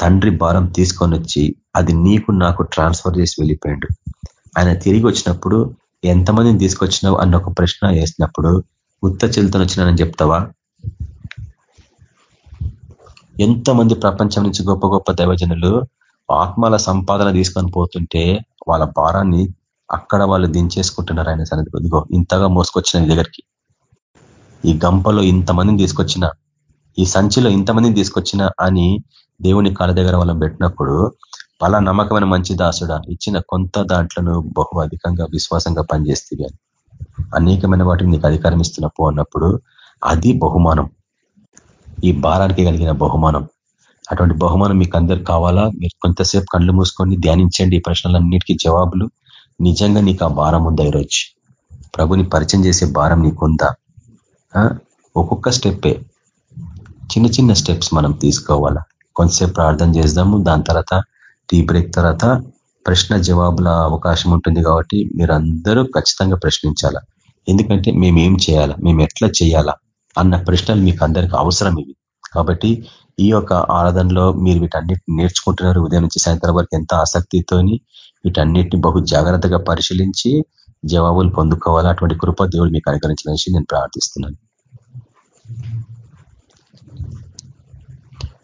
F: తండ్రి భారం తీసుకొని వచ్చి అది నీకు నాకు ట్రాన్స్ఫర్ చేసి వెళ్ళిపోయాడు. ఆయన తిరిగి వచ్చినప్పుడు ఎంతమందిని తీసుకొచ్చినావు? అన్న ఒక ప్రశ్న వేసినప్పుడు ఉత్త చెల్తను వచ్చినానని చెప్తావా? ఎంతమంది ప్రపంచం నుంచి గొప్ప గొప్ప దైవజనులు ఆత్మల సంపాదన తీసుకొని పోతుంటే వాళ్ళ భారాన్ని అక్కడ వాళ్ళు దించేసుకుంటున్నారు ఆయన సన్నిధి. ఇదిగో ఇంతగా మోసుకొచ్చిన దగ్గరికి. ఈ గంపలో ఇంతమందిని తీసుకొచ్చిన ఈ సంచిలో ఇంతమందిని తీసుకొచ్చిన అని దేవుని కాళ్ళ దగ్గర వాళ్ళని పెట్టినప్పుడు పలా నమ్మకమైన మంచి దాసుడా ఇచ్చిన కొంత దాంట్లను బహు అధికంగా విశ్వాసంగా పనిచేస్తుంది అనేకమైన వాటిని నీకు అధికారం ఇస్తున్నప్పు అన్నప్పుడు అది బహుమానం. ఈ భారానికి కలిగిన బహుమానం. అటువంటి బహుమానం మీకు అందరు కావాలా? మీరు కొంతసేపు కళ్ళు మూసుకొని ధ్యానించండి ఈ ప్రశ్నలన్నిటికీ జవాబులు. నిజంగా నీకు ఆ భారం ఉందా ఈరోజు? ప్రభుని పరిచయం చేసే భారం నీకుందా? ఒక్కొక్క స్టెప్పే. చిన్న చిన్న స్టెప్స్ మనం తీసుకోవాలా? కొంతసేపు ప్రార్థన చేద్దాము. దాని తర్వాత టీ బ్రేక్ తర్వాత ప్రశ్న జవాబుల అవకాశం ఉంటుంది కాబట్టి మీరందరూ ఖచ్చితంగా ప్రశ్నించాలా? ఎందుకంటే మేమేం చేయాలా? మేము ఎట్లా చేయాలా? అన్న ప్రశ్నలు మీకు అందరికి అవసరం ఇవి. కాబట్టి ఈ యొక్క ఆరాధనలో మీరు వీటన్నిటిని నేర్చుకుంటున్నారు. ఉదయం నుంచి సాయంత్రం వరకు ఎంత ఆసక్తితోని వీటన్నిటిని బహు జాగ్రత్తగా పరిశీలించి జవాబులు పొందుకోవాలా? అటువంటి కృప దేవుడు మీకు అనుకరించిన నేను ప్రార్థిస్తున్నాను.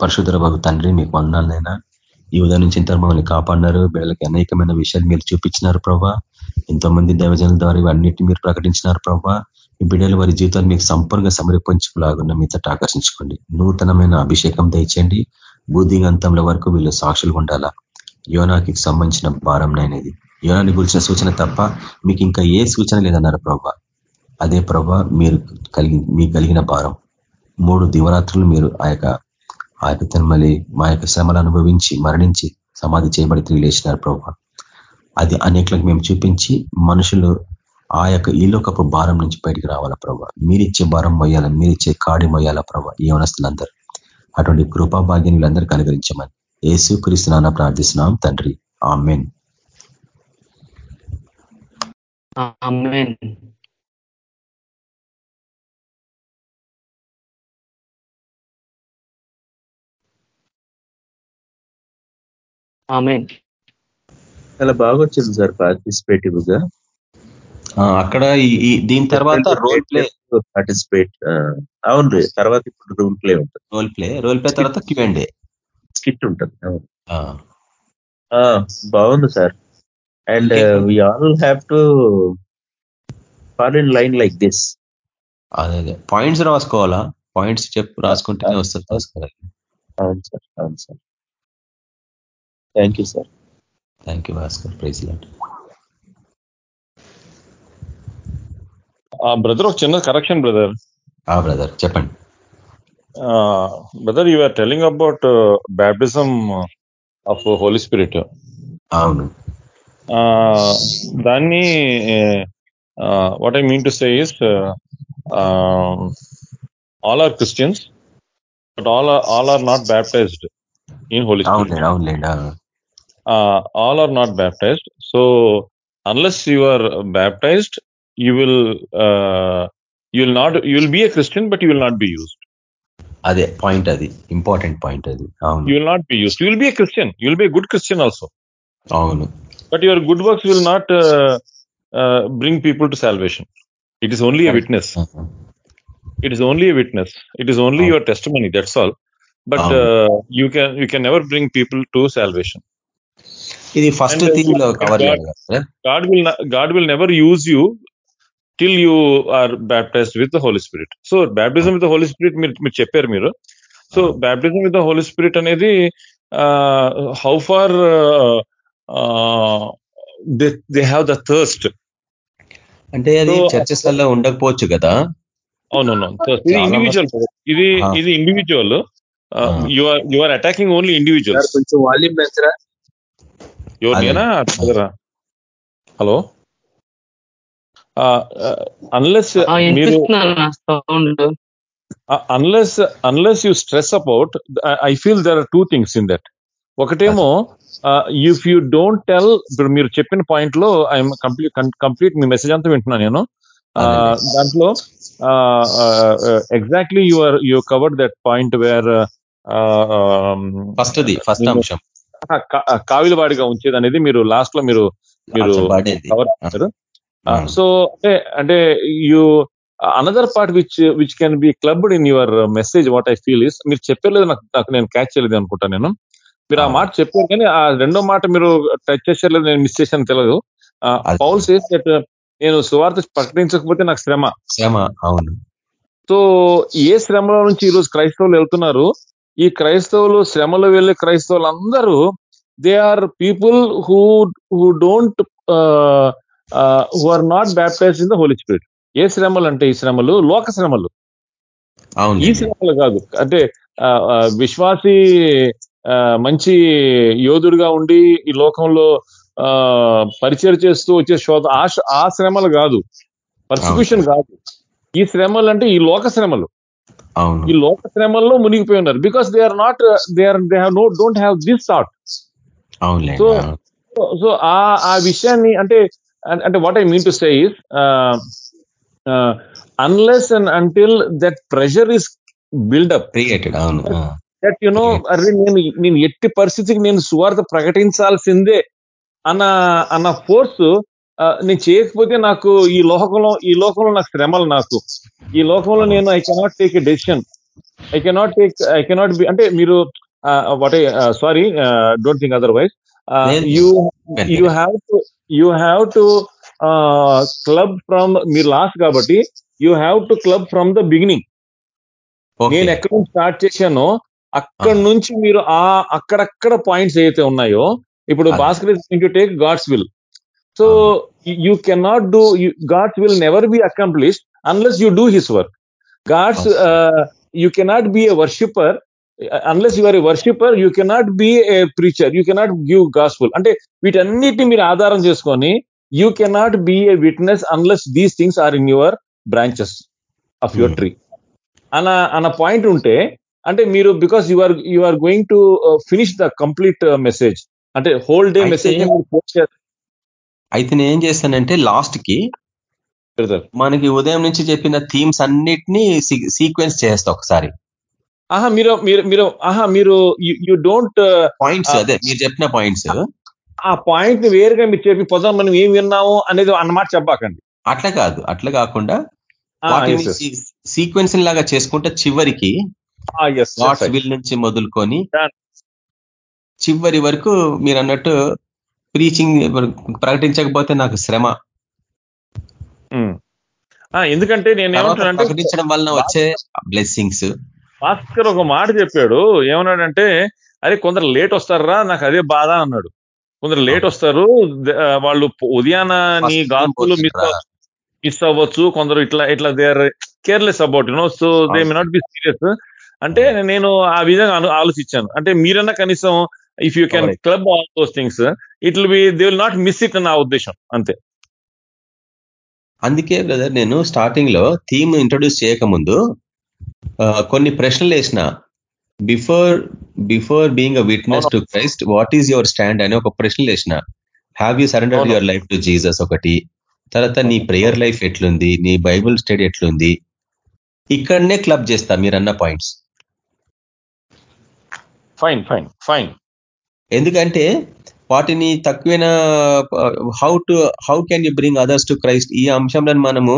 F: పరశుధర బాబు తండ్రి మీకు వందనాలైనా ఈ ఉదయం నుంచి ఇంత మమ్మల్ని కాపాడినారు. బిడ్డలకి అనేకమైన విషయాలు మీరు చూపించినారు ప్రభా. ఎంతోమంది దైవజనుల ద్వారా ఇవన్నిటిని మీరు ప్రకటించినారు ప్రభా. ఈ బిడ్డలు వారి జీవితాన్ని మీకు సంపూర్ణంగా సమర్పించుకులాగున్న మీతో ఆకర్షించుకోండి. నూతనమైన అభిషేకం దయచేయండి. బుద్ధిగంతంల వరకు వీళ్ళు సాక్షులు ఉండాలా? యోనాకి సంబంధించిన భారం అనేది యోనాని గురించిన సూచన తప్ప మీకు ఇంకా ఏ సూచన లేదన్నారు ప్రభా. అదే ప్రభా మీరు కలిగి మీకు కలిగిన భారం. మూడు దివరాత్రులు మీరు ఆ యొక్క ఆ యొక్క తిరుమలి మా యొక్క శ్రమలు అనుభవించి మరణించి సమాధి చేయబడి తిరిగి లేచినారు ప్రభా. అది అనేకులకు మేము చూపించి మనుషులు ఆ యొక్క ఈలోకపు భారం నుంచి బయటికి రావాలా ప్రభా? మీరిచ్చే భారం మొయ్యాల మీరిచ్చే కాడి మొయ్యాలా ప్రభా? ఈ వనస్తులందరూ అటువంటి కృపా భాగ్యం వీళ్ళందరికీ అనుగ్రహించమని ఏసు క్రీస్తునాన ప్రార్థిస్తున్నాం తండ్రి. ఆమెన్.
G: చాలా బాగా వచ్చింది సార్ పార్టిసిపేటివ్గా
F: అక్కడ ఈ దీని తర్వాత రోల్ ప్లే
G: పార్టిసిపేట్ అవును తర్వాత ఇప్పుడు రోల్ ప్లే ఉంటుంది.
F: రోల్ ప్లే రోల్ ప్లే తర్వాత క్యూఎండే
G: స్కిట్ ఉంటుంది బాగుంది sir. And we all have to fall in line like this
F: అదే అదే. పాయింట్స్ రాసుకోవాలా? పాయింట్స్ చెప్పు రాసుకుంటేనే వస్తుంది రాసుకోవాలి
G: అవును సార్ అవును sir. Thank you sir
F: thank you Bhaskar praise లాంటి
I: బ్రదర్ ఒక చిన్న కరెక్షన్ బ్రదర్
F: బ్రదర్ చెప్పండి.
I: Brother you are telling about baptism of Holy Spirit
F: అవును.
I: దాన్ని what I mean to say is all are Christians but all all are not baptized in Holy Spirit
F: అవునులేండి అవునులేండి ఆ.
I: uh, all are not baptized. So unless you are baptized, you will uh, you will not you will be a Christian, but you will not be used.
F: అదే పాయింట్ అది ఇంపార్టెంట్ పాయింట్ అది అవును
I: You will not be used. You will be a Christian. You will be a good Christian also,
F: అవును
I: but your good works will not uh, uh, bring people to salvation. It is only a witness. It is only a witness. It is only your testimony. That's all. But
F: అవును.
I: uh, you can you can never bring people to salvation.
F: ఇది ఫస్ట్
I: And, uh,
F: థీమ్ లో కవర్
I: God-
F: చేయాలి కదా
I: God will not, God till you are baptized with the Holy Spirit. So baptism with the Holy Spirit మీరు మీరు చెప్పారు మీరు. So baptism with the Holy Spirit అనేది how far they they have the thirst
F: అంటే అది
I: So,
F: చర్చెస్లో ఉండకపోవచ్చు కదా?
I: అవునవును. ఇది ఇండివిజువల్ ఇది. ఇది
F: individual.
I: You are you are attacking only
G: sir
I: individuals
G: కొంచెం వాల్యూమ్ పెంచరా?
I: ఎవరు. నేనా హలో? అన్లెస్ మీరు unless you stress about I, I feel there are two things in that ఒకటేమో ఇఫ్ యూ డోంట్ టెల్ ఇప్పుడు మీరు చెప్పిన పాయింట్లో ఐఎమ్ కంప్లీట్ కంప్లీట్ మీ మెసేజ్ అంతా వింటున్నాను నేను. దాంట్లో exactly you are you covered that point where
F: first the first అంశం
I: కావిలవాడిగా ఉంచేది అనేది మీరు లాస్ట్లో మీరు మీరు. కవర్. చేశారు. సో అంటే అంటే you another part which which can be clubbed in your message what I feel is మీరు చెప్పలేదు నాకు నాకు నేను క్యాచ్ చేయలేదు అనుకుంటా నేను. మీరు ఆ
F: ఆ.
I: మాట చెప్పారు కానీ ఆ రెండో మాట మీరు టచ్ చేసేలేదు నేను మిస్ చేశాను తెలియదు. పౌల్ సేస్ దట్ నేను సువార్త ప్రకటించకపోతే నాకు శ్రమ.
F: శ్రమ అవును.
I: సో ఏ శ్రమల నుంచి ఈరోజు క్రైస్తవులు వెళ్తున్నారు? ఈ క్రైస్తవులు శ్రమలో వెళ్ళే క్రైస్తవులు అందరూ they are people who who don't who are not baptize in the Holy Spirit ఏ శ్రమలు అంటే ఈ శ్రమలు? లోక శ్రమలు. ఈ శ్రమలు కాదు. అంటే విశ్వాసి మంచి యోధుడిగా ఉండి ఈ లోకంలో పరిచయం చేస్తూ వచ్చే శోధ ఆ శ్రమలు కాదు. పర్సిక్యూషన్ కాదు. ఈ శ్రమలు అంటే ఈ లోక శ్రమలు. ఈ లోక శ్రమల్లో మునిగిపోయి ఉన్నారు. Because they are not they are they have no don't have
F: this
I: thought
F: so.
I: So ఆ ఆ విషయాన్ని అంటే అంటే what I mean to say is unless and until that pressure is
F: build up created అవును.
I: దట్ యు నో అరే నేను నేను ఎట్టి పరిస్థితికి నేను సువార్త ప్రకటించాల్సిందే అన్న అన్న ఫోర్స్ నేను చేయకపోతే నాకు ఈ లోకంలో ఈ లోకంలో నాకు శ్రమలు నాకు. ఈ లోకంలో నేను I cannot take a decision I cannot take I cannot be అంటే మీరు what sorry don't
F: think
I: otherwise.
F: You
I: you have to you have to club from మీరు లాస్ట్ కాబట్టి you have to club from the
F: beginning
I: నేను ఎక్కడ నుంచి స్టార్ట్ చేశానో అక్కడ నుంచి మీరు ఆ అక్కడక్కడ పాయింట్స్ ఏవైతే ఉన్నాయో ఇప్పుడు. Bhaskar to take God's will so you cannot do God's will never be accomplished unless you do his work God's you cannot be a worshipper unless you are a worshipper you cannot be a preacher you cannot give gospel అంటే వీటన్నిటిని మీరు ఆధారం చేసుకొని you cannot be a witness unless these things are in your branches of
F: your.
I: Tree అన్న అన్న పాయింట్ ఉంటే అంటే మీరు because you are you are going to finish the complete message అంటే హోల్ డే మెసేజ్
F: అయితే నేను ఏం చేస్తానంటే లాస్ట్కి మనకి ఉదయం నుంచి చెప్పిన థీమ్స్ అన్నిటినీ సీక్వెన్స్ చేస్తా ఒకసారి.
I: ఆహా మీరు మీరు మీరు ఆహా మీరు యు డోంట్
F: పాయింట్స్. అదే మీరు చెప్పిన పాయింట్స్
I: ఆ పాయింట్ని వేరుగా మీరు చెప్పి పొద్దున మనం ఏం విన్నాము అనేది అన్నమాట చెప్పాకండి
F: అట్లా కాదు అట్లా కాకుండా. సీక్వెన్స్ లాగా చేసుకుంటే చివరికి గాడ్స్. విల్ నుంచి మొదలుకొని. చివరి వరకు మీరు అన్నట్టు ప్రీచింగ్ ప్రకటించకపోతే నాకు శ్రమ
I: ఎందుకంటే నేను
F: ప్రకటించడం వలన వచ్చే బ్లెస్సింగ్స్
I: భాస్కర్ ఒక మాట చెప్పాడు ఏమన్నాడంటే అరే కొందరు లేట్ వస్తారా నాకు అదే బాధ అన్నాడు. కొందరు లేట్ వస్తారు వాళ్ళు ఉదయాన నీ గాతులు మిస్ మిస్ అవ్వచ్చు కొందరు ఇట్లా ఇట్లా they are careless about you know so they may not be serious. అంటే నేను ఆ విధంగా ఆలోచించాను. అంటే మీరన్నా కనీసం if you can
C: Correct.
I: Club all those things it will be they will not miss it నా ఉద్దేశం అంతే.
F: అందుకే బ్రదర్ నేను స్టార్టింగ్లో థీమ్ ఇంట్రొడ్యూస్ చేయకముందు కొన్ని ప్రశ్నలు వేసిన. Before before being a witness to Christ what is your stand అని ఒక ప్రశ్నలు వేసిన. హ్యావ్ యూ సరెండర్
I: అవును.
F: యువర్ లైఫ్ టు జీసస్ ఒకటి. తర్వాత నీ ప్రేయర్ లైఫ్ ఎట్లుంది? నీ బైబుల్ స్టడీ ఎట్లుంది? ఇక్కడనే క్లబ్ చేస్తా మీరన్న పాయింట్స్
I: ఫైన్ ఫైన్ ఫైన్
F: ఎందుకంటే వాటిని తక్కువైన how to how can you bring others to Christ ఈ అంశంలో మనము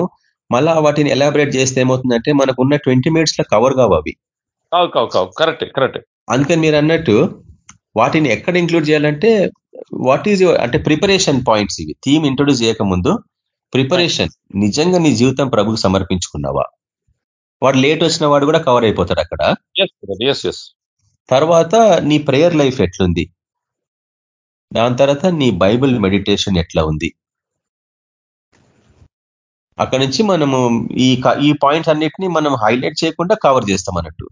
F: మళ్ళా వాటిని ఎలాబరేట్ చేస్తే ఏమవుతుందంటే మనకు ఉన్న ట్వంటీ మినిట్స్లో కవర్ కావు అవి.
I: కరెక్ట్ కరెక్ట్
F: అందుకని మీరు అన్నట్టు వాటిని ఎక్కడ ఇంక్లూడ్ చేయాలంటే వాట్ ఈజ్ యువర్ అంటే ప్రిపరేషన్ పాయింట్స్ ఇవి. థీమ్ ఇంట్రొడ్యూస్ చేయకముందు ప్రిపరేషన్ నిజంగా నీ జీవితం ప్రభుకు సమర్పించుకున్నావా? వాడు లేట్ వచ్చిన వాడు కూడా కవర్ అయిపోతాడు అక్కడ. తర్వాత నీ ప్రేయర్ లైఫ్ ఎట్లుంది? దాని తర్వాత నీ బైబిల్ మెడిటేషన్ ఎట్లా ఉంది? అక్కడ నుంచి మనము ఈ ఈ పాయింట్స్ అన్నిటిని మనం హైలైట్ చేయకుండా కవర్ చేస్తాం అన్నట్టు.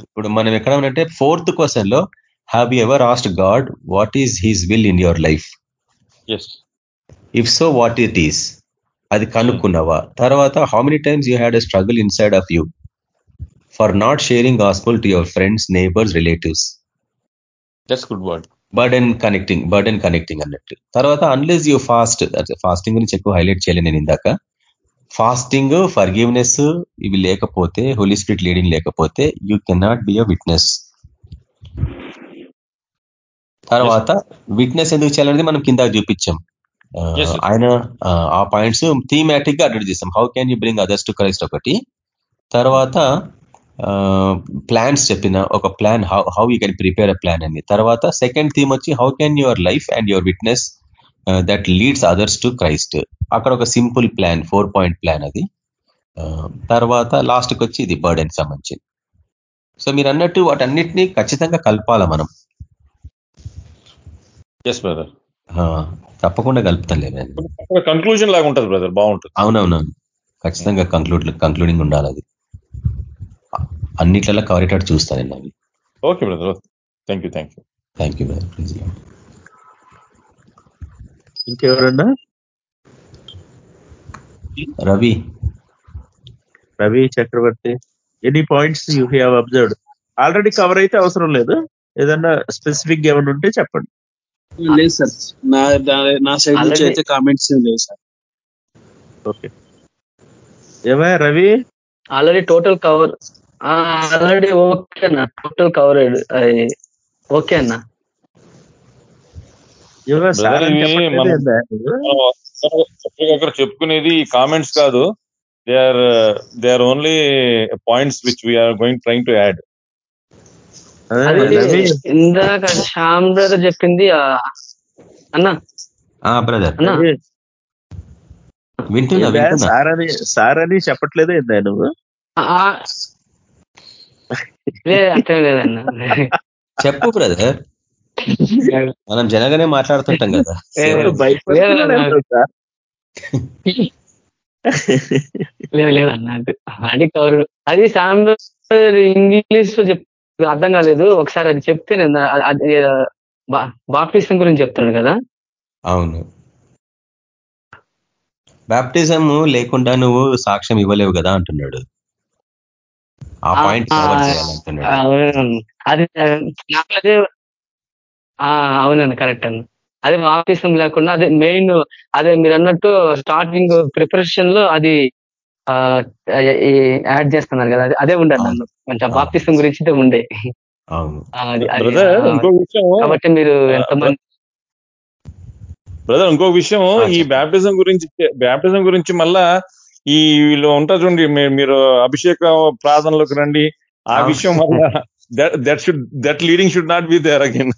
F: ఇప్పుడు మనం ఎక్కడ ఉన్నట్టే ఫోర్త్ క్వశ్చన్లో have you ever asked God what is his will in your
I: life
F: if so what it is అది కనుక్కున్నావా? తర్వాత how many times you had a struggle inside of you for not sharing gospel to your friends neighbours relatives
I: that's good word
F: burden connecting burden connecting అన్నట్టు. తర్వాత అన్లెస్ యూ ఫాస్ట్ ఫాస్టింగ్ గురించి ఎక్కువ హైలైట్ చేయలేదు నేను ఇందాక. ఫాస్టింగ్ ఫర్గివ్నెస్ ఇవి లేకపోతే హోలీ స్పిరిట్ లీడింగ్ లేకపోతే you cannot be a witness తర్వాత విట్నెస్ ఎందుకు చేయాలనేది మనం కింద చూపించాం. ఆయన ఆ, ఆ పాయింట్స్ థీమాటిక్గా అడ్రస్ చేస్తాం how can you bring others to Christ ఒకటి? తర్వాత ప్లాన్స్ చెప్పిన ఒక plan how how you can prepare a plan అని. తర్వాత సెకండ్ థీమ్ వచ్చి how can your life and your witness that leads others to Christ అక్కడ ఒక simple plan four point plan అది. తర్వాత లాస్ట్కి వచ్చి ఇది బర్డెన్ సంబంధించింది సో మీరు అన్నట్టు వాటన్నిటిని ఖచ్చితంగా కలపాల మనం?
I: ఎస్ బ్రదర్
F: తప్పకుండా కలుపుతానులే నేను
I: కంక్లూజన్ లాగా ఉంటుంది బ్రదర్ బాగుంటుంది.
F: అవునవునవును. ఖచ్చితంగా కంక్లూడ్ కంక్లూడింగ్ ఉండాలి అది. అన్నిట్లలో కవర్ అయ్యేటట్టు చూస్తాను నేను అవి.
I: Okay brother thank you thank you
F: thank you brother please
G: ఇంకెవరన్నా?
F: Ravi.
G: Ravi Chakravarthy. Any points you have observed already cover అయితే అవసరం లేదు. ఏదన్నా స్పెసిఫిక్ ఏమైనా ఉంటే చెప్పండి.
H: లేదు సార్. నా నా సైడ్ నుంచి అయితే కామెంట్స్ లేవు సార్.
G: ఓకే ఏమా Ravi?
E: Already total cover already okay అన్న. టోటల్ కవర్ ఓకే అన్న?
I: ఒకరికొకరు చెప్పుకునేది కామెంట్స్ కాదు. They are they are only points which we are going
G: trying
E: to
G: add
E: ఇందాక శ్యామ్ బ్రదర్ చెప్పింది ఆ, అన్న.
F: బ్రదర్ వింటున్నా
G: సార్ అని సార్ అని చెప్పట్లేదు ఏందా నువ్వు?
E: లేదు అర్థం లేదన్న
F: చెప్పు బ్రదర్. మనం జనగానే మాట్లాడుతుంటాం కదా.
E: లేదు,
G: ఏంటో సార్
E: లేదు లేదు అన్న అది కవర్ అది బ్రదర్ ఇంగ్లీష్లో చెప్ అర్థం కాలేదు. ఒకసారి అది చెప్తే నేను అది బాప్టిజం గురించి చెప్తాడు కదా.
F: అవును. బాప్టిజం లేకుండా నువ్వు సాక్ష్యం ఇవ్వలేవు కదా అంటున్నాడు. ఆ పాయింట్.
E: అది నాకు అదే ఆ, అవునండి కరెక్ట్ అండి అదే బాప్టిజం లేకుండా అదే మెయిన్ అదే మీరు అన్నట్టు స్టార్టింగ్ ప్రిపరేషన్లో అది ఆ, యాడ్ చేస్తున్నారు కదా అది- అదే ఉండండి. నన్ను కొంచెం. బాప్టిజం గురించి ఉండే
F: అవును
E: ఆ, అది- అది,
I: బ్రదర్
E: ఆ,
I: ఇంకో విషయం
E: కాబట్టి మీరు ఎంతమంది
I: బ్రదర్ ఇంకో విషయం ఈ. బ్యాప్టిజం గురించి బ్యాప్టిజం గురించి మళ్ళా ఈ వీళ్ళు ఉంటారు చూడండి మీరు అభిషేక ప్రార్థనలోకి రండి. ఆ. విషయం మళ్ళా that should that leading should not
F: be there
I: again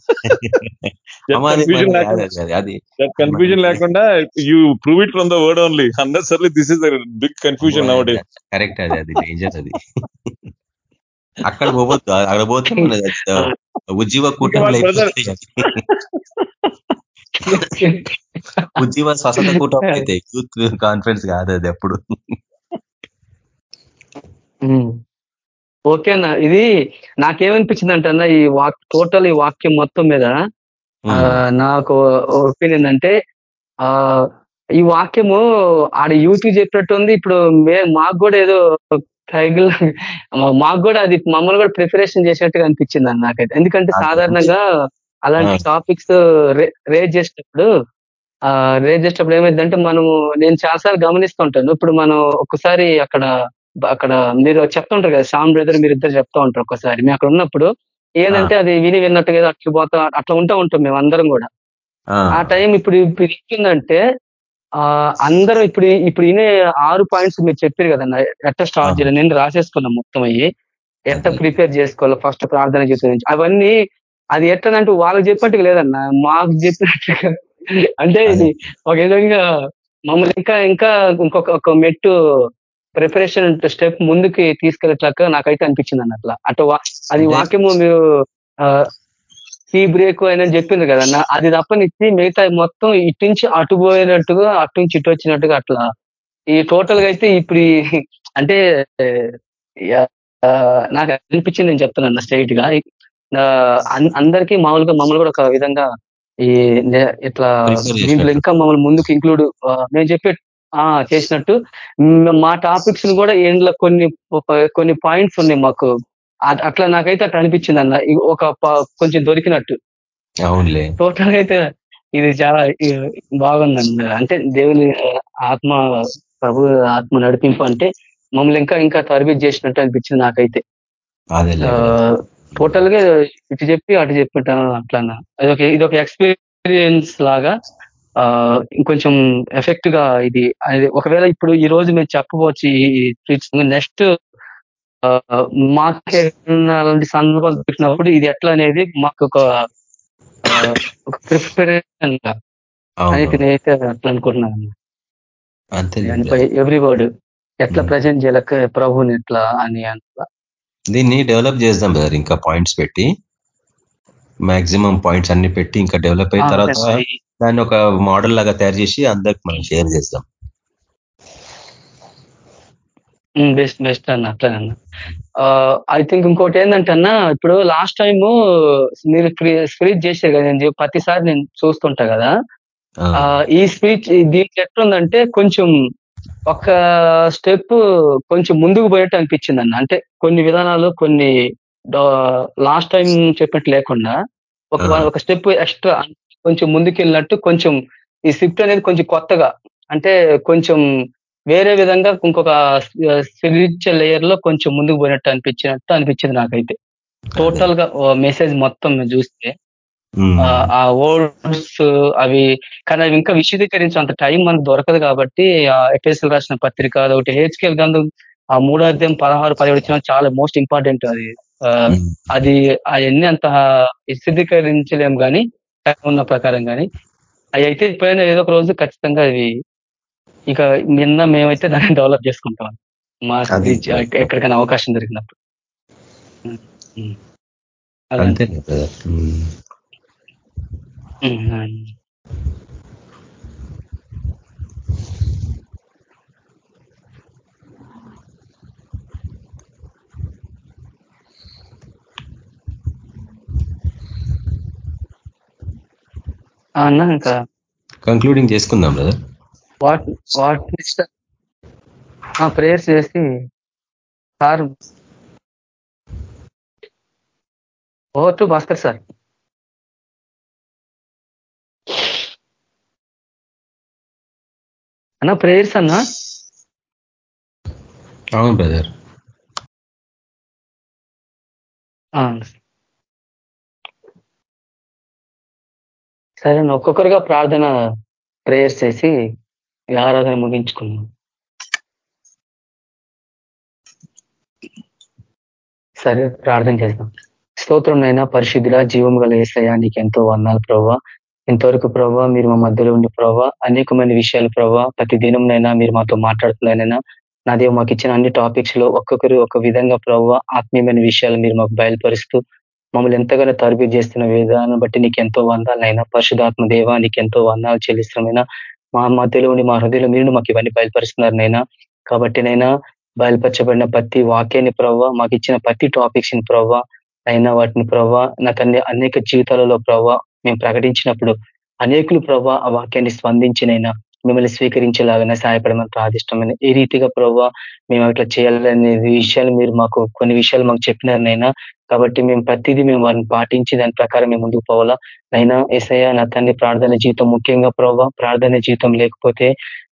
F: confusion
I: లేకుండా you prove it from the word only unnecessarily this is big confusion day
F: correct అది అది డేంజర్ అది. అక్కడ పోవద్దు అక్కడ పోతే ఉజ్జీవ కూటమి. ఉద్యమ స్వస్థత కూటం అయితే యూత్ కాన్ఫరెన్స్ కాదు అది ఎప్పుడు.
E: ఓకే అన్న. ఇది నాకేమనిపించింది అంటే అన్న ఈ వాక్ టోటల్ ఈ వాక్యం మొత్తం మీద నాకు ఒపీనియన్ అంటే ఆ ఈ వాక్యము ఆడ యూత్ చెప్పినట్టు ఉంది ఇప్పుడు మే మాకు కూడా ఏదో ట్రైగల్ మాకు కూడా అది మమ్మల్ని కూడా ప్రిపరేషన్ చేసినట్టుగా అనిపించింది అన్న నాకైతే. ఎందుకంటే. సాధారణంగా అలాంటి. టాపిక్స్ రేజ్ చేసేటప్పుడు ఆ రేజ్ చేసేటప్పుడు ఏమైందంటే మనము నేను చాలాసార్లు గమనిస్తుంటాను. ఇప్పుడు మనం ఒక్కసారి అక్కడ అక్కడ మీరు చెప్తుంటారు కదా శ్యామ్ బ్రదర్ మీరు ఇద్దరు చెప్తా ఉంటారు ఒక్కసారి మేము అక్కడ ఉన్నప్పుడు ఏంటంటే అది విని విన్నట్టుగా ఏదో అట్లా పోతా అట్లా ఉంటా ఉంటాం మేము అందరం కూడా.
F: ఆ,
E: టైం ఇప్పుడు ఇప్పుడు ఏంటంటే ఆ అందరూ ఇప్పుడు ఇప్పుడు ఇనే ఆరు పాయింట్స్ మీరు చెప్పారు కదన్న ఎట్లా స్టార్ట్. చేయాలి నేను రాసేసుకున్నాం మొత్తం అయ్యి.
F: అదే.
E: ప్రిపేర్ చేసుకోవాలి ఫస్ట్ ప్రార్థన చేసే నుంచి. అవన్నీ అది ఎట్లనంటే వాళ్ళకి చెప్పినట్టుగా లేదన్న మాకు చెప్పినట్టుగా. అంటే ఇది ఒక విధంగా మమ్మల్ని ఇంకా ఇంకా ఇంకొక ఒక మెట్టు ప్రిపరేషన్ స్టెప్ ముందుకి తీసుకెళ్ళట్లక నాకైతే అనిపించింది అన్న అట్లా అటు అది. వాక్యము మీరు టీ బ్రేక్ అని చెప్పింది కదన్న అది తప్పనిచ్చి మిగతా మొత్తం ఇటు నుంచి అటు పోయినట్టుగా అటు నుంచి ఇటు వచ్చినట్టుగా అట్లా. ఈ టోటల్గా అయితే ఇప్పుడు ఈ అంటే నాకు అనిపించింది నేను చెప్తున్నాను స్ట్రైట్గా అందరికీ మామూలుగా మమ్మల్ని కూడా ఒక విధంగా ఈ ఇట్లా. దీంట్లో ఇంకా మమ్మల్ని ముందుకు ఇంక్లూడ్ నేను చెప్పే ఆ చేసినట్టు. మ్, టాపిక్స్ని కూడా ఇందులో కొన్ని కొన్ని పాయింట్స్ ఉన్నాయి మాకు. అట్లా నాకైతే అట్లా అనిపించింది అన్న. ఒక కొంచెం దొరికినట్టు.
F: అవునులే.
E: టోటల్గా అయితే ఇది చాలా బాగుందండి అంటే దేవుని ఆత్మ ప్రభు ఆత్మ నడిపింపు అంటే మమ్మల్ని ఇంకా ఇంకా తరబిత్ చేసినట్టు అనిపించింది నాకైతే. టోటల్గా ఇటు చెప్పి అటు చెప్పిట్టాను అట్లా ఇదొక ఇదొక ఎక్స్పీరియన్స్ లాగా ఆ ఇంకొంచెం ఎఫెక్ట్గా ఇది ఒకవేళ ఇప్పుడు ఈ రోజు మేము చెప్పవచ్చు ఈ నెక్స్ట్ మాకు అలాంటి సందర్భాలు దొరికినప్పుడు ఇది ఎట్లా అనేది మాకు ఒక ప్రిపరేషన్ అనేది నేనైతే అట్లా అనుకుంటున్నాను. ఎవ్రీ వర్డ్ ఎట్లా. ప్రజెంట్ చేయలేక ప్రభుని ఎట్లా అని అట్లా
F: దీన్ని డెవలప్ చేద్దాం బ్రదర్ ఇంకా పాయింట్స్ పెట్టి. మాక్సిమం పాయింట్స్ అన్ని పెట్టి ఇంకా డెవలప్ అయిన తర్వాత దాన్ని ఒక మోడల్ లాగా తయారు చేసి అందరికి మనం షేర్ చేద్దాం.
E: బెస్ట్ బెస్ట్ అన్న అట్లనే అన్న. ఐ థింక్ ఇంకోటి ఏంటంటే అన్న ఇప్పుడు లాస్ట్ టైం మీరు స్పీచ్ చేశారు కదా నేను ప్రతిసారి నేను చూస్తుంటా కదా. ఈ స్పీచ్ దీంట్లో ఎట్లుందంటే కొంచెం ఒక స్టెప్ కొంచెం ముందుకు పోయేట్టు అనిపించింది అన్న అంటే కొన్ని విధానాలు కొన్ని లాస్ట్ టైం చెప్పినట్టు లేకుండా ఒక. ఒక స్టెప్ ఎక్స్ట్రా కొంచెం ముందుకు వెళ్ళినట్టు కొంచెం ఈ స్క్రిప్ట్ అనేది కొంచెం కొత్తగా అంటే కొంచెం వేరే విధంగా ఇంకొక స్పిరిచువల్ లేయర్లో కొంచెం ముందుకు పోయినట్టు అనిపించినట్టు అనిపించింది నాకైతే. టోటల్గా మెసేజ్ మొత్తం చూస్తే ఆ, వర్డ్స్ అవి కానీ అవి ఇంకా విశదీకరించేంత టైం మనకు దొరకదు కాబట్టి ఆ ఎపిఎస్ఎల్ రాసిన పత్రిక అదొకటి హెచ్కేఎల్ గంధం ఆ మూడో అధ్యాయం పదహారు పదిహేడు చాలా మోస్ట్ ఇంపార్టెంట్ అది. అది అవన్నీ అంత విశదీకరించలేము కానీ టైం ఉన్న ప్రకారం కానీ. అవి అయితే ఎప్పుడైనా ఏదో ఒక రోజు ఖచ్చితంగా అవి ఇక నిన్న మేమైతే దాన్ని డెవలప్ చేసుకుంటాం. మా. ఎక్కడికైనా అవకాశం దొరికినప్పుడు. ఉం, ఉం. అదే.
F: అంతే బ్రదర్ ఉమ్.
E: ఉం, ఉం. ఆ, అన్న ఇంకా
F: కంక్లూడింగ్ చేసుకుందాం బ్రదర్
E: వాట్ వాట్ ప్రేయర్స్ చేసి sir over to Bhaskar sir. అన్న ప్రేయర్స్ అన్నా?
F: అవును బ్రదర్.
E: సరే అన్న ఒక్కొక్కరుగా ప్రార్థన ప్రేయర్స్ చేసి ఆరాధన ముగించుకున్నాం సరే ప్రార్థన చేద్దాం. స్తోత్రం నైనా పరిశుద్ధుల జీవం గల ఏసయ్యా నీకు ఎంతో వందాలు ప్రభావ ఇంతవరకు ప్రభావ మీరు మా మధ్యలో ఉండి ప్రభావ అనేకమైన విషయాలు ప్రభావ ప్రతి దినంనైనా మీరు మాతో మాట్లాడుతున్నారైనా నా దేవు మాకు ఇచ్చిన అన్ని టాపిక్స్లో ఒక్కొక్కరు ఒక విధంగా ప్రభావ ఆత్మీయమైన విషయాలు మీరు మాకు బయలుపరుస్తూ మమ్మల్ని ఎంతగానో తరబీ చేస్తున్న విధానం బట్టి నీకు ఎంతో వందాలైనా పరిశుధాత్మ దేవ నీకు ఎంతో వందాలు చెల్లిస్తున్నామైనా మా మధ్యలో ఉండి మా హృదయంలో మీరు మాకు ఇవన్నీ బయలుపరుస్తున్నారు నైనా కాబట్టి నైనా బయలుపరచబడిన ప్రతి వాక్యాన్ని ప్రవ్వ మాకు ఇచ్చిన ప్రతి టాపిక్స్ని ప్రవ్వ అయినా వాటిని ప్రవ్వ నాకు అన్ని అనేక జీవితాలలో ప్రవ్వ మేము ప్రకటించినప్పుడు అనేకులు ప్రవ్వ ఆ వాక్యాన్ని స్పందించినైనా మిమ్మల్ని స్వీకరించేలాగానే సహాయపడమని ప్రాదిష్టమైన ఏ రీతిగా ప్రవ్వ మేము అట్లా చేయాలనే విషయాలు మీరు మాకు కొన్ని విషయాలు మాకు చెప్పినారనైనా కాబట్టి మేము ప్రతిదీ మేము వారిని పాటించి దాని ప్రకారం మేము ముందుకు పోవాలా. నైనా ఎస్ఐ నా తండ్రి ప్రార్థన జీవితం ముఖ్యంగా ప్రభావ ప్రార్థన జీవితం లేకపోతే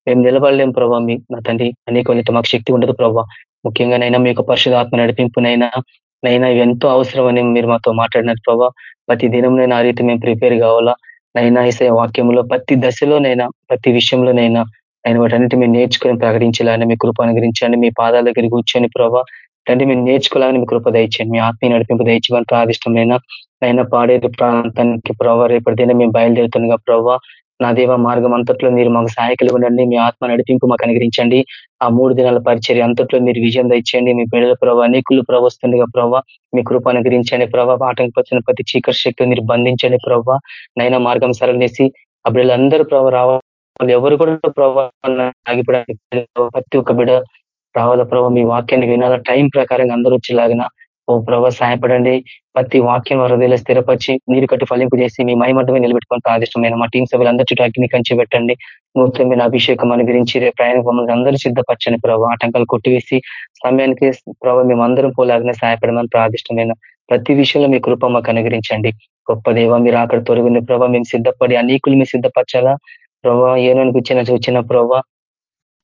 E: మేము నిలబడలేం ప్రభావ మీ నా తండ్రి అనేక మాకు శక్తి ఉండదు ప్రభావ ముఖ్యంగా నైనా మీ యొక్క పరిశుధాత్మ నడిపింపునైనా నైనా ఎంతో అవసరం అని మీరు మాతో మాట్లాడినారు ప్రభావ ప్రతి దినంనైనా ఆ రీతి మేము ప్రిపేర్ కావాలా? నైనా ఇసే వాక్యంలో ప్రతి దశలోనైనా ప్రతి విషయంలోనైనా ఆయన వాటన్నిటి మేము నేర్చుకొని ప్రకటించాలని మీ కృప అనుగ్రహించండి మీ పాదాల దగ్గర కూర్చొని ప్రభావ అంటే మేము నేర్చుకోవాలని మీ కృప దయచేయండి మీ ఆత్మీయ నడిపింపు దయచేయమని ప్రాదిష్టమైన అయినా పాడే ప్రాంతానికి ప్రభావ రేపటి దిన మేము బయలుదేరుతుండగా ప్రభావ నా దేవ మార్గం అంతట్లో మీరు మాకు సహాయకులు ఉండండి. మీ ఆత్మ నడిపింపు మాకు అనుగ్రహించండి. ఆ మూడు దినాల పరిచర్య అంతట్లో మీరు విజయం తెచ్చండి మీ బిడ్డల ప్రభావ అనేకులు ప్రవస్తుండగా ప్రభావ మీ కృప అనుగ్రహించండి ప్రభావ ఆటంకపరిచిన ప్రతి చీకటి శక్తి మీరు బంధించండి ప్రభావ నైనా మార్గం సరళనేసి ఆ బిడ్డలందరూ ప్రభావ రావాలి ఎవరు కూడా ప్రభావ ఆగిపోవడానికి ప్రతి ఒక్క బిడ్డ రావాల ప్రభావ మీ వాక్యాన్ని వినాల? టైం ప్రకారంగా అందరూ వచ్చేలాగిన ఓ ప్రభా సహాయపడండి. ప్రతి వాక్యం వరదలు స్థిరపరిచి నీరు కట్టి ఫలింపు చేసి మీ మైమట్టమే నిలబెట్టుకొని ప్రాదిష్టమైన మా టీం సభ్యులందరూ చుట్టూ అగ్ని కంచి పెట్టండి. నూతనమైన అభిషేకం అని గురించి ప్రయాణం మమ్మల్ని అందరూ సిద్ధపరచండి ప్రభావ ఆటంకాలు కొట్టివేసి సమయానికి ప్రభావ మేము అందరం పోలాగానే సహాయపడమని ప్రాదిష్టమైన ప్రతి విషయంలో మీ కృప మాకు అనుగ్రహించండి. గొప్ప దేవ మీరు అక్కడ తొలగిన ప్రభావ మేము సిద్ధపడి అనేకులు మీరు సిద్ధపరచాలా? ప్రభావ ఏనోనికి వచ్చిన వచ్చిన ప్రభావ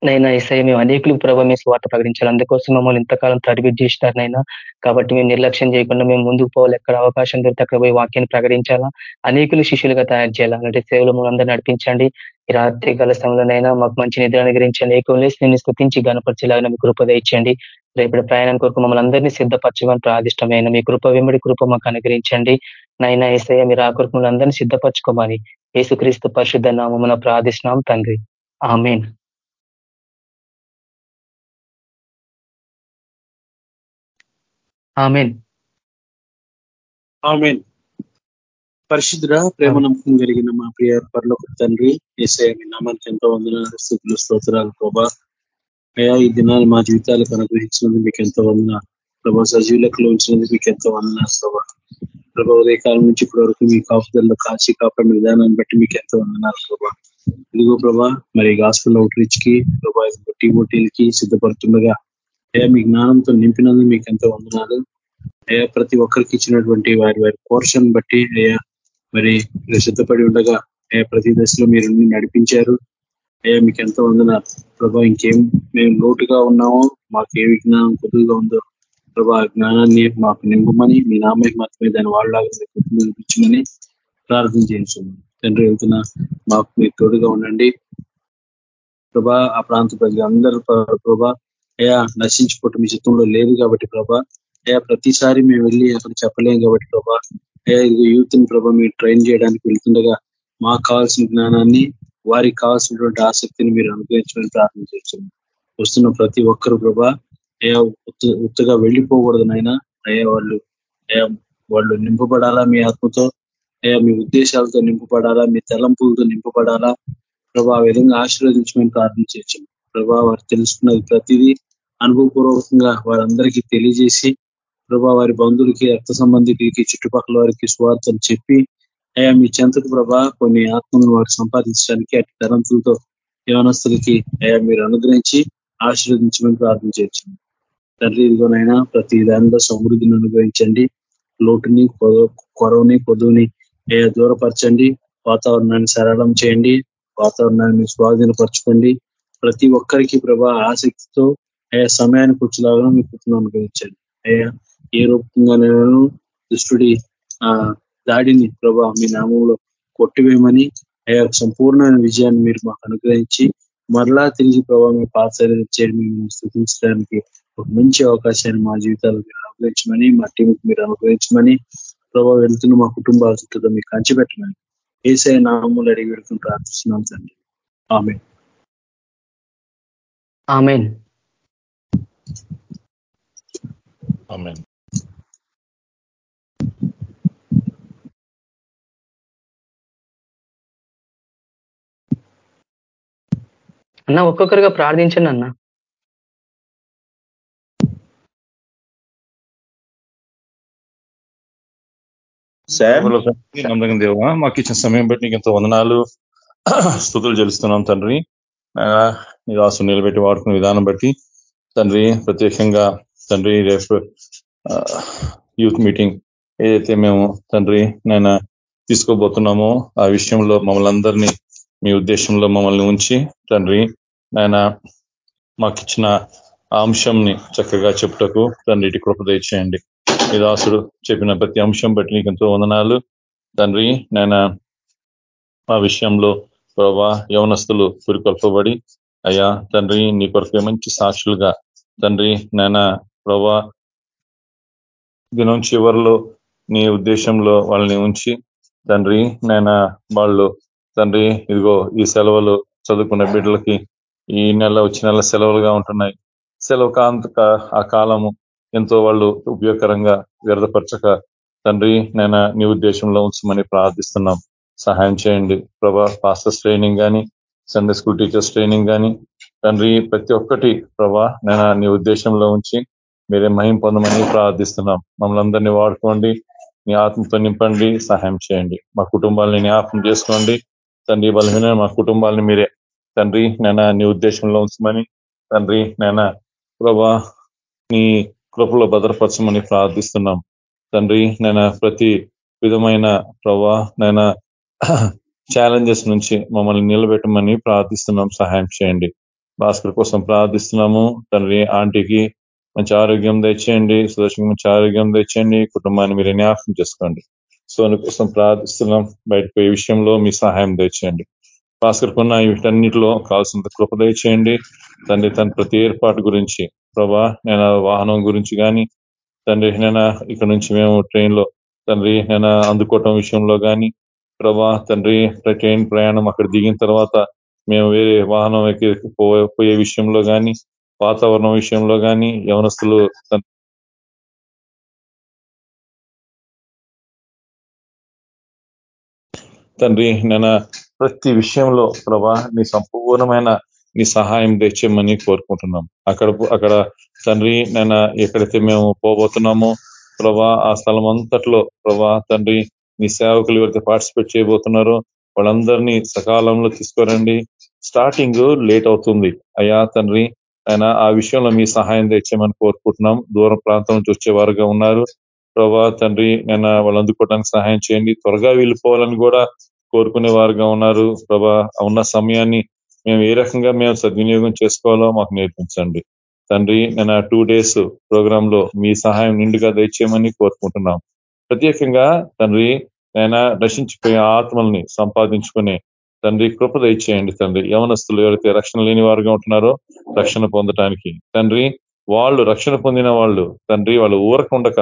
E: నైనా ఎస్ఐ మేము అనేకులు ప్రభావ మీ స్వార్థ ప్రకటించాలి అందుకోసం మమ్మల్ని ఇంతకాలం తరబిట్ చేసినారనైనా కాబట్టి మేము నిర్లక్ష్యం చేయకుండా మేము ముందుకు పోవాలి. ఎక్కడ అవకాశం దొరికితే అక్కడ పోయి వాక్యాన్ని ప్రకటించాలా? అనేకులు శిష్యులుగా తయారు చేయాలా? అంటే సేవలు అందరూ నడిపించండి. ఈ రాత్రి గల సమయంలోనైనా మాకు మంచి నిద్ర అనుగ్రహించండి. ఏకం లేసి నేను స్థుతించి గణపరిచేలాగా మీ కృప ఇచ్చండి రేపటి ప్రయాణం కొరకు మమ్మల్ని అందరినీ సిద్ధపరచమని ప్రాదిష్టమైన మీ కృప వెంబడి కృప మాకు అనుగ్రహించండి. నైనా ఏసయ్య మీరు ఆ కొరకు అందరినీ సిద్ధపరచుకోమని యేసుక్రీస్తు పరిశుద్ధ నామమున ప్రార్థిస్తున్నాం తండ్రి. ఆమెన్. ఆమెన్.
H: ఆమెన్. పరిశుద్ర ప్రేమ నమ్మకం కలిగిన మా ప్రియ పరలోక తండ్రి ఏసఐ మీ నామానికి ఎంతో వందనాలు స్థుతులు స్తోత్రాలు ప్రభా. అయా ఈ దినాలు మా జీవితాలకు అనుగ్రహించినందుకు మీకు ఎంతో వందన ప్రభా సజీవులకు ఉంచినందుకు మీకు ఎంతో వందనాలు ప్రభా. ప్రభా ఉదయకాలం నుంచి ఇప్పటి వరకు మీ కాపుదల్లో కాచి కాపాడిన విధానాన్ని బట్టి మీకు ఎంతో వందనాలు ప్రభా. ఇదిగో ప్రభా మరి హాస్పిటల్ అవుట్రీచ్కి ప్రభా బొట్టి సిద్ధపడుతుండగా అయ్యా మీ జ్ఞానంతో నింపినందుకు మీకు ఎంతో వందనాలు. అయ్యా ప్రతి ఒక్కరికి ఇచ్చినటువంటి వారి వారి పోర్షన్ బట్టి అయ్యా మరి సిద్ధపడి ఉండగా అయ్యా ప్రతి దశలో మీరు నడిపించారు. అయ్యా మీకు ఎంతో వందనాలు. ప్రభా ఇంకేం మేము లోటుగా ఉన్నామో మాకు ఏ విజ్ఞానం కొద్దుగా ఉందో ప్రభా జ్ఞానాన్ని మాకు నింపమని మీ నామే మాత్రమే దాని వాళ్ళలాగా నింపించమని ప్రార్థన చేయించున్నాం. తండ్రి వెళ్తున్నా మాకు మీరు తోడుగా ఉండండి. ప్రభా ఆ ప్రాంత ప్రజలందరూ ప్రభా అయా నశించిపోవటం మీ చిత్తంలో లేదు కాబట్టి ప్రభా. అయా ప్రతిసారి మేము వెళ్ళి అక్కడ చెప్పలేం కాబట్టి ప్రభా. అయా ఇది యూత్ని ప్రభా మీరు ట్రైన్ చేయడానికి వెళ్తుండగా మాకు కావాల్సిన జ్ఞానాన్ని వారికి కావాల్సినటువంటి ఆసక్తిని మీరు అనుగ్రహించమని ప్రార్థన చేస్తున్నాం. వస్తున్న ప్రతి ఒక్కరు ప్రభా అయా ఉత్తగా వెళ్ళిపోకూడదు నాయన. అయ్యా వాళ్ళు అయా వాళ్ళు నింపబడాలా మీ ఆత్మతో? అయా మీ ఉద్దేశాలతో నింపబడాలా? మీ తలంపులతో నింపబడాలా? ప్రభా ఆ విధంగా ఆశీర్వదించమని ప్రార్థన చేయొచ్చు ప్రభా వారు తెలుసుకున్నది ప్రతిదీ అనుభవపూర్వకంగా వారందరికీ తెలియజేసి ప్రభా వారి బంధువులకి రక్త సంబంధికులకి చుట్టుపక్కల వారికి స్వార్థం చెప్పి అయా మీ చెంతకు ప్రభా కొన్ని ఆత్మలను వారు సంపాదించడానికి అటు తరంతులతో యవనస్తులకి అయా మీరు అనుగ్రహించి ఆశీర్వదించమని ప్రార్థన చేయొచ్చు తండ్రి ఇదిగోనైనా ప్రతి దానిలో సమృద్ధిని అనుగ్రహించండి. లోటుని కొరవని పొదువుని అయా దూరపరచండి. వాతావరణాన్ని సరళం చేయండి. వాతావరణాన్ని స్వాధీనపరచుకోండి. ప్రతి ఒక్కరికి ప్రభా ఆసక్తితో అయ్యా సమయానికి కూర్చోలాగా మీ కృపను అనుగ్రహించండి అయ్యా ఏ రూపంగానూ దుష్టుడి ఆ దాడిని ప్రభా మీ నామంలో కొట్టివేయమని అయ్యా సంపూర్ణమైన విజయాన్ని మీరు మాకు అనుగ్రహించి మరలా తిరిగి ప్రభావ మీ పాత్ర మేము స్థుతించడానికి ఒక మంచి అవకాశాన్ని మా జీవితాలు మీరు అనుగ్రహించమని మా టీంకి మీరు అనుగ్రహించమని ప్రభావ వెళ్తున్న మా కుటుంబాల చుట్టూ మీకు కంచిపెట్టమని ఏసఐ నామూలు అడిగి పెడుకుని ప్రార్థిస్తున్నాం తండ్రి. ఆమె
E: ఆమెన్.
I: ఆమెన్
E: అన్న ఒక్కొక్కరుగా ప్రార్థించండి అన్నా.
I: నమ్మకం దేవా మాకు ఇచ్చిన సమయం బట్టి నీకు ఎంతో వందనాలు. స్థుతులు చెల్లిస్తున్నాం తండ్రి. నీ రాసు నిలబెట్టి వాడుకునే విధానం బట్టి తండ్రి ప్రత్యేకంగా తండ్రి రేపు యూత్ మీటింగ్ ఏదైతే మేము తండ్రి నేను తీసుకోబోతున్నామో ఆ విషయంలో మమ్మల్ని అందరినీ మీ ఉద్దేశంలో మమ్మల్ని ఉంచి తండ్రి నాయన మాకు ఇచ్చిన ఆ అంశంని చక్కగా చెప్పుటకు తండ్రి ఇటు కృప దయచేయండి. ఈ దాసుడు చెప్పిన ప్రతి అంశం బట్టి నీకు ఎంతో వందనాలు. తండ్రి నేను ఆ విషయంలో ప్రభా యవనస్తులు పురికొల్పబడి అయ్యా తండ్రి నీ కొరకే మంచి సాక్షులుగా తండ్రి నాయన ప్రభా దినం చివరిలో నీ ఉద్దేశంలో వాళ్ళని ఉంచి తండ్రి నాయన వాళ్ళు తండ్రి ఇదిగో ఈ సెలవులు చదువుకున్న బిడ్డలకి ఈ నెల వచ్చే నెల సెలవులుగా ఉంటున్నాయి. సెలవు కాంత ఆ కాలము ఎంతో వాళ్ళు ఉపయోగకరంగా వ్యర్థపరచక తండ్రి నేను నీ ఉద్దేశంలో ఉంచమని ప్రార్థిస్తున్నాం. సహాయం చేయండి ప్రభా పాస్టర్స్ ట్రైనింగ్ కానీ సండే స్కూల్ టీచర్స్ ట్రైనింగ్ కానీ తండ్రి ప్రతి ఒక్కటి ప్రభా నేను నీ ఉద్దేశంలో ఉంచి మీరే మహిం పొందమని ప్రార్థిస్తున్నాం. మమ్మల్ని అందరినీ వాడుకోండి. మీ ఆత్మతో నింపండి. సహాయం చేయండి. మా కుటుంబాలని జ్ఞాపకం చేసుకోండి. తండ్రి బలమైన మా కుటుంబాలని మీరే. తండ్రి నేను నీ ఉద్దేశంలో ఉంచమని. తండ్రి నేను ప్రభా నీ కృపలో భద్రపరచమని ప్రార్థిస్తున్నాం. తండ్రి నేను ప్రతి విధమైన ప్రభా నేను ఛాలెంజెస్ నుంచి మమ్మల్ని నిలబెట్టమని ప్రార్థిస్తున్నాం. సహాయం చేయండి. భాస్కర్ కోసం ప్రార్థిస్తున్నాము. తండ్రి ఆంటీకి మంచి ఆరోగ్యం తెచ్చేయండి సుదర్శన్ మంచి ఆరోగ్యం తెచ్చేయండి కుటుంబాన్ని మీరు జ్ఞాపకం చేసుకోండి. సోని కోసం ప్రార్థిస్తున్నాం బయటకు పోయే విషయంలో మీ సహాయం తెచ్చేయండి. భాస్కర్ కొన్న వీటన్నిటిలో కావాల్సినంత కృప దయచేయండి తండ్రి తన ప్రతి ఏర్పాటు గురించి ప్రభా నేను వాహనం గురించి కానీ తండ్రి నేను ఇక్కడ నుంచి మేము ట్రైన్లో తండ్రి నేను అందుకోవటం విషయంలో కానీ ప్రభా తండ్రి ట్రైన్ ప్రయాణం అక్కడ దిగిన తర్వాత మేము వేరే వాహనం ఎక్కి పోయే విషయంలో కానీ వాతావరణం విషయంలో కానీ యవనస్తులు తండ్రి నేను ప్రతి విషయంలో ప్రభా నీ సంపూర్ణమైన నీ సహాయం తెచ్చేయమని కోరుకుంటున్నాం. అక్కడ అక్కడ తండ్రి నేను ఎక్కడైతే మేము పోబోతున్నామో ప్రభా ఆ స్థలం అంతట్లో ప్రభా తండ్రి నీ సేవకులు ఎవరైతే పార్టిసిపేట్ చేయబోతున్నారో వాళ్ళందరినీ సకాలంలో తీసుకురండి. స్టార్టింగ్ లేట్ అవుతుంది. అయ్యా తండ్రి ఆయన ఆ విషయంలో మీ సహాయం తెచ్చామని కోరుకుంటున్నాం. దూర ప్రాంతం నుంచి వచ్చేవారుగా ఉన్నారు. ప్రభా తండ్రి నేను వాళ్ళు అందుకోవడానికి సహాయం చేయండి. త్వరగా వెళ్ళిపోవాలని కూడా కోరుకునే వారుగా ఉన్నారు. ప్రభా ఉన్న సమయాన్ని మేము ఏ రకంగా మేము సద్వినియోగం చేసుకోవాలో మాకు నేర్పించండి. తండ్రి నేను టూ డేస్ ప్రోగ్రామ్లో మీ సహాయం నిండుగా దయచేయమని కోరుకుంటున్నాం. ప్రత్యేకంగా తండ్రి నేను రక్షించిపోయే ఆత్మల్ని సంపాదించుకునే తండ్రి కృప దయచేయండి తండ్రి. యవనస్తులు ఎవరైతే రక్షణ లేని వారుగా ఉంటున్నారో రక్షణ పొందటానికి. తండ్రి వాళ్ళు రక్షణ పొందిన వాళ్ళు. తండ్రి వాళ్ళు ఊరకుండక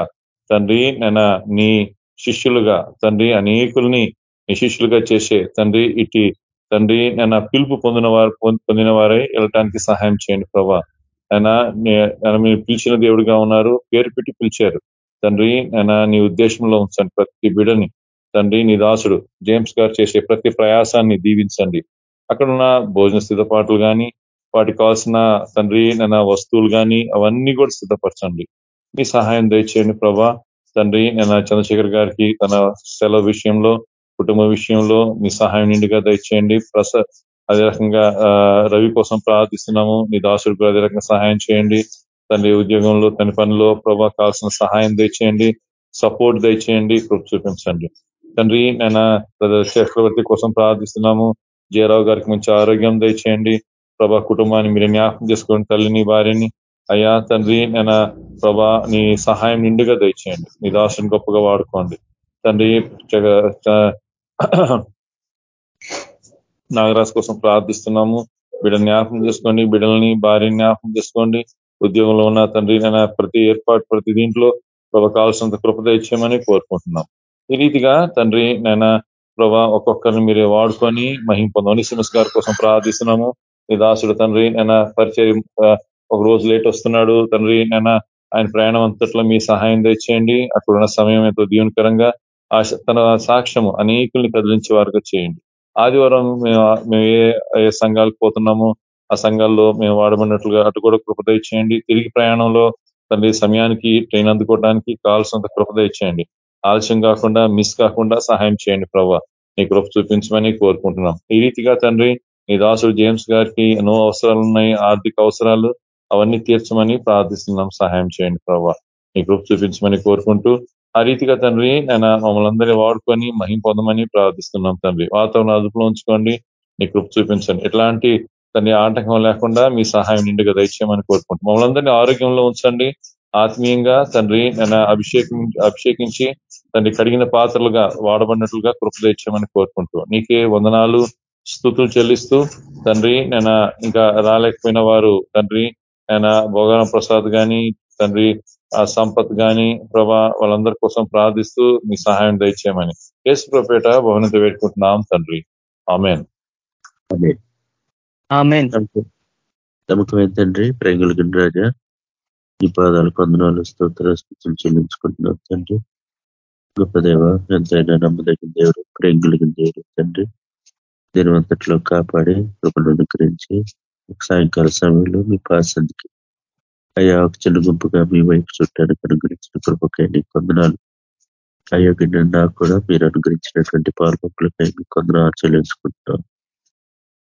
I: తండ్రి నేను నీ శిష్యులుగా తండ్రి అనేకుల్ని నీ శిష్యులుగా చేసే తండ్రి ఇటు తండ్రి నేను పిలుపు పొందిన వారు పొందిన వారే వెళ్ళటానికి సహాయం చేయండి ప్రభా. ఆయన మీరు పిలిచిన దేవుడిగా ఉన్నారు పేరు పెట్టి పిలిచారు. తండ్రి ఆయన నీ ఉద్దేశంలో ఉంచండి ప్రతి బిడని. తండ్రి నీ దాసుడు. జేమ్స్ గారు చేసే ప్రతి ప్రయాసాన్ని దీవించండి. అక్కడ ఉన్న భోజన సిద్ధపాట్లు కానీ వాటికి కావాల్సిన తండ్రి నా వస్తువులు కానీ అవన్నీ కూడా సిద్ధపరచండి. మీ సహాయం దయచేయండి ప్రభా. తండ్రి నేను చంద్రశేఖర్ గారికి తన సెలవు విషయంలో కుటుంబ విషయంలో మీ సహాయం నిండుగా దయచేయండి. ప్రస అదే రకంగా రవి కోసం ప్రార్థిస్తున్నాము. నీ దాసుడికి అదే రకంగా సహాయం చేయండి. తండ్రి ఉద్యోగంలో తన పనిలో ప్రభా కావాల్సిన సహాయం దయచేయండి. సపోర్ట్ దయచేయండి. కృప చూపించండి. తండ్రి నేను చక్రవర్తి కోసం ప్రార్థిస్తున్నాము. జయరావు గారికి మంచి ఆరోగ్యం దయచేయండి. ప్రభా కుటుంబాన్ని మీరు జ్ఞాపకం చేసుకోండి తల్లిని భార్యని అయ్యా తండ్రి నేను ప్రభా నీ సహాయం నిండుగా దయచేయండి. నీ దాసుని గొప్పగా వాడుకోండి. తండ్రి నాగరాజు కోసం ప్రార్థిస్తున్నాము. బిడ్డ జ్ఞాపకం చేసుకోండి. బిడ్డల్ని భార్యని జ్ఞాపకం చేసుకోండి. ఉద్యోగంలో ఉన్న తండ్రి నేను ప్రతి ఏర్పాటు ప్రతి దీంట్లో ప్రభా కావాల్సినంత కృప దయచేయమని కోరుకుంటున్నాం. ఈ రీతిగా తండ్రి నాయన ప్రభా ఒక్కొక్కరిని మీరు వాడుకొని మహిం పొందమని సిమస్ గారి కోసం ప్రార్థిస్తున్నాము. ఈ దాసుడు తండ్రి నాయన పరిచయం ఒక రోజు లేట్ వస్తున్నాడు. తండ్రి నాయన ఆయన ప్రయాణం అంతట్లో మీ సహాయం తెచ్చేయండి అక్కడ ఉన్న సమయం ఎంతో దీవెనకరంగా ఆ తన సాక్ష్యము అనేకుల్ని కదిలించే వారికి చేయండి. ఆదివారం మేము మేము ఏ ఏ సంఘాలకు పోతున్నామో ఆ సంఘాల్లో మేము వాడబడినట్లుగా అటు కూడా కృపద ఇచ్చేయండి తిరిగి ప్రయాణంలో తండ్రి సమయానికి ట్రైన్ అందుకోవడానికి కావాల్సినంత కృపద ఇచ్చేయండి ఆలస్యం కాకుండా మిస్ కాకుండా సహాయం చేయండి ప్రభావ నీ కృప చూపించమని కోరుకుంటున్నాం. ఈ రీతిగా తండ్రి నీ దాసుడు జేమ్స్ గారికి ఎన్నో అవసరాలు ఉన్నాయి ఆర్థిక అవసరాలు అవన్నీ తీర్చమని ప్రార్థిస్తున్నాం. సహాయం చేయండి ప్రభా. నీ కృప చూపించమని కోరుకుంటూ ఆ రీతిగా తండ్రి నేను మమ్మల్ని అందరినీ వాడుకొని మహిం పొందమని ప్రార్థిస్తున్నాం తండ్రి. వాతావరణం అదుపులో ఉంచుకోండి నీ కృప చూపించండి. ఎట్లాంటి తండ్రి ఆటంకం లేకుండా మీ సహాయం నిండుగా దయచేయమని కోరుకుంటున్నాం. మమ్మల్ని అందరినీ ఆరోగ్యంలో ఉంచండి ఆత్మీయంగా తండ్రి నేను అభిషేకం అభిషేకించి తండ్రి కడిగిన పాత్రలుగా వాడబడినట్లుగా కృప తెచ్చామని కోరుకుంటూ నీకే వందనాలు స్థుతులు చెల్లిస్తూ తండ్రి నేను ఇంకా రాలేకపోయిన వారు తండ్రి నేను భోగన ప్రసాద్ గాని తండ్రి ఆ సంపత్ గాని ప్రభా వాళ్ళందరి కోసం ప్రార్థిస్తూ మీ సహాయం దయచేయమని కేసు ప్రపేట భవనత పెట్టుకుంటున్నాం తండ్రి. ఆమెన్.
G: తండ్రి? ప్రేంగుల రాజా ఈ పాదాలు కొందనాలు స్తోత్ర స్థితులు చెల్లించుకుంటున్నాం తండ్రి. గొప్ప దేవ ఎంతైనా నమ్మదగిన దేవుడు ప్రేంగులిగిన దేవుడు తండ్రి. దినవంతట్లో కాపాడి కృపను అనుగ్రహించి సాయంకాల సమయంలో మీ పాసందికి అయ్యా ఒక చిన్న గుంపుగా మీ వైపు చుట్టానికి అనుగ్రహించిన కృపకై నీ కొందనాలు. అయ్యా నాకు కూడా మీరు అనుగ్రహించినటువంటి పాల్పంపులకై మీ కొందనాలు చెల్లించుకుంటున్నాం.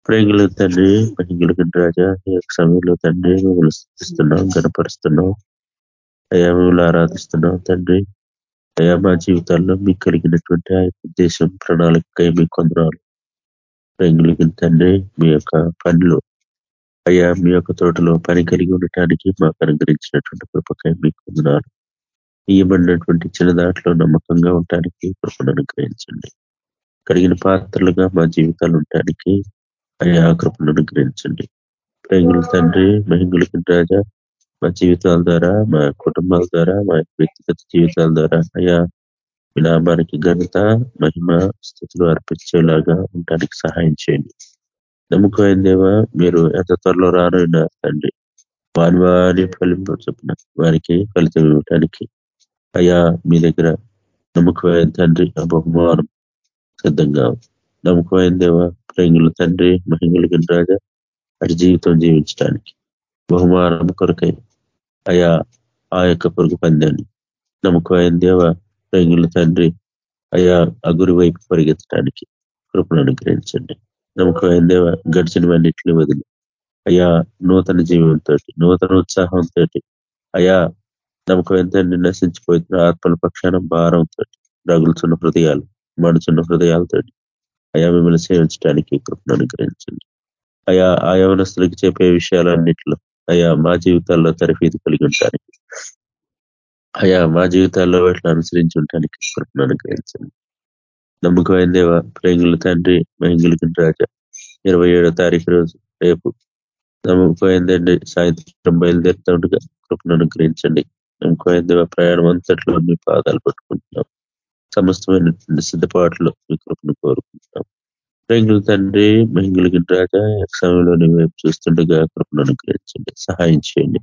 G: ప్రేంగుల తండ్రి మహిళ రాజా ఈ యొక్క సమయంలో తండ్రి మిమ్మల్ని స్థిస్తున్నాం గనపరుస్తున్నాం అయ్యా మిమ్మల్ని ఆరాధిస్తున్నాం తండ్రి. అయ్యా మా జీవితాల్లో మీకు కలిగినటువంటి ఆ ఉద్దేశం ప్రణాళికై మీ కొందరాలు ప్రేంగులకి తండ్రి మీ యొక్క పనులు అయ్యా మీ యొక్క తోటలో పని కలిగి ఉండటానికి మాకు అనుగ్రహించినటువంటి కృపకై మీకు కొందనాలు ఇవ్వబడినటువంటి చిన్న దాంట్లో నమ్మకంగా ఉండటానికి కృపను అనుగ్రహించండి. కలిగిన పాత్రలుగా మా జీవితాలు ఉండటానికి అయ్యా కృపను అనుగ్రహించండి ప్రేంగుల తండ్రి మహింగులకి రాజా మా జీవితాల ద్వారా మా కుటుంబాల ద్వారా మా వ్యక్తిగత జీవితాల ద్వారా అయ్యా విలాభానికి ఘనత మహిమ స్థితులు అర్పించేలాగా ఉండడానికి సహాయం చేయండి. నమ్మకమైన దేవా మీరు ఎంత త్వరలో రానున్న తండ్రి వారి వారి ఫలింపు చెప్పిన వారికి ఫలితం ఇవ్వటానికి అయ్యా మీ దగ్గర నమ్మకమైన తండ్రి బహుమానం సిద్ధంగా నమ్మకమైన దేవ ప్రేంగుల తండ్రి మహిళలకి రాజా అటు జీవితం జీవించడానికి బహుమానం కొరకై అయా ఆ యొక్క పొరుగు పందాన్ని నమ్మకమైన దేవ ప్రేంగుల తండ్రి అయా అగురి వైపు పరిగెత్తడానికి కృపను అనుగ్రహించండి. నమ్మకమైన దేవ గడిచినవన్నింటినీ వదిలి అయా నూతన జీవంతో నూతన ఉత్సాహంతో అయా నమ్మకమైన తండ్రి నశించిపోతున్న ఆత్మల పక్షాన భారంతో రగులుతున్న హృదయాలు మడుచున్న హృదయాలతో అయా మిమ్మల్ని సేవించడానికి కృపను అనుగ్రహించండి. అయా ఆ యవనస్తులకి చెప్పే విషయాలన్నింటిలో అయా మా జీవితాల్లో తరఫీదు కలిగి ఉండడానికి అయా మా జీవితాల్లో వాటిని అనుసరించి ఉండడానికి కృపను అనుగ్రహించండి. నమ్మకమైన దేవ ప్రేంగుల తండ్రి మహింగులకి రాజా ఇరవై ఏడో తారీఖు రోజు రేపు నమ్మకమైందండి సాయంత్రం బయలుదేరుతుండగా కృపను అనుగ్రహించండి. నమ్మకమైన దేవ ప్రయాణం అంతట్లో మీ పాదాలు పట్టుకుంటున్నాం. సమస్తమైన సిద్ధపాట్లు మీ కృపను కోరుకుంటున్నాం. ప్రేంగుల తండ్రి మహింగులకి రాజా సమయంలోని వైపు చూస్తుండగా కృపను అనుగ్రహించండి సహాయం చేయండి.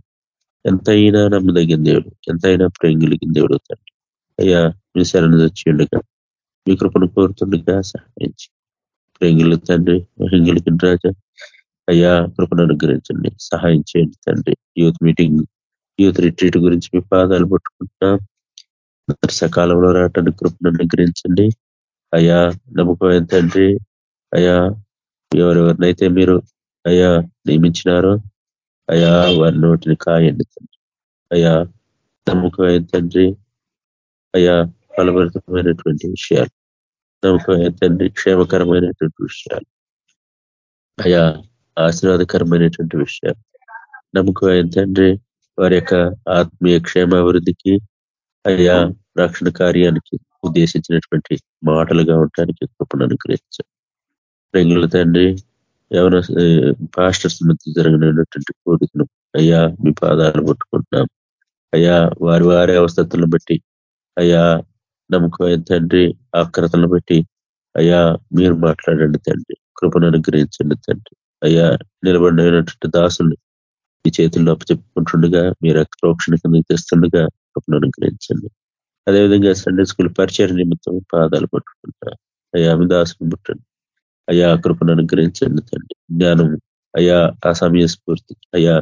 G: ఎంతైనా నమ్మదగిన దేవుడు ఎంతైనా ప్రేంగులకి దేవుడు తండ్రి. అయ్యా మీ శరణి వచ్చిండగా మీ కృపను కోరుతుండగా సహాయించి ప్రేంగుల తండ్రి మహిళలకి రాజా అయ్యా కృపను అనుగ్రహించండి సహాయం చేయండి తండ్రి. యూత్ మీటింగ్ యూత్ రిట్రీట్ గురించి మీ పాదాలు పట్టుకుంటున్నాం. సకాలంలో రావటానికి కృపను అనుగ్రహించండి. అయ్యా నమ్మకమైన తండ్రి అయ్యా ఎవరెవరినైతే మీరు అయ్యా నియమించినారో అయ్యా వారి నోటిని కాయండి తండ్రి. అయ్యా నమ్మకమైన తండ్రి అయ్యా ఫలభరితమైనటువంటి విషయాలు. నమ్మకమైన తండ్రి క్షేమకరమైనటువంటి విషయాలు. అయా ఆశీర్వాదకరమైనటువంటి విషయాలు. నమ్మకం తండ్రి వారి యొక్క ఆత్మీయ క్షేమాభివృద్ధికి అయ్యా రక్షణ కార్యానికి ఉద్దేశించినటువంటి మాటలుగా ఉండటానికి కృపను అనుగ్రహించారు రెంగుల తండ్రి ఎవరు పాస్టర్స్ మధ్య జరగనటువంటి కోరికను అయ్యా మీ పాదాలు పట్టుకుంటున్నాం. అయ్యా వారి వారి అవస్థతులను బట్టి అయ్యా నమ్మకం తండ్రి ఆక్రతలను బట్టి అయ్యా మీరు మాట్లాడండి తండ్రి కృపను అనుగ్రహించండి తండ్రి. అయ్యా నిలబడినటువంటి దాసుల్ని మీ చేతుల్లో అప్పచెప్పుకుంటుండగా మీరు రోక్షణ కింద తెస్తుండగా కృపను అనుగ్రహించండి. అదేవిధంగా సండే స్కూల్ పరిచయ నిమిత్తం పాదాలు పట్టుకుంటా అయ్యా మీ పుట్టండి. అయ్యా కృపను అనుగ్రహించండి తండ్రి. జ్ఞానం అయ్యా ఆ సమయ స్ఫూర్తి. అయ్యా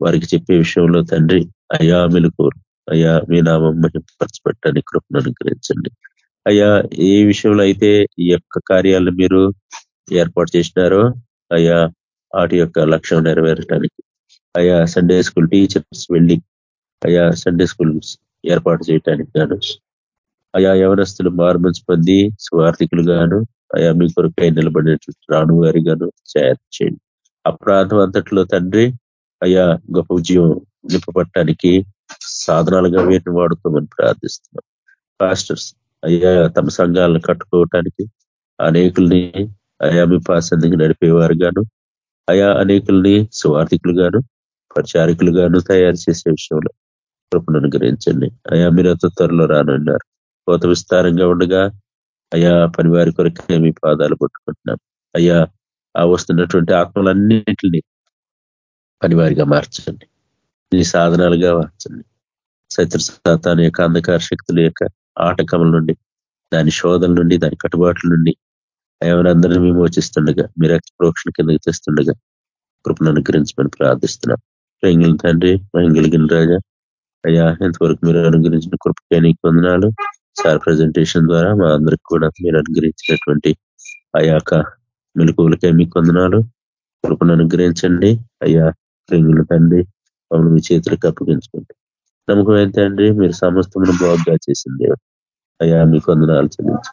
G: వారికి చెప్పే విషయంలో తండ్రి అయ్యా మెలుకోరు అయ్యా మీ నామం మహింపరచబెట్టడానికి కృపను అనుగ్రహించండి. అయ్యా ఏ విషయంలో అయితే ఈ యొక్క కార్యాలను మీరు ఏర్పాటు చేసినారో అయ్యా వాటి యొక్క లక్ష్యం నెరవేరటానికి. అయ్యా సండే స్కూల్ టీచర్స్ వెళ్ళి అయా సండే స్కూల్స్ ఏర్పాటు చేయటానికి గాను అయా యవనస్తులు మార్మన్స్ పొంది స్వార్థికులు గాను అయా మీ కొరకై నిలబడినట్లు రాను గారిగాను తయారు చేయండి. ఆ ప్రాంతం అంతట్లో తండ్రి అయా గొప్ప ఉద్యమం నింపబట్టడానికి సాధనాలుగా వీటిని వాడుకోమని ప్రార్థిస్తున్నాం. పాస్టర్స్ అయ్యా తమ సంఘాలను కట్టుకోవటానికి అనేకుల్ని అయా మీ పాసందికి నడిపేవారు గాను అయా అనేకుల్ని స్వార్థికులు గాను పరిచారికులు గాను తయారు చేసే విషయంలో కృపను అనుగ్రహించండి. అయా మీరు త్వరలో రానున్నారు. కోత విస్తారంగా ఉండగా అయా పనివారి కొరకే మీ పాదాలు పట్టుకుంటున్నాం. అయ్యా ఆ వస్తున్నటువంటి ఆత్మలన్నింటినీ పనివారిగా మార్చండి. నీ సాధనాలుగా మార్చండి. శత్రు శాతాన్ని యొక్క అంధకార శక్తుల యొక్క ఆటకముల నుండి దాని శోధల నుండి దాని కట్టుబాట్ల నుండి ఎవరందరినీ విమోచిస్తుండగా మీరు ప్రోక్షణ కిందకి తెస్తుండగా కృపను అనుగ్రహించమని ప్రార్థిస్తున్నాం. ఎంగిల్ తండ్రి మహింగలిగిన రాజా. అయ్యా ఇంతవరకు మీరు అనుగ్రహించిన కృపకే నీకు వందనాలు. సార్ ప్రజెంటేషన్ ద్వారా మా అందరికి కూడా మీరు అనుగ్రహించినటువంటి ఆ యొక్క మెలకువలకే మీకు వందనాలు. కృపను అనుగ్రహించండి. అయ్యా ప్రేంగులు తండ్రి మమ్మల్ని మీ చేతులకు అప్పగించుకోండి. నమ్మకం ఏంటండి మీరు సమస్తమును బాగుగా చేసింది అయ్యా మీ కొందనాలు చెల్లించు.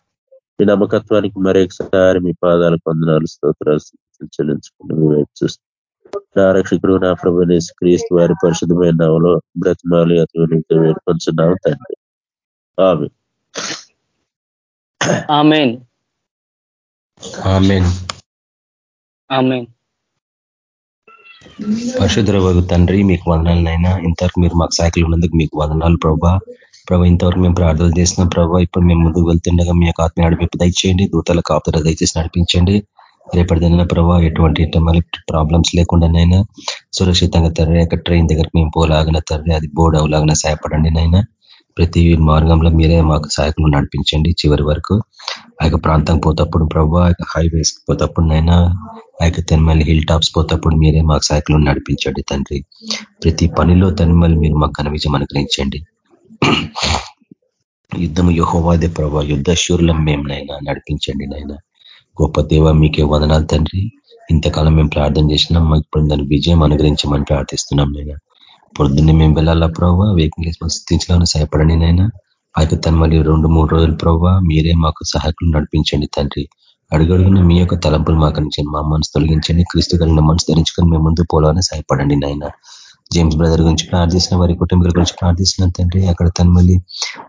G: మీ నమ్మకత్వానికి మరొకసారి మీ పాదాల కొందనాలు స్తోత్రాలు చెల్లించుకుంటూ మీ వైపు చూస్తాం నా రక్షకుడు నా ప్రభు క్రీస్తు వారి పరిశుద్ధమైన నామలో బ్రతిమాలి అతను వేడుకొంచున్నాము తండ్రి ఆమె
E: ఆమెన్
F: ఆమెన్
E: ఆమెన్
F: పరిశుద్ధ వగు తండ్రి మీకు వందనాలనైనా ఇంతవరకు మీరు మాకు సైకిల్ ఉన్నందుకు మీకు వందనాలు ప్రభా ప్రభా ఇంతవరకు మేము ప్రార్థనలు చేస్తున్నాం ప్రభా ఇప్పుడు మేము ముందుకు వెళ్తుండగా మీ యొక్క ఆత్మ నడిపి దయచేయండి దూతల కాపుతల దయచేసి నడిపించండి రేపటిదైనా ప్రభావ ఎటువంటి మళ్ళీ ప్రాబ్లమ్స్ లేకుండానైనా సురక్షితంగా తర్రి అక్కడ ట్రైన్ దగ్గరికి మేము పోలాగిన తర్రి అది బోర్డు అవలాగిన సహాయపడండి నైనా ప్రతి మార్గంలో మీరే మాకు సహాయకులు నడిపించండి చివరి వరకు. ఆ యొక్క ప్రాంతం పోతప్పుడు ప్రభావ హైవేస్ పోతప్పుడు నైనా ఆ యొక్క తెన్మల్లి హిల్ టాప్స్ పోతప్పుడు మీరే మాకు సహాయకులు నడిపించండి తండ్రి. ప్రతి పనిలో తెన్మల్లి మీరు మాకు కనిపించం అనుగ్రహించండి. యుద్ధము యుహోవాదే ప్రభావ యుద్ధ శూరులం మేము నైనా నడిపించండి నైనా గొప్ప దేవ మీకే వదనాలు తండ్రి. ఇంతకాలం మేము ప్రార్థన చేసినాం మాకు ఇప్పుడు దాని విజయం అనుగ్రహించమని ప్రార్థిస్తున్నాం నేను పొద్దున్నే మేము వెళ్ళాలా ప్రభావ వేగంగా స్థితిలో సహాయపడండి నైనా అయితే తను మళ్ళీ రెండు మూడు రోజులు ప్రభావ మీరే మాకు సహాయకులు నడిపించండి తండ్రి. అడుగడుగున మీ యొక్క తలంపులు మాకు మా మనసు తొలగించండి. క్రీస్తు కలిగిన మనసు ధరించుకొని మేము ముందు పోవాలని సహాయపడండి నాయన. జేమ్స్ బ్రదర్ గురించి ప్రార్థిస్తున్న వారి కుటుంబీల గురించి ప్రార్థిస్తున్నా తండ్రి అక్కడ తన్మల్లి మళ్ళీ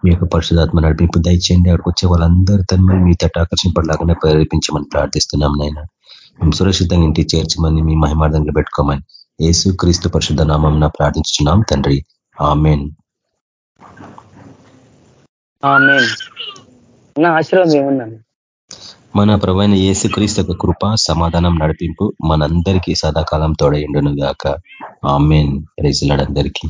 F: మీ యొక్క పరిశుధాత్మ నడిపింపు దయచేయండి. అక్కడికి వచ్చే వాళ్ళందరూ తన్మల్లి మీ తట్టు ఆకర్షింపడలాగానే ప్రేరేపించమని ప్రార్థిస్తున్నాం నాయన. మేము సురక్షితంగా ఇంటికి చేర్చమని మీ మహిమార్థంలో పెట్టుకోమని యేసు క్రీస్తు పరిశుద్ధ నామం ప్రార్థించున్నాం తండ్రి. ఆమెన్. మన ప్రవైన ఏసు క్రీస్తు కృప సమాధానం నడిపింపు మనందరికీ సదాకాలం తోడైండును గాక ఆమెన్ ప్రైజులాడందరికీ